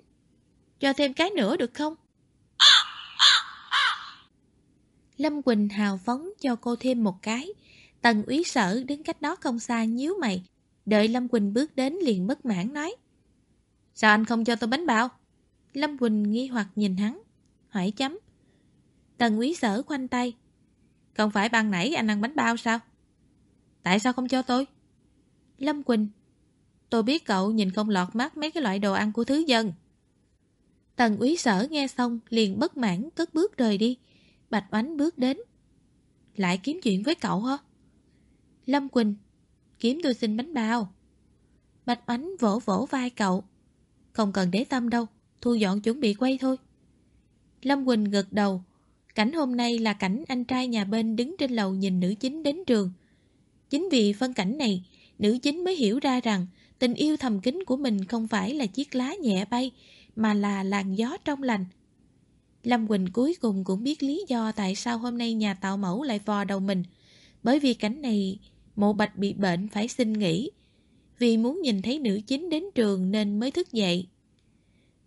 Cho thêm cái nữa được không? Lâm Quỳnh hào phóng cho cô thêm một cái. Tần úy sở đứng cách đó không xa nhíu mày. Đợi Lâm Quỳnh bước đến liền bất mãn nói. Sao anh không cho tôi bánh bao? Lâm Quỳnh nghi hoặc nhìn hắn. Hỏi chấm. Tần úy sở khoanh tay. Không phải ban nãy anh ăn bánh bao sao? Tại sao không cho tôi? Lâm Quỳnh Tôi biết cậu nhìn không lọt mắt mấy cái loại đồ ăn của thứ dân. Tần úy sở nghe xong liền bất mãn cất bước rời đi. Bạch Oánh bước đến. Lại kiếm chuyện với cậu hả? Lâm Quỳnh Kiếm tôi xin bánh bao. Bạch Oánh vỗ vỗ vai cậu. Không cần để tâm đâu, thu dọn chuẩn bị quay thôi. Lâm Quỳnh gật đầu, Cảnh hôm nay là cảnh anh trai nhà bên đứng trên lầu nhìn nữ chính đến trường. Chính vì phân cảnh này, nữ chính mới hiểu ra rằng tình yêu thầm kín của mình không phải là chiếc lá nhẹ bay, mà là làn gió trong lành. Lâm Quỳnh cuối cùng cũng biết lý do tại sao hôm nay nhà tạo mẫu lại vò đầu mình. Bởi vì cảnh này, mộ bạch bị bệnh phải xin nghỉ. Vì muốn nhìn thấy nữ chính đến trường nên mới thức dậy.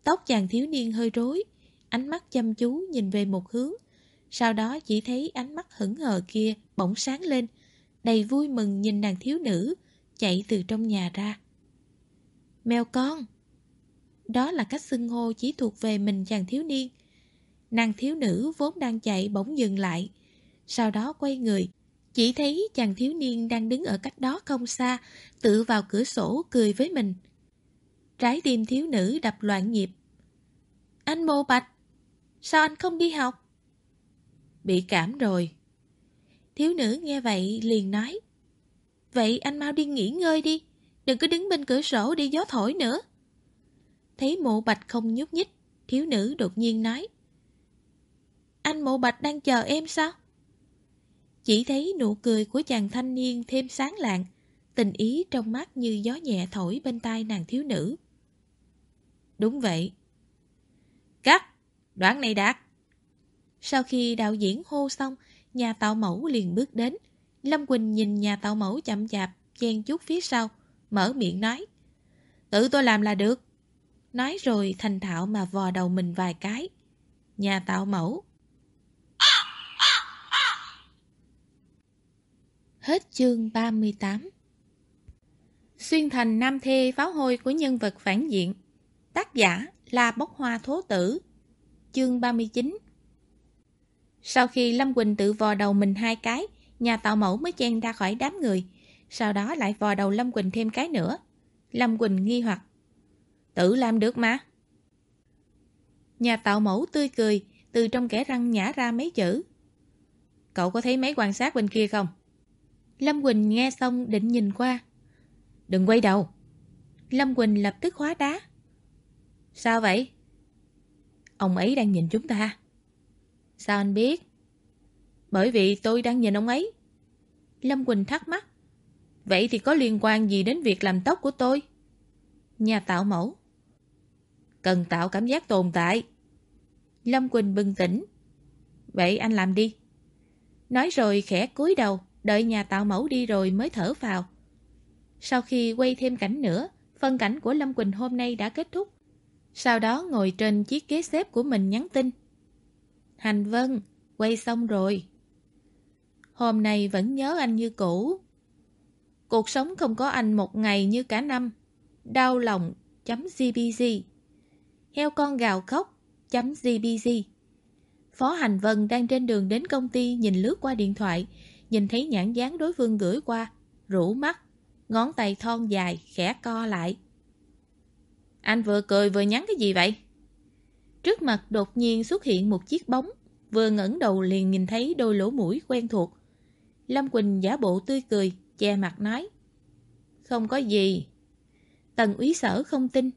Tóc chàng thiếu niên hơi rối, ánh mắt chăm chú nhìn về một hướng, sau đó chỉ thấy ánh mắt hững hờ kia bỗng sáng lên, đầy vui mừng nhìn nàng thiếu nữ, chạy từ trong nhà ra. Mèo con! Đó là cách xưng hô chỉ thuộc về mình chàng thiếu niên. Nàng thiếu nữ vốn đang chạy bỗng dừng lại, sau đó quay người, chỉ thấy chàng thiếu niên đang đứng ở cách đó không xa, tự vào cửa sổ cười với mình. Trái tim thiếu nữ đập loạn nhịp. Anh Mô Bạch, sao anh không đi học? Bị cảm rồi. Thiếu nữ nghe vậy liền nói. Vậy anh mau đi nghỉ ngơi đi. Đừng có đứng bên cửa sổ đi gió thổi nữa. Thấy mộ bạch không nhúc nhích, thiếu nữ đột nhiên nói. Anh mộ bạch đang chờ em sao? Chỉ thấy nụ cười của chàng thanh niên thêm sáng lạng, tình ý trong mắt như gió nhẹ thổi bên tai nàng thiếu nữ. Đúng vậy. Cắt! Đoạn này đạt! Sau khi đạo diễn hô xong, nhà tạo mẫu liền bước đến. Lâm Quỳnh nhìn nhà tạo mẫu chậm chạp, chen chút phía sau, mở miệng nói. Tự tôi làm là được. Nói rồi thành thạo mà vò đầu mình vài cái. Nhà tạo mẫu. Hết chương 38 Xuyên thành nam thê pháo hôi của nhân vật phản diện Tác giả là Bốc Hoa Thố Tử Chương 39 sau khi Lâm Quỳnh tự vò đầu mình hai cái, nhà tạo mẫu mới chen ra khỏi đám người. Sau đó lại vò đầu Lâm Quỳnh thêm cái nữa. Lâm Quỳnh nghi hoặc. Tự làm được mà. Nhà tạo mẫu tươi cười, từ trong kẻ răng nhả ra mấy chữ. Cậu có thấy mấy quan sát bên kia không? Lâm Quỳnh nghe xong định nhìn qua. Đừng quay đầu. Lâm Quỳnh lập tức hóa đá. Sao vậy? Ông ấy đang nhìn chúng ta. Sao anh biết? Bởi vì tôi đang nhìn ông ấy. Lâm Quỳnh thắc mắc. Vậy thì có liên quan gì đến việc làm tóc của tôi? Nhà tạo mẫu. Cần tạo cảm giác tồn tại. Lâm Quỳnh bừng tỉnh. Vậy anh làm đi. Nói rồi khẽ cúi đầu, đợi nhà tạo mẫu đi rồi mới thở vào. Sau khi quay thêm cảnh nữa, phân cảnh của Lâm Quỳnh hôm nay đã kết thúc. Sau đó ngồi trên chiếc ghế xếp của mình nhắn tin. Hành Vân, quay xong rồi. Hôm nay vẫn nhớ anh như cũ. Cuộc sống không có anh một ngày như cả năm. Đau lòng, chấm GBG. Heo con gào khóc, chấm GBG. Phó Hành Vân đang trên đường đến công ty nhìn lướt qua điện thoại, nhìn thấy nhãn dáng đối phương gửi qua, rủ mắt, ngón tay thon dài, khẽ co lại. Anh vừa cười vừa nhắn cái gì vậy? Trước mặt đột nhiên xuất hiện một chiếc bóng, vừa ngẩng đầu liền nhìn thấy đôi lỗ mũi quen thuộc. Lâm Quỳnh giả bộ tươi cười, che mặt nói. Không có gì. Tần úy sở không tin.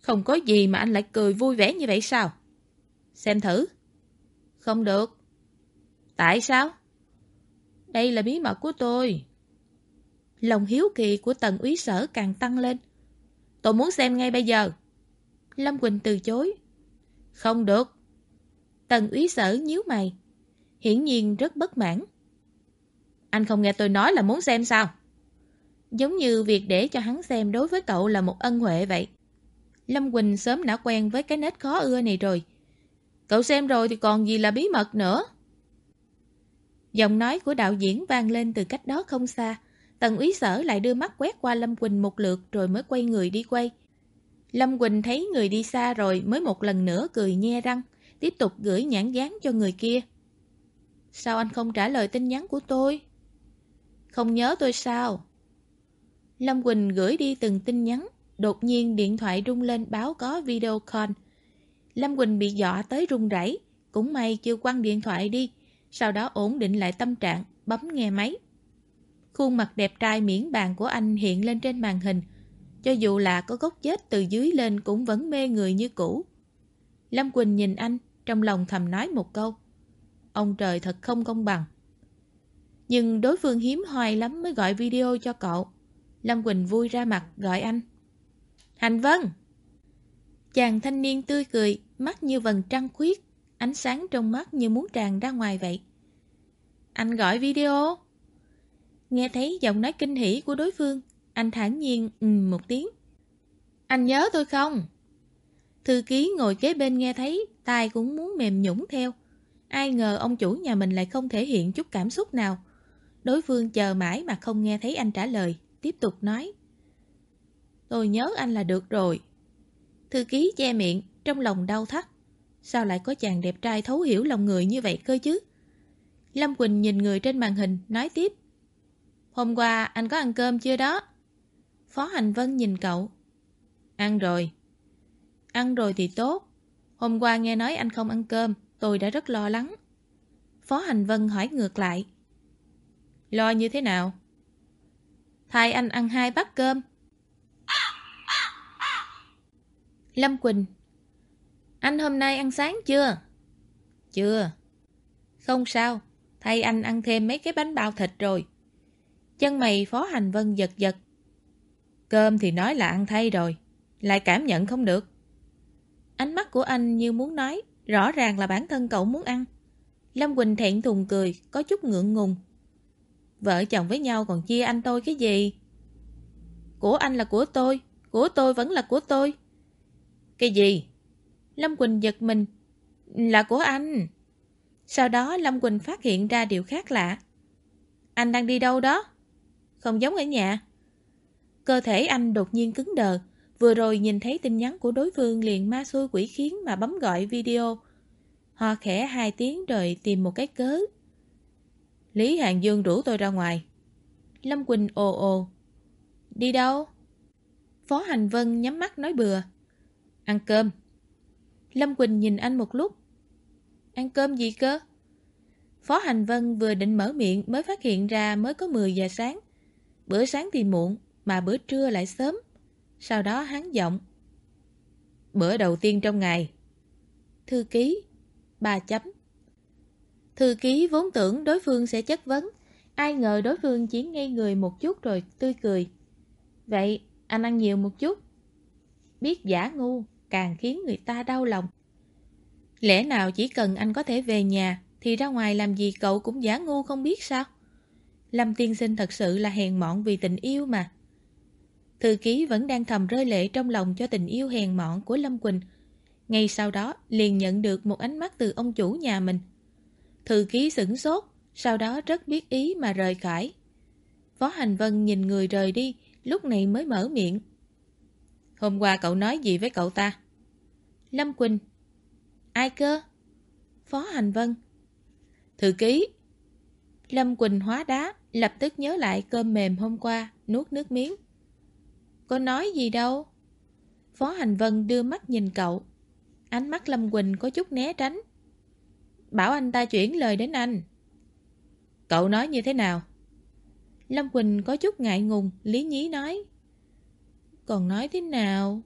Không có gì mà anh lại cười vui vẻ như vậy sao? Xem thử. Không được. Tại sao? Đây là bí mật của tôi. Lòng hiếu kỳ của tần úy sở càng tăng lên. Tôi muốn xem ngay bây giờ. Lâm Quỳnh từ chối. Không được. Tần úy sở nhíu mày. Hiển nhiên rất bất mãn. Anh không nghe tôi nói là muốn xem sao? Giống như việc để cho hắn xem đối với cậu là một ân huệ vậy. Lâm Quỳnh sớm đã quen với cái nết khó ưa này rồi. Cậu xem rồi thì còn gì là bí mật nữa. Giọng nói của đạo diễn vang lên từ cách đó không xa. Tần úy sở lại đưa mắt quét qua Lâm Quỳnh một lượt rồi mới quay người đi quay. Lâm Quỳnh thấy người đi xa rồi mới một lần nữa cười nhe răng, tiếp tục gửi nhãn dán cho người kia. Sao anh không trả lời tin nhắn của tôi? Không nhớ tôi sao? Lâm Quỳnh gửi đi từng tin nhắn, đột nhiên điện thoại rung lên báo có video call. Lâm Quỳnh bị dọa tới run rẩy, cũng may chưa quăng điện thoại đi, sau đó ổn định lại tâm trạng, bấm nghe máy. Khuôn mặt đẹp trai miễn bàn của anh hiện lên trên màn hình, cho dù là có gốc chết từ dưới lên cũng vẫn mê người như cũ. Lâm Quỳnh nhìn anh, trong lòng thầm nói một câu. Ông trời thật không công bằng. Nhưng đối phương hiếm hoài lắm mới gọi video cho cậu. Lâm Quỳnh vui ra mặt gọi anh. Hành Vân! Chàng thanh niên tươi cười, mắt như vầng trăng khuyết, ánh sáng trong mắt như muốn tràn ra ngoài vậy. Anh gọi video. Nghe thấy giọng nói kinh hỉ của đối phương, anh thản nhiên ừ một tiếng. Anh nhớ tôi không? Thư ký ngồi kế bên nghe thấy, tai cũng muốn mềm nhũng theo. Ai ngờ ông chủ nhà mình lại không thể hiện chút cảm xúc nào. Đối phương chờ mãi mà không nghe thấy anh trả lời, tiếp tục nói. Tôi nhớ anh là được rồi. Thư ký che miệng, trong lòng đau thắt. Sao lại có chàng đẹp trai thấu hiểu lòng người như vậy cơ chứ? Lâm Quỳnh nhìn người trên màn hình, nói tiếp. Hôm qua anh có ăn cơm chưa đó? Phó Hành Vân nhìn cậu. Ăn rồi. Ăn rồi thì tốt. Hôm qua nghe nói anh không ăn cơm, tôi đã rất lo lắng. Phó Hành Vân hỏi ngược lại. Lo như thế nào? Thay anh ăn hai bát cơm. Lâm Quỳnh Anh hôm nay ăn sáng chưa? Chưa. Không sao, thay anh ăn thêm mấy cái bánh bao thịt rồi. Chân mày Phó Hành Vân giật giật. Cơm thì nói là ăn thay rồi, lại cảm nhận không được. Ánh mắt của anh như muốn nói, rõ ràng là bản thân cậu muốn ăn. Lâm Quỳnh thẹn thùng cười, có chút ngượng ngùng. Vợ chồng với nhau còn chia anh tôi cái gì? Của anh là của tôi, của tôi vẫn là của tôi. Cái gì? Lâm Quỳnh giật mình. Là của anh. Sau đó Lâm Quỳnh phát hiện ra điều khác lạ. Anh đang đi đâu đó? Không giống ở nhà. Cơ thể anh đột nhiên cứng đờ. Vừa rồi nhìn thấy tin nhắn của đối phương liền ma xui quỷ khiến mà bấm gọi video. Ho khẽ hai tiếng rồi tìm một cái cớ. Lý Hàng Dương rủ tôi ra ngoài. Lâm Quỳnh ồ ồ. Đi đâu? Phó Hành Vân nhắm mắt nói bừa. Ăn cơm. Lâm Quỳnh nhìn anh một lúc. Ăn cơm gì cơ? Phó Hành Vân vừa định mở miệng mới phát hiện ra mới có 10 giờ sáng. Bữa sáng thì muộn, mà bữa trưa lại sớm. Sau đó hắn giọng. Bữa đầu tiên trong ngày. Thư ký. Ba chấm. Thư ký vốn tưởng đối phương sẽ chất vấn. Ai ngờ đối phương chỉ ngây người một chút rồi tươi cười. Vậy, anh ăn nhiều một chút. Biết giả ngu, càng khiến người ta đau lòng. Lẽ nào chỉ cần anh có thể về nhà, thì ra ngoài làm gì cậu cũng giả ngu không biết sao? Lâm tiên sinh thật sự là hèn mọn vì tình yêu mà. Thư ký vẫn đang thầm rơi lệ trong lòng cho tình yêu hèn mọn của Lâm Quỳnh. Ngay sau đó liền nhận được một ánh mắt từ ông chủ nhà mình. Thư ký sửng sốt, sau đó rất biết ý mà rời khỏi. Phó Hành Vân nhìn người rời đi, lúc này mới mở miệng. Hôm qua cậu nói gì với cậu ta? Lâm Quỳnh. Ai cơ? Phó Hành Vân. Thư ký. Lâm Quỳnh hóa đá, lập tức nhớ lại cơm mềm hôm qua, nuốt nước miếng. Có nói gì đâu? Phó Hành Vân đưa mắt nhìn cậu. Ánh mắt Lâm Quỳnh có chút né tránh. Bảo anh ta chuyển lời đến anh. Cậu nói như thế nào? Lâm Quỳnh có chút ngại ngùng, lý nhí nói. Còn nói thế nào?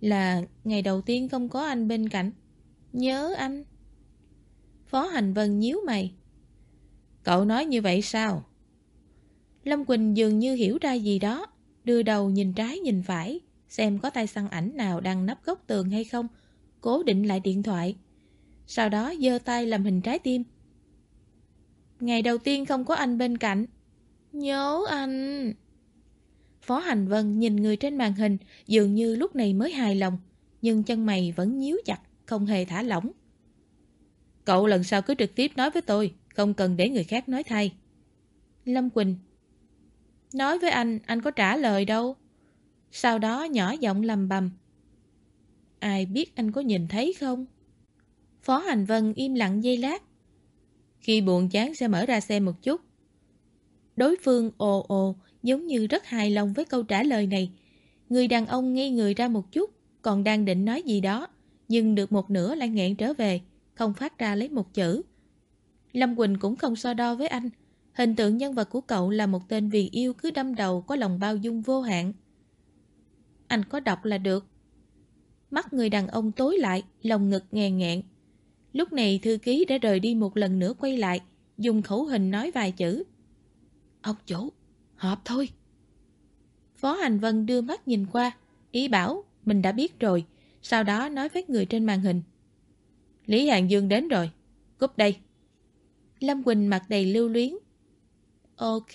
Là ngày đầu tiên không có anh bên cạnh. Nhớ anh. Phó Hành Vân nhíu mày. Cậu nói như vậy sao? Lâm Quỳnh dường như hiểu ra gì đó, đưa đầu nhìn trái nhìn phải, xem có tay săn ảnh nào đang nắp góc tường hay không, cố định lại điện thoại. Sau đó giơ tay làm hình trái tim. Ngày đầu tiên không có anh bên cạnh. Nhớ anh. Phó Hành Vân nhìn người trên màn hình dường như lúc này mới hài lòng, nhưng chân mày vẫn nhíu chặt, không hề thả lỏng. Cậu lần sau cứ trực tiếp nói với tôi, không cần để người khác nói thay. Lâm Quỳnh Nói với anh, anh có trả lời đâu. Sau đó nhỏ giọng lầm bầm. Ai biết anh có nhìn thấy không? Phó Hành Vân im lặng giây lát. Khi buồn chán sẽ mở ra xem một chút. Đối phương ồ ồ, giống như rất hài lòng với câu trả lời này. Người đàn ông ngây người ra một chút, còn đang định nói gì đó, nhưng được một nửa lại nghẹn trở về, không phát ra lấy một chữ. Lâm Quỳnh cũng không so đo với anh. Hình tượng nhân vật của cậu là một tên vì yêu cứ đâm đầu có lòng bao dung vô hạn. Anh có đọc là được. Mắt người đàn ông tối lại, lòng ngực nghèn nghẹn. Lúc này thư ký đã rời đi một lần nữa quay lại, dùng khẩu hình nói vài chữ. Ông chủ, họp thôi. Phó Hành Vân đưa mắt nhìn qua, ý bảo mình đã biết rồi, sau đó nói với người trên màn hình. Lý Hàng Dương đến rồi, cúp đây. Lâm Quỳnh mặt đầy lưu luyến. Ok.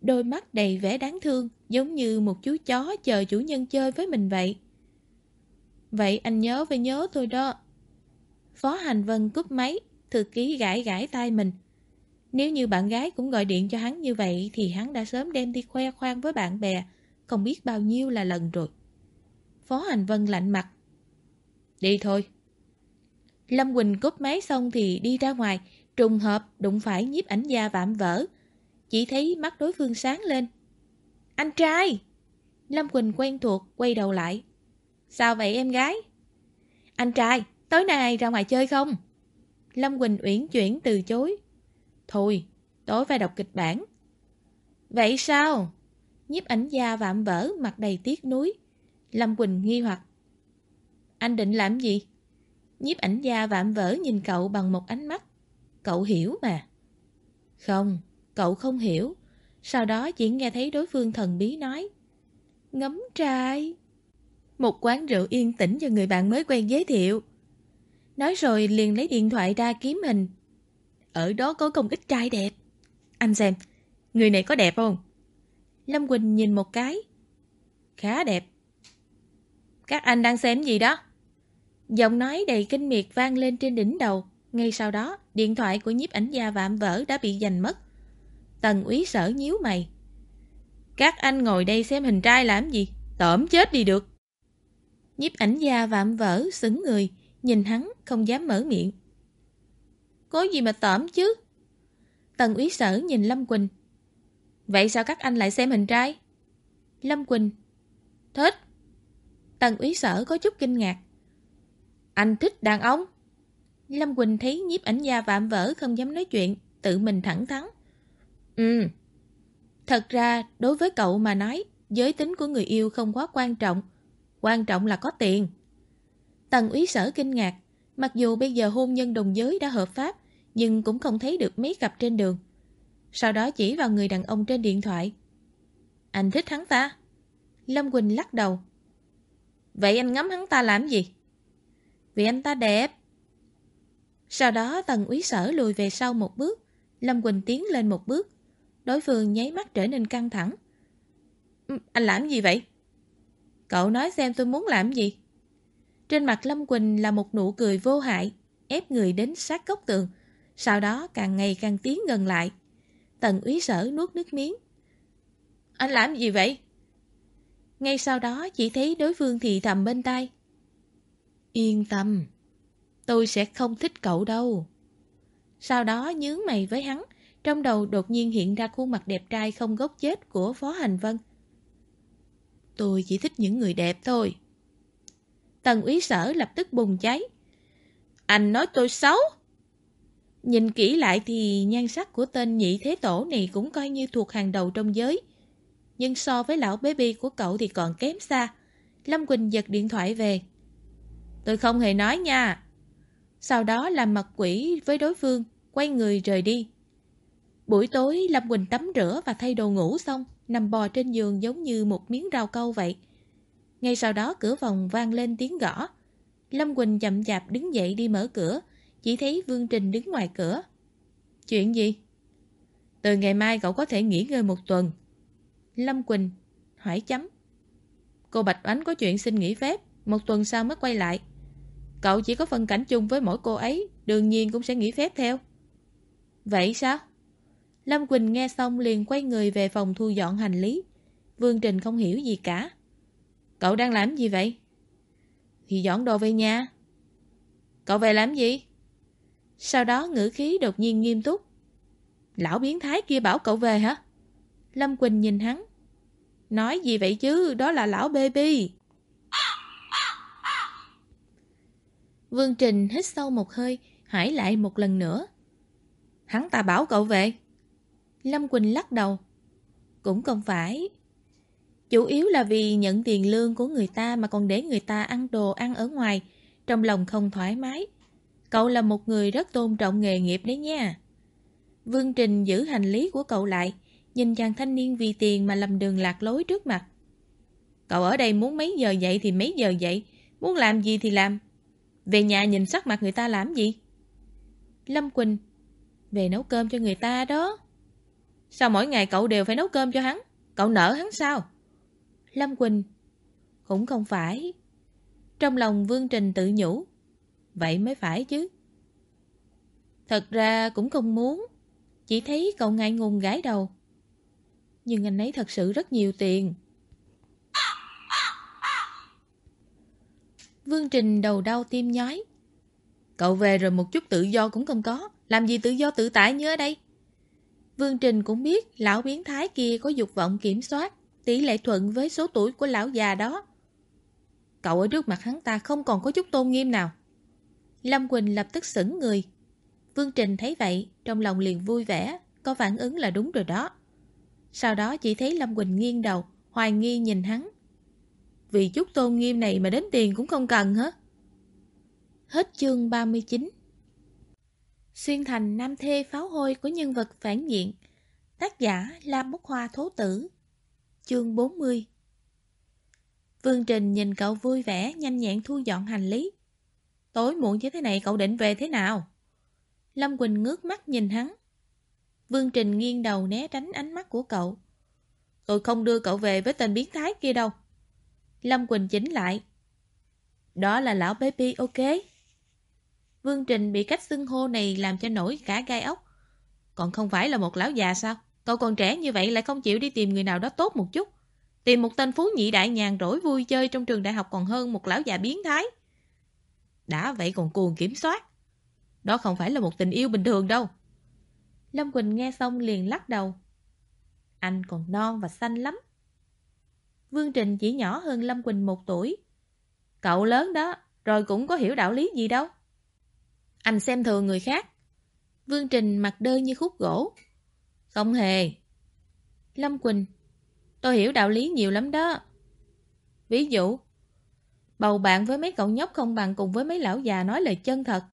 Đôi mắt đầy vẻ đáng thương, giống như một chú chó chờ chủ nhân chơi với mình vậy. Vậy anh nhớ phải nhớ thôi đó. Phó Hành Vân cúp máy, thư ký gãi gãi tay mình. Nếu như bạn gái cũng gọi điện cho hắn như vậy thì hắn đã sớm đem đi khoe khoang với bạn bè, không biết bao nhiêu là lần rồi. Phó Hành Vân lạnh mặt. Đi thôi. Lâm Quỳnh cúp máy xong thì đi ra ngoài, trùng hợp đụng phải nhiếp ảnh gia vạm vỡ. Chỉ thấy mắt đối phương sáng lên. Anh trai! Lâm Quỳnh quen thuộc, quay đầu lại. Sao vậy em gái? Anh trai, tối nay ra ngoài chơi không? Lâm Quỳnh uyển chuyển từ chối. Thôi, tối phải đọc kịch bản. Vậy sao? Nhiếp ảnh gia vạm vỡ, mặt đầy tiếc nuối. Lâm Quỳnh nghi hoặc. Anh định làm gì? Nhiếp ảnh gia vạm vỡ nhìn cậu bằng một ánh mắt. Cậu hiểu mà. Không, cậu không hiểu. Sau đó chỉ nghe thấy đối phương thần bí nói. Ngấm trai. Một quán rượu yên tĩnh cho người bạn mới quen giới thiệu. Nói rồi liền lấy điện thoại ra kiếm hình. Ở đó có công ít trai đẹp. Anh xem, người này có đẹp không? Lâm Quỳnh nhìn một cái. Khá đẹp. Các anh đang xem gì đó? Giọng nói đầy kinh miệt vang lên trên đỉnh đầu. Ngay sau đó, điện thoại của nhiếp ảnh gia vạm vỡ đã bị giành mất. Tần úy sở nhíu mày. Các anh ngồi đây xem hình trai làm gì? Tởm chết đi được. Nhiếp ảnh gia vạm vỡ, xứng người, nhìn hắn không dám mở miệng. Có gì mà tởm chứ? Tần úy sở nhìn Lâm Quỳnh. Vậy sao các anh lại xem hình trai? Lâm Quỳnh. Thích. Tần úy sở có chút kinh ngạc. Anh thích đàn ông? Lâm Quỳnh thấy nhiếp ảnh gia vạm vỡ không dám nói chuyện, tự mình thẳng thắn. Ừ. Thật ra, đối với cậu mà nói, giới tính của người yêu không quá quan trọng. quan trọng là có tiền. Tần úy sở kinh ngạc, mặc dù bây giờ hôn nhân đồng giới đã hợp pháp, nhưng cũng không thấy được mấy cặp trên đường. Sau đó chỉ vào người đàn ông trên điện thoại. Anh thích hắn ta? Lâm Quỳnh lắc đầu. Vậy anh ngắm hắn ta làm gì? Vì anh ta đẹp. Sau đó tần úy sở lùi về sau một bước, Lâm Quỳnh tiến lên một bước. Đối phương nháy mắt trở nên căng thẳng. Ừ, anh làm gì vậy? Cậu nói xem tôi muốn làm gì? Trên mặt Lâm Quỳnh là một nụ cười vô hại, ép người đến sát góc tường, sau đó càng ngày càng tiến gần lại. Tần úy sở nuốt nước miếng. Anh làm gì vậy? Ngay sau đó chỉ thấy đối phương thì thầm bên tai. Yên tâm, tôi sẽ không thích cậu đâu. Sau đó nhướng mày với hắn, trong đầu đột nhiên hiện ra khuôn mặt đẹp trai không gốc chết của Phó Hành Vân. Tôi chỉ thích những người đẹp thôi. Tần úy sở lập tức bùng cháy. Anh nói tôi xấu? Nhìn kỹ lại thì nhan sắc của tên nhị thế tổ này cũng coi như thuộc hàng đầu trong giới. Nhưng so với lão baby của cậu thì còn kém xa. Lâm Quỳnh giật điện thoại về. Tôi không hề nói nha. Sau đó làm mặt quỷ với đối phương, quay người rời đi. Buổi tối Lâm Quỳnh tắm rửa và thay đồ ngủ xong, nằm bò trên giường giống như một miếng rau câu vậy. Ngay sau đó cửa phòng vang lên tiếng gõ. Lâm Quỳnh chậm chạp đứng dậy đi mở cửa, chỉ thấy Vương Trình đứng ngoài cửa. Chuyện gì? Từ ngày mai cậu có thể nghỉ ngơi một tuần. Lâm Quỳnh hỏi chấm. Cô Bạch Ánh có chuyện xin nghỉ phép, một tuần sau mới quay lại. Cậu chỉ có phân cảnh chung với mỗi cô ấy, đương nhiên cũng sẽ nghỉ phép theo. Vậy sao? Lâm Quỳnh nghe xong liền quay người về phòng thu dọn hành lý. Vương Trình không hiểu gì cả. Cậu đang làm gì vậy? Thì dọn đồ về nhà. Cậu về làm gì? Sau đó ngữ khí đột nhiên nghiêm túc. Lão biến thái kia bảo cậu về hả? Lâm Quỳnh nhìn hắn. Nói gì vậy chứ, đó là lão baby. Vương Trình hít sâu một hơi, hỏi lại một lần nữa. Hắn ta bảo cậu về. Lâm Quỳnh lắc đầu. Cũng không phải. Chủ yếu là vì nhận tiền lương của người ta mà còn để người ta ăn đồ ăn ở ngoài, trong lòng không thoải mái. Cậu là một người rất tôn trọng nghề nghiệp đấy nha. Vương Trình giữ hành lý của cậu lại, nhìn chàng thanh niên vì tiền mà lầm đường lạc lối trước mặt. Cậu ở đây muốn mấy giờ dậy thì mấy giờ dậy, muốn làm gì thì làm. Về nhà nhìn sắc mặt người ta làm gì? Lâm Quỳnh, về nấu cơm cho người ta đó. Sao mỗi ngày cậu đều phải nấu cơm cho hắn? Cậu nợ hắn sao? Lâm Quỳnh, cũng không phải. Trong lòng Vương Trình tự nhủ, vậy mới phải chứ. Thật ra cũng không muốn, chỉ thấy cậu ngại ngùng gái đầu. Nhưng anh ấy thật sự rất nhiều tiền. Vương Trình đầu đau tim nhói. Cậu về rồi một chút tự do cũng không có. Làm gì tự do tự tại như ở đây? Vương Trình cũng biết lão biến thái kia có dục vọng kiểm soát, tỷ lệ thuận với số tuổi của lão già đó. Cậu ở trước mặt hắn ta không còn có chút tôn nghiêm nào. Lâm Quỳnh lập tức sững người. Vương Trình thấy vậy, trong lòng liền vui vẻ, có phản ứng là đúng rồi đó. Sau đó chỉ thấy Lâm Quỳnh nghiêng đầu, hoài nghi nhìn hắn. Vì chút tôn nghiêm này mà đến tiền cũng không cần hết Hết chương 39 Xuyên thành nam thê pháo hôi của nhân vật phản diện, Tác giả Lam Bốc Hoa Thố Tử. Chương 40 Vương Trình nhìn cậu vui vẻ, nhanh nhẹn thu dọn hành lý. Tối muộn như thế này cậu định về thế nào? Lâm Quỳnh ngước mắt nhìn hắn. Vương Trình nghiêng đầu né tránh ánh mắt của cậu. Tôi không đưa cậu về với tên biến thái kia đâu. Lâm Quỳnh chỉnh lại Đó là lão baby ok Vương Trình bị cách xưng hô này làm cho nổi cả gai ốc. Còn không phải là một lão già sao? Cậu còn trẻ như vậy lại không chịu đi tìm người nào đó tốt một chút. Tìm một tên phú nhị đại nhàn rỗi vui chơi trong trường đại học còn hơn một lão già biến thái. Đã vậy còn cuồng kiểm soát. Đó không phải là một tình yêu bình thường đâu. Lâm Quỳnh nghe xong liền lắc đầu. Anh còn non và xanh lắm. Vương Trình chỉ nhỏ hơn Lâm Quỳnh một tuổi. Cậu lớn đó, rồi cũng có hiểu đạo lý gì đâu. Anh xem thường người khác. Vương Trình mặt đơ như khúc gỗ. Không hề. Lâm Quỳnh, tôi hiểu đạo lý nhiều lắm đó. Ví dụ, Bầu bạn với mấy cậu nhóc không bằng cùng với mấy lão già nói lời chân thật.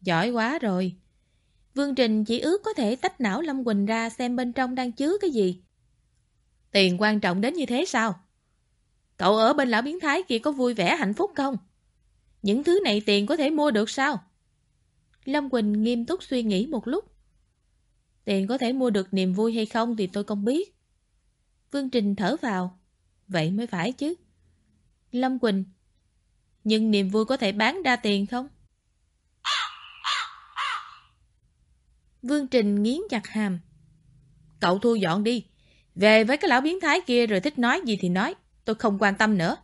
Giỏi quá rồi. Vương Trình chỉ ước có thể tách não Lâm Quỳnh ra xem bên trong đang chứa cái gì. Tiền quan trọng đến như thế sao? Cậu ở bên lão biến thái kia có vui vẻ, hạnh phúc không? Những thứ này tiền có thể mua được sao? Lâm Quỳnh nghiêm túc suy nghĩ một lúc. Tiền có thể mua được niềm vui hay không thì tôi không biết. Vương Trình thở vào. Vậy mới phải chứ. Lâm Quỳnh. Nhưng niềm vui có thể bán ra tiền không? Vương Trình nghiến chặt hàm. Cậu thu dọn đi. Về với cái lão biến thái kia rồi thích nói gì thì nói. Tôi không quan tâm nữa.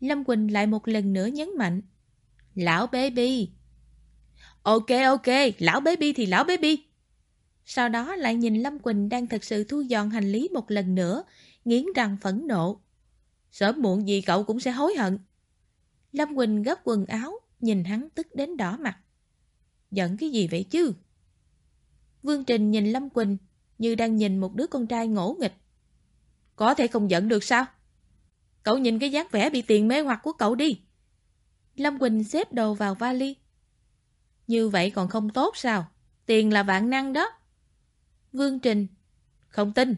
Lâm Quỳnh lại một lần nữa nhấn mạnh. Lão baby. Ok ok, lão baby thì lão baby. Sau đó lại nhìn Lâm Quỳnh đang thật sự thu dọn hành lý một lần nữa, nghiến răng phẫn nộ. Sớm muộn gì cậu cũng sẽ hối hận. Lâm Quỳnh gấp quần áo, nhìn hắn tức đến đỏ mặt. Giận cái gì vậy chứ? Vương Trình nhìn Lâm Quỳnh như đang nhìn một đứa con trai ngỗ nghịch. Có thể không giận được sao? Cậu nhìn cái dáng vẻ bị tiền mê hoặc của cậu đi. Lâm Quỳnh xếp đồ vào vali. Như vậy còn không tốt sao? Tiền là vạn năng đó. Vương Trình. Không tin.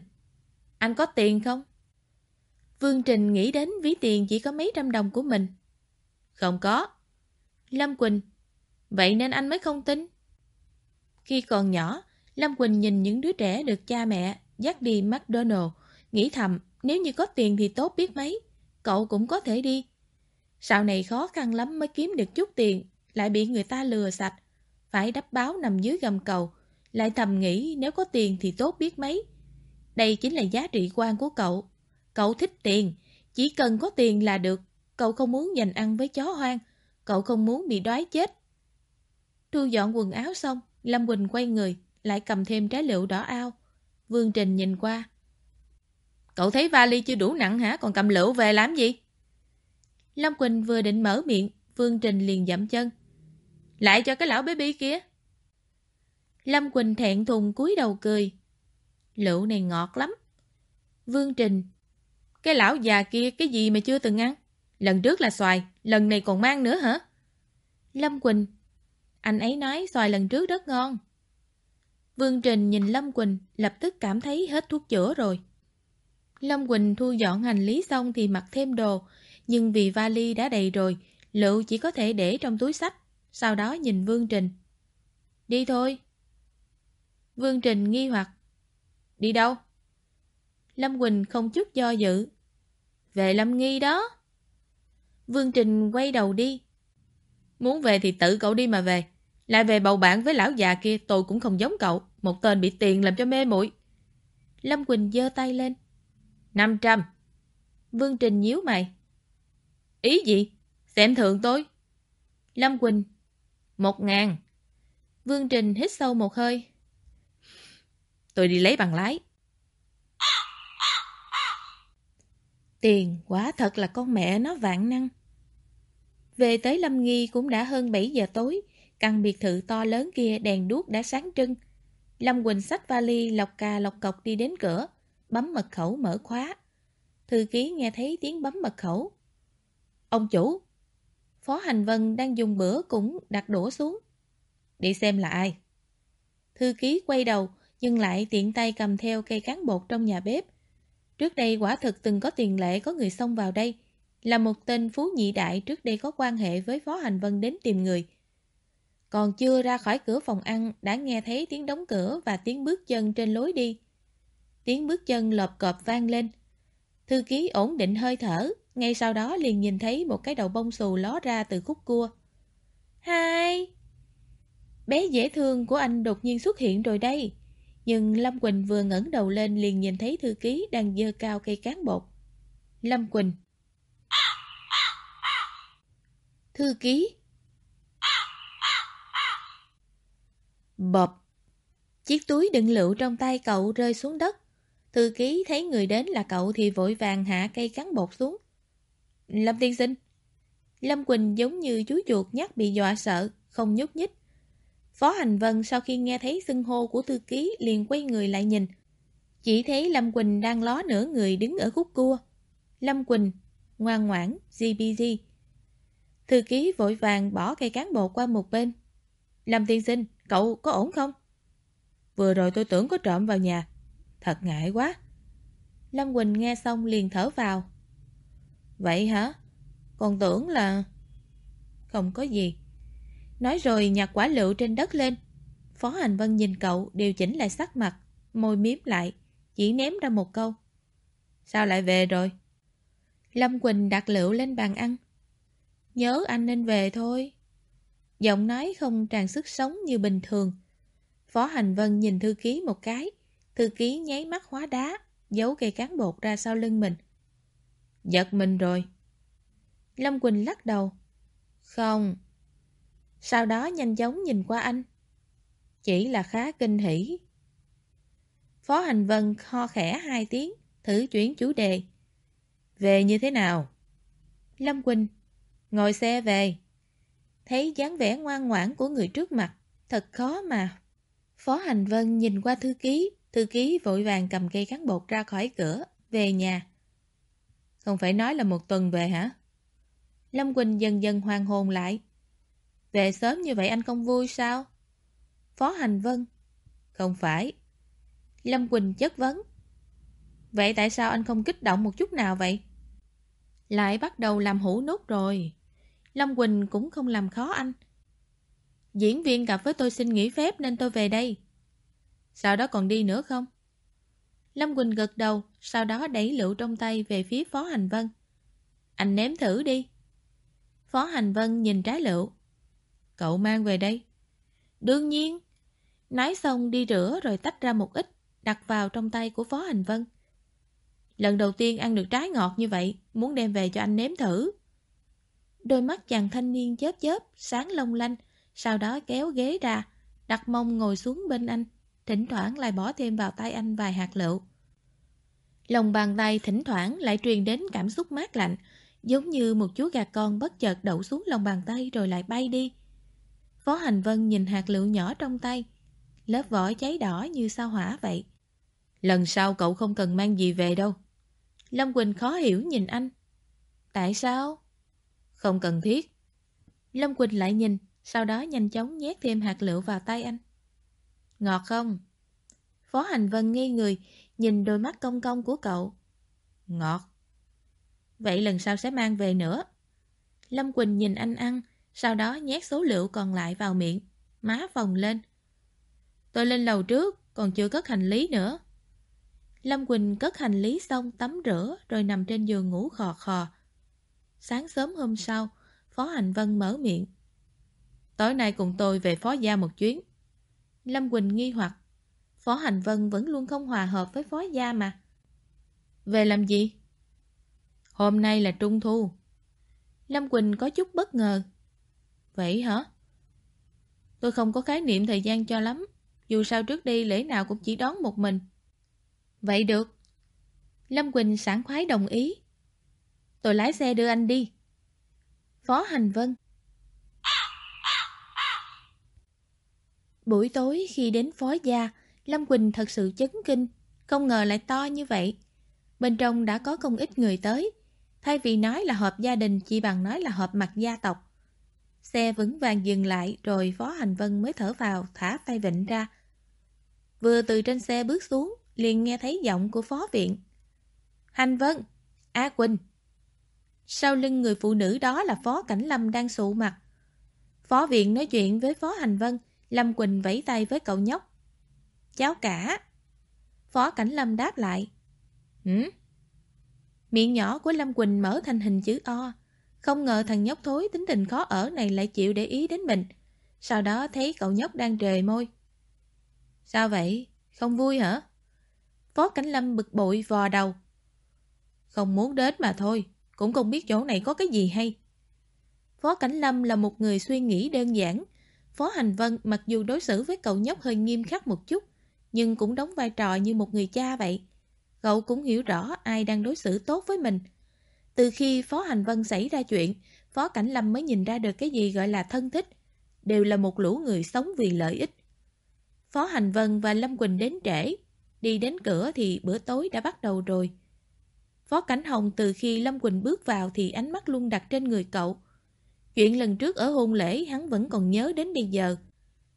Anh có tiền không? Vương Trình nghĩ đến ví tiền chỉ có mấy trăm đồng của mình. Không có. Lâm Quỳnh. Vậy nên anh mới không tin. Khi còn nhỏ, Lâm Quỳnh nhìn những đứa trẻ được cha mẹ dắt đi McDonald, nghĩ thầm nếu như có tiền thì tốt biết mấy, cậu cũng có thể đi. Sau này khó khăn lắm mới kiếm được chút tiền, lại bị người ta lừa sạch, phải đắp báo nằm dưới gầm cầu, lại thầm nghĩ nếu có tiền thì tốt biết mấy. Đây chính là giá trị quan của cậu. Cậu thích tiền, chỉ cần có tiền là được. Cậu không muốn dành ăn với chó hoang, cậu không muốn bị đói chết. Thu dọn quần áo xong, Lâm Quỳnh quay người, lại cầm thêm trái lựu đỏ ao. Vương Trình nhìn qua. Cậu thấy vali chưa đủ nặng hả, còn cầm lựu về làm gì? Lâm Quỳnh vừa định mở miệng, Vương Trình liền dậm chân. Lại cho cái lão baby kia. Lâm Quỳnh thẹn thùng cúi đầu cười. Lựu này ngọt lắm. Vương Trình. Cái lão già kia cái gì mà chưa từng ăn? Lần trước là xoài, lần này còn mang nữa hả? Lâm Quỳnh. Anh ấy nói xoài lần trước rất ngon. Vương Trình nhìn Lâm Quỳnh, lập tức cảm thấy hết thuốc chữa rồi. Lâm Quỳnh thu dọn hành lý xong thì mặc thêm đồ, nhưng vì vali đã đầy rồi, Lựu chỉ có thể để trong túi sách, sau đó nhìn Vương Trình. Đi thôi. Vương Trình nghi hoặc. Đi đâu? Lâm Quỳnh không chút do dự. Về Lâm Nghi đó. Vương Trình quay đầu đi. Muốn về thì tự cậu đi mà về. Lại về bầu bạn với lão già kia tôi cũng không giống cậu. Một tên bị tiền làm cho mê muội. Lâm Quỳnh giơ tay lên. 500. Vương Trình nhíu mày. Ý gì? Xem thường tôi. Lâm Quỳnh. Một ngàn. Vương Trình hít sâu một hơi. Tôi đi lấy bằng lái. Tiền quả thật là con mẹ nó vạn năng. Về tới Lâm Nghi cũng đã hơn 7 giờ tối, căn biệt thự to lớn kia đèn đuốc đã sáng trưng. Lâm Quỳnh xách vali lọc cà lọc cọc đi đến cửa, bấm mật khẩu mở khóa. Thư ký nghe thấy tiếng bấm mật khẩu. Ông chủ! Phó Hành Vân đang dùng bữa cũng đặt đũa xuống. Đi xem là ai. Thư ký quay đầu, nhưng lại tiện tay cầm theo cây cán bột trong nhà bếp. Trước đây quả thực từng có tiền lệ có người xông vào đây. Là một tên phú nhị đại trước đây có quan hệ với Phó Hành Vân đến tìm người. Còn chưa ra khỏi cửa phòng ăn đã nghe thấy tiếng đóng cửa và tiếng bước chân trên lối đi. Tiếng bước chân lợp cọp vang lên. Thư ký ổn định hơi thở, ngay sau đó liền nhìn thấy một cái đầu bông xù ló ra từ khúc cua. Hai! Bé dễ thương của anh đột nhiên xuất hiện rồi đây. Nhưng Lâm Quỳnh vừa ngẩng đầu lên liền nhìn thấy thư ký đang dơ cao cây cán bột. Lâm Quỳnh Thư ký Bọp Chiếc túi đựng lựu trong tay cậu rơi xuống đất. Thư ký thấy người đến là cậu thì vội vàng hạ cây cán bột xuống. Lâm tiên sinh Lâm Quỳnh giống như chú chuột nhắc bị dọa sợ, không nhúc nhích. Phó Hành Vân sau khi nghe thấy xưng hô của thư ký liền quay người lại nhìn. Chỉ thấy Lâm Quỳnh đang ló nửa người đứng ở khúc cua. Lâm Quỳnh, ngoan ngoãn, GBG, Thư ký vội vàng bỏ cây cán bột qua một bên. Lâm tiên sinh, cậu có ổn không? Vừa rồi tôi tưởng có trộm vào nhà. Thật ngại quá. Lâm Quỳnh nghe xong liền thở vào. Vậy hả? Còn tưởng là... Không có gì. Nói rồi nhặt quả lựu trên đất lên. Phó Hành Vân nhìn cậu điều chỉnh lại sắc mặt, môi miếm lại, chỉ ném ra một câu. Sao lại về rồi? Lâm Quỳnh đặt lựu lên bàn ăn. Nhớ anh nên về thôi. Giọng nói không tràn sức sống như bình thường. Phó Hành Vân nhìn thư ký một cái. Thư ký nháy mắt hóa đá, giấu cây cán bột ra sau lưng mình. Giật mình rồi. Lâm Quỳnh lắc đầu. Không. Sau đó nhanh chóng nhìn qua anh. Chỉ là khá kinh hỉ. Phó Hành Vân ho khẽ hai tiếng, thử chuyển chủ đề. Về như thế nào? Lâm Quỳnh, ngồi xe về. Thấy dáng vẻ ngoan ngoãn của người trước mặt, thật khó mà. Phó Hành Vân nhìn qua thư ký, thư ký vội vàng cầm cây cán bột ra khỏi cửa, về nhà. Không phải nói là một tuần về hả? Lâm Quỳnh dần dần hoàng hồn lại. Về sớm như vậy anh không vui sao? Phó Hành Vân. Không phải. Lâm Quỳnh chất vấn. Vậy tại sao anh không kích động một chút nào vậy? Lại bắt đầu làm hũ nốt rồi. Lâm Quỳnh cũng không làm khó anh. Diễn viên gặp với tôi xin nghỉ phép nên tôi về đây. Sau đó còn đi nữa không? Lâm Quỳnh gật đầu, sau đó đẩy lựu trong tay về phía Phó Hành Vân. Anh nếm thử đi. Phó Hành Vân nhìn trái lựu. Cậu mang về đây. Đương nhiên. Nói xong đi rửa rồi tách ra một ít, đặt vào trong tay của Phó Hành Vân. Lần đầu tiên ăn được trái ngọt như vậy, muốn đem về cho anh nếm thử. Đôi mắt chàng thanh niên chớp chớp, sáng long lanh, sau đó kéo ghế ra, đặt mông ngồi xuống bên anh, thỉnh thoảng lại bỏ thêm vào tay anh vài hạt lựu. Lòng bàn tay thỉnh thoảng lại truyền đến cảm xúc mát lạnh, giống như một chú gà con bất chợt đậu xuống lòng bàn tay rồi lại bay đi. Phó Hành Vân nhìn hạt lựu nhỏ trong tay, lớp vỏ cháy đỏ như sao hỏa vậy. Lần sau cậu không cần mang gì về đâu. Lâm Quỳnh khó hiểu nhìn anh. Tại sao? Không cần thiết. Lâm Quỳnh lại nhìn, sau đó nhanh chóng nhét thêm hạt lựu vào tay anh. Ngọt không? Phó Hành Vân nghi người, nhìn đôi mắt cong cong của cậu. Ngọt. Vậy lần sau sẽ mang về nữa. Lâm Quỳnh nhìn anh ăn, sau đó nhét số lựu còn lại vào miệng, má phồng lên. Tôi lên lầu trước, còn chưa cất hành lý nữa. Lâm Quỳnh cất hành lý xong tắm rửa rồi nằm trên giường ngủ khò khò. Sáng sớm hôm sau, Phó Hành Vân mở miệng. Tối nay cùng tôi về Phó Gia một chuyến. Lâm Quỳnh nghi hoặc. Phó Hành Vân vẫn luôn không hòa hợp với Phó Gia mà. Về làm gì? Hôm nay là Trung Thu. Lâm Quỳnh có chút bất ngờ. Vậy hả? Tôi không có khái niệm thời gian cho lắm. Dù sao trước đây lễ nào cũng chỉ đón một mình. Vậy được. Lâm Quỳnh sảng khoái đồng ý. Tôi lái xe đưa anh đi. Phó Hành Vân. Buổi tối khi đến phó gia, Lâm Quỳnh thật sự chấn kinh, không ngờ lại to như vậy. Bên trong đã có không ít người tới. Thay vì nói là họp gia đình chỉ bằng nói là họp mặt gia tộc. Xe vững vàng dừng lại rồi Phó Hành Vân mới thở vào thả tay vịnh ra. Vừa từ trên xe bước xuống, liền nghe thấy giọng của phó viện. Hành Vân, A Quỳnh. Sau lưng người phụ nữ đó là Phó Cảnh Lâm đang sụ mặt. Phó viện nói chuyện với Phó Hành Vân, Lâm Quỳnh vẫy tay với cậu nhóc. Cháu cả. Phó Cảnh Lâm đáp lại. Hử? Miệng nhỏ của Lâm Quỳnh mở thành hình chữ O. Không ngờ thằng nhóc thối tính tình khó ở này lại chịu để ý đến mình. Sau đó thấy cậu nhóc đang trề môi. Sao vậy? Không vui hả? Phó Cảnh Lâm bực bội vò đầu. Không muốn đến mà thôi, cũng không biết chỗ này có cái gì hay. Phó Cảnh Lâm là một người suy nghĩ đơn giản. Phó Hành Vân mặc dù đối xử với cậu nhóc hơi nghiêm khắc một chút, nhưng cũng đóng vai trò như một người cha vậy. Cậu cũng hiểu rõ ai đang đối xử tốt với mình. Từ khi Phó Hành Vân xảy ra chuyện, Phó Cảnh Lâm mới nhìn ra được cái gì gọi là thân thích. Đều là một lũ người sống vì lợi ích. Phó Hành Vân và Lâm Quỳnh đến trễ. Đi đến cửa thì bữa tối đã bắt đầu rồi. Phó Cảnh Hồng từ khi Lâm Quỳnh bước vào thì ánh mắt luôn đặt trên người cậu. Chuyện lần trước ở hôn lễ hắn vẫn còn nhớ đến bây giờ.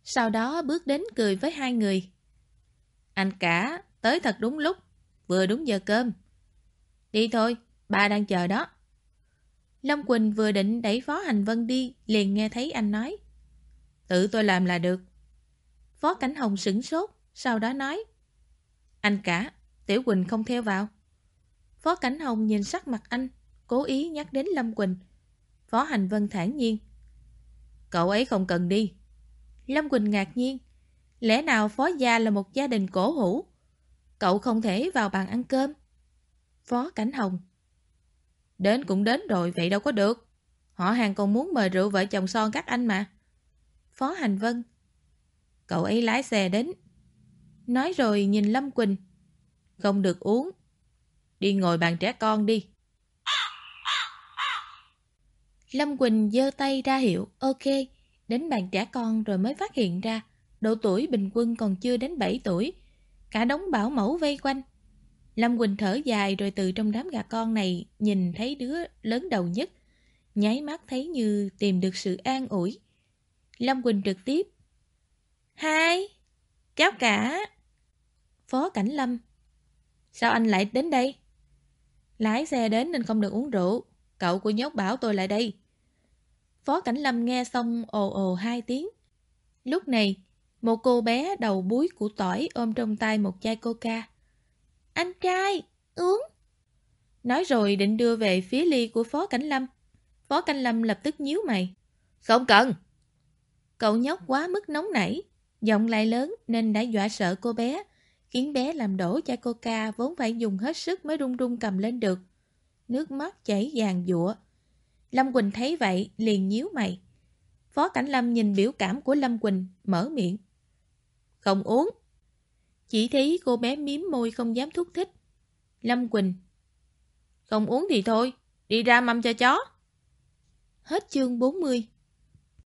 Sau đó bước đến cười với hai người. Anh cả, tới thật đúng lúc, vừa đúng giờ cơm. Đi thôi, ba đang chờ đó. Lâm Quỳnh vừa định đẩy Phó Hành Vân đi, liền nghe thấy anh nói. Tự tôi làm là được. Phó Cảnh Hồng sửng sốt, sau đó nói. Anh cả, Tiểu Quỳnh không theo vào. Phó Cảnh Hồng nhìn sắc mặt anh, cố ý nhắc đến Lâm Quỳnh. Phó Hành Vân thản nhiên. Cậu ấy không cần đi. Lâm Quỳnh ngạc nhiên. Lẽ nào Phó Gia là một gia đình cổ hủ? Cậu không thể vào bàn ăn cơm. Phó Cảnh Hồng. Đến cũng đến rồi, vậy đâu có được. Họ hàng còn muốn mời rượu vợ chồng son các anh mà. Phó Hành Vân. Cậu ấy lái xe đến. Nói rồi nhìn Lâm Quỳnh. Không được uống. Đi ngồi bàn trẻ con đi. Lâm Quỳnh giơ tay ra hiệu, ok, đến bàn trẻ con rồi mới phát hiện ra, độ tuổi bình quân còn chưa đến 7 tuổi. Cả đống bảo mẫu vây quanh. Lâm Quỳnh thở dài rồi từ trong đám gà con này nhìn thấy đứa lớn đầu nhất. Nháy mắt thấy như tìm được sự an ủi. Lâm Quỳnh trực tiếp. Hai, cháu cả. Phó Cảnh Lâm. Sao anh lại đến đây? Lái xe đến nên không được uống rượu. Cậu của nhốt bảo tôi lại đây. Phó Cảnh Lâm nghe xong ồ ồ hai tiếng. Lúc này, một cô bé đầu búi của tỏi ôm trong tay một chai coca. Anh trai, uống. Nói rồi định đưa về phía ly của Phó Cảnh Lâm. Phó Cảnh Lâm lập tức nhíu mày. Không cần. Cậu nhóc quá mức nóng nảy, giọng lại lớn nên đã dọa sợ cô bé, khiến bé làm đổ chai coca vốn phải dùng hết sức mới rung rung cầm lên được. Nước mắt chảy dàn dụa. Lâm Quỳnh thấy vậy, liền nhíu mày. Phó Cảnh Lâm nhìn biểu cảm của Lâm Quỳnh, mở miệng. Không uống. Chỉ thấy cô bé miếm môi không dám thúc thích. Lâm Quỳnh. Không uống thì thôi, đi ra mâm cho chó. Hết chương 40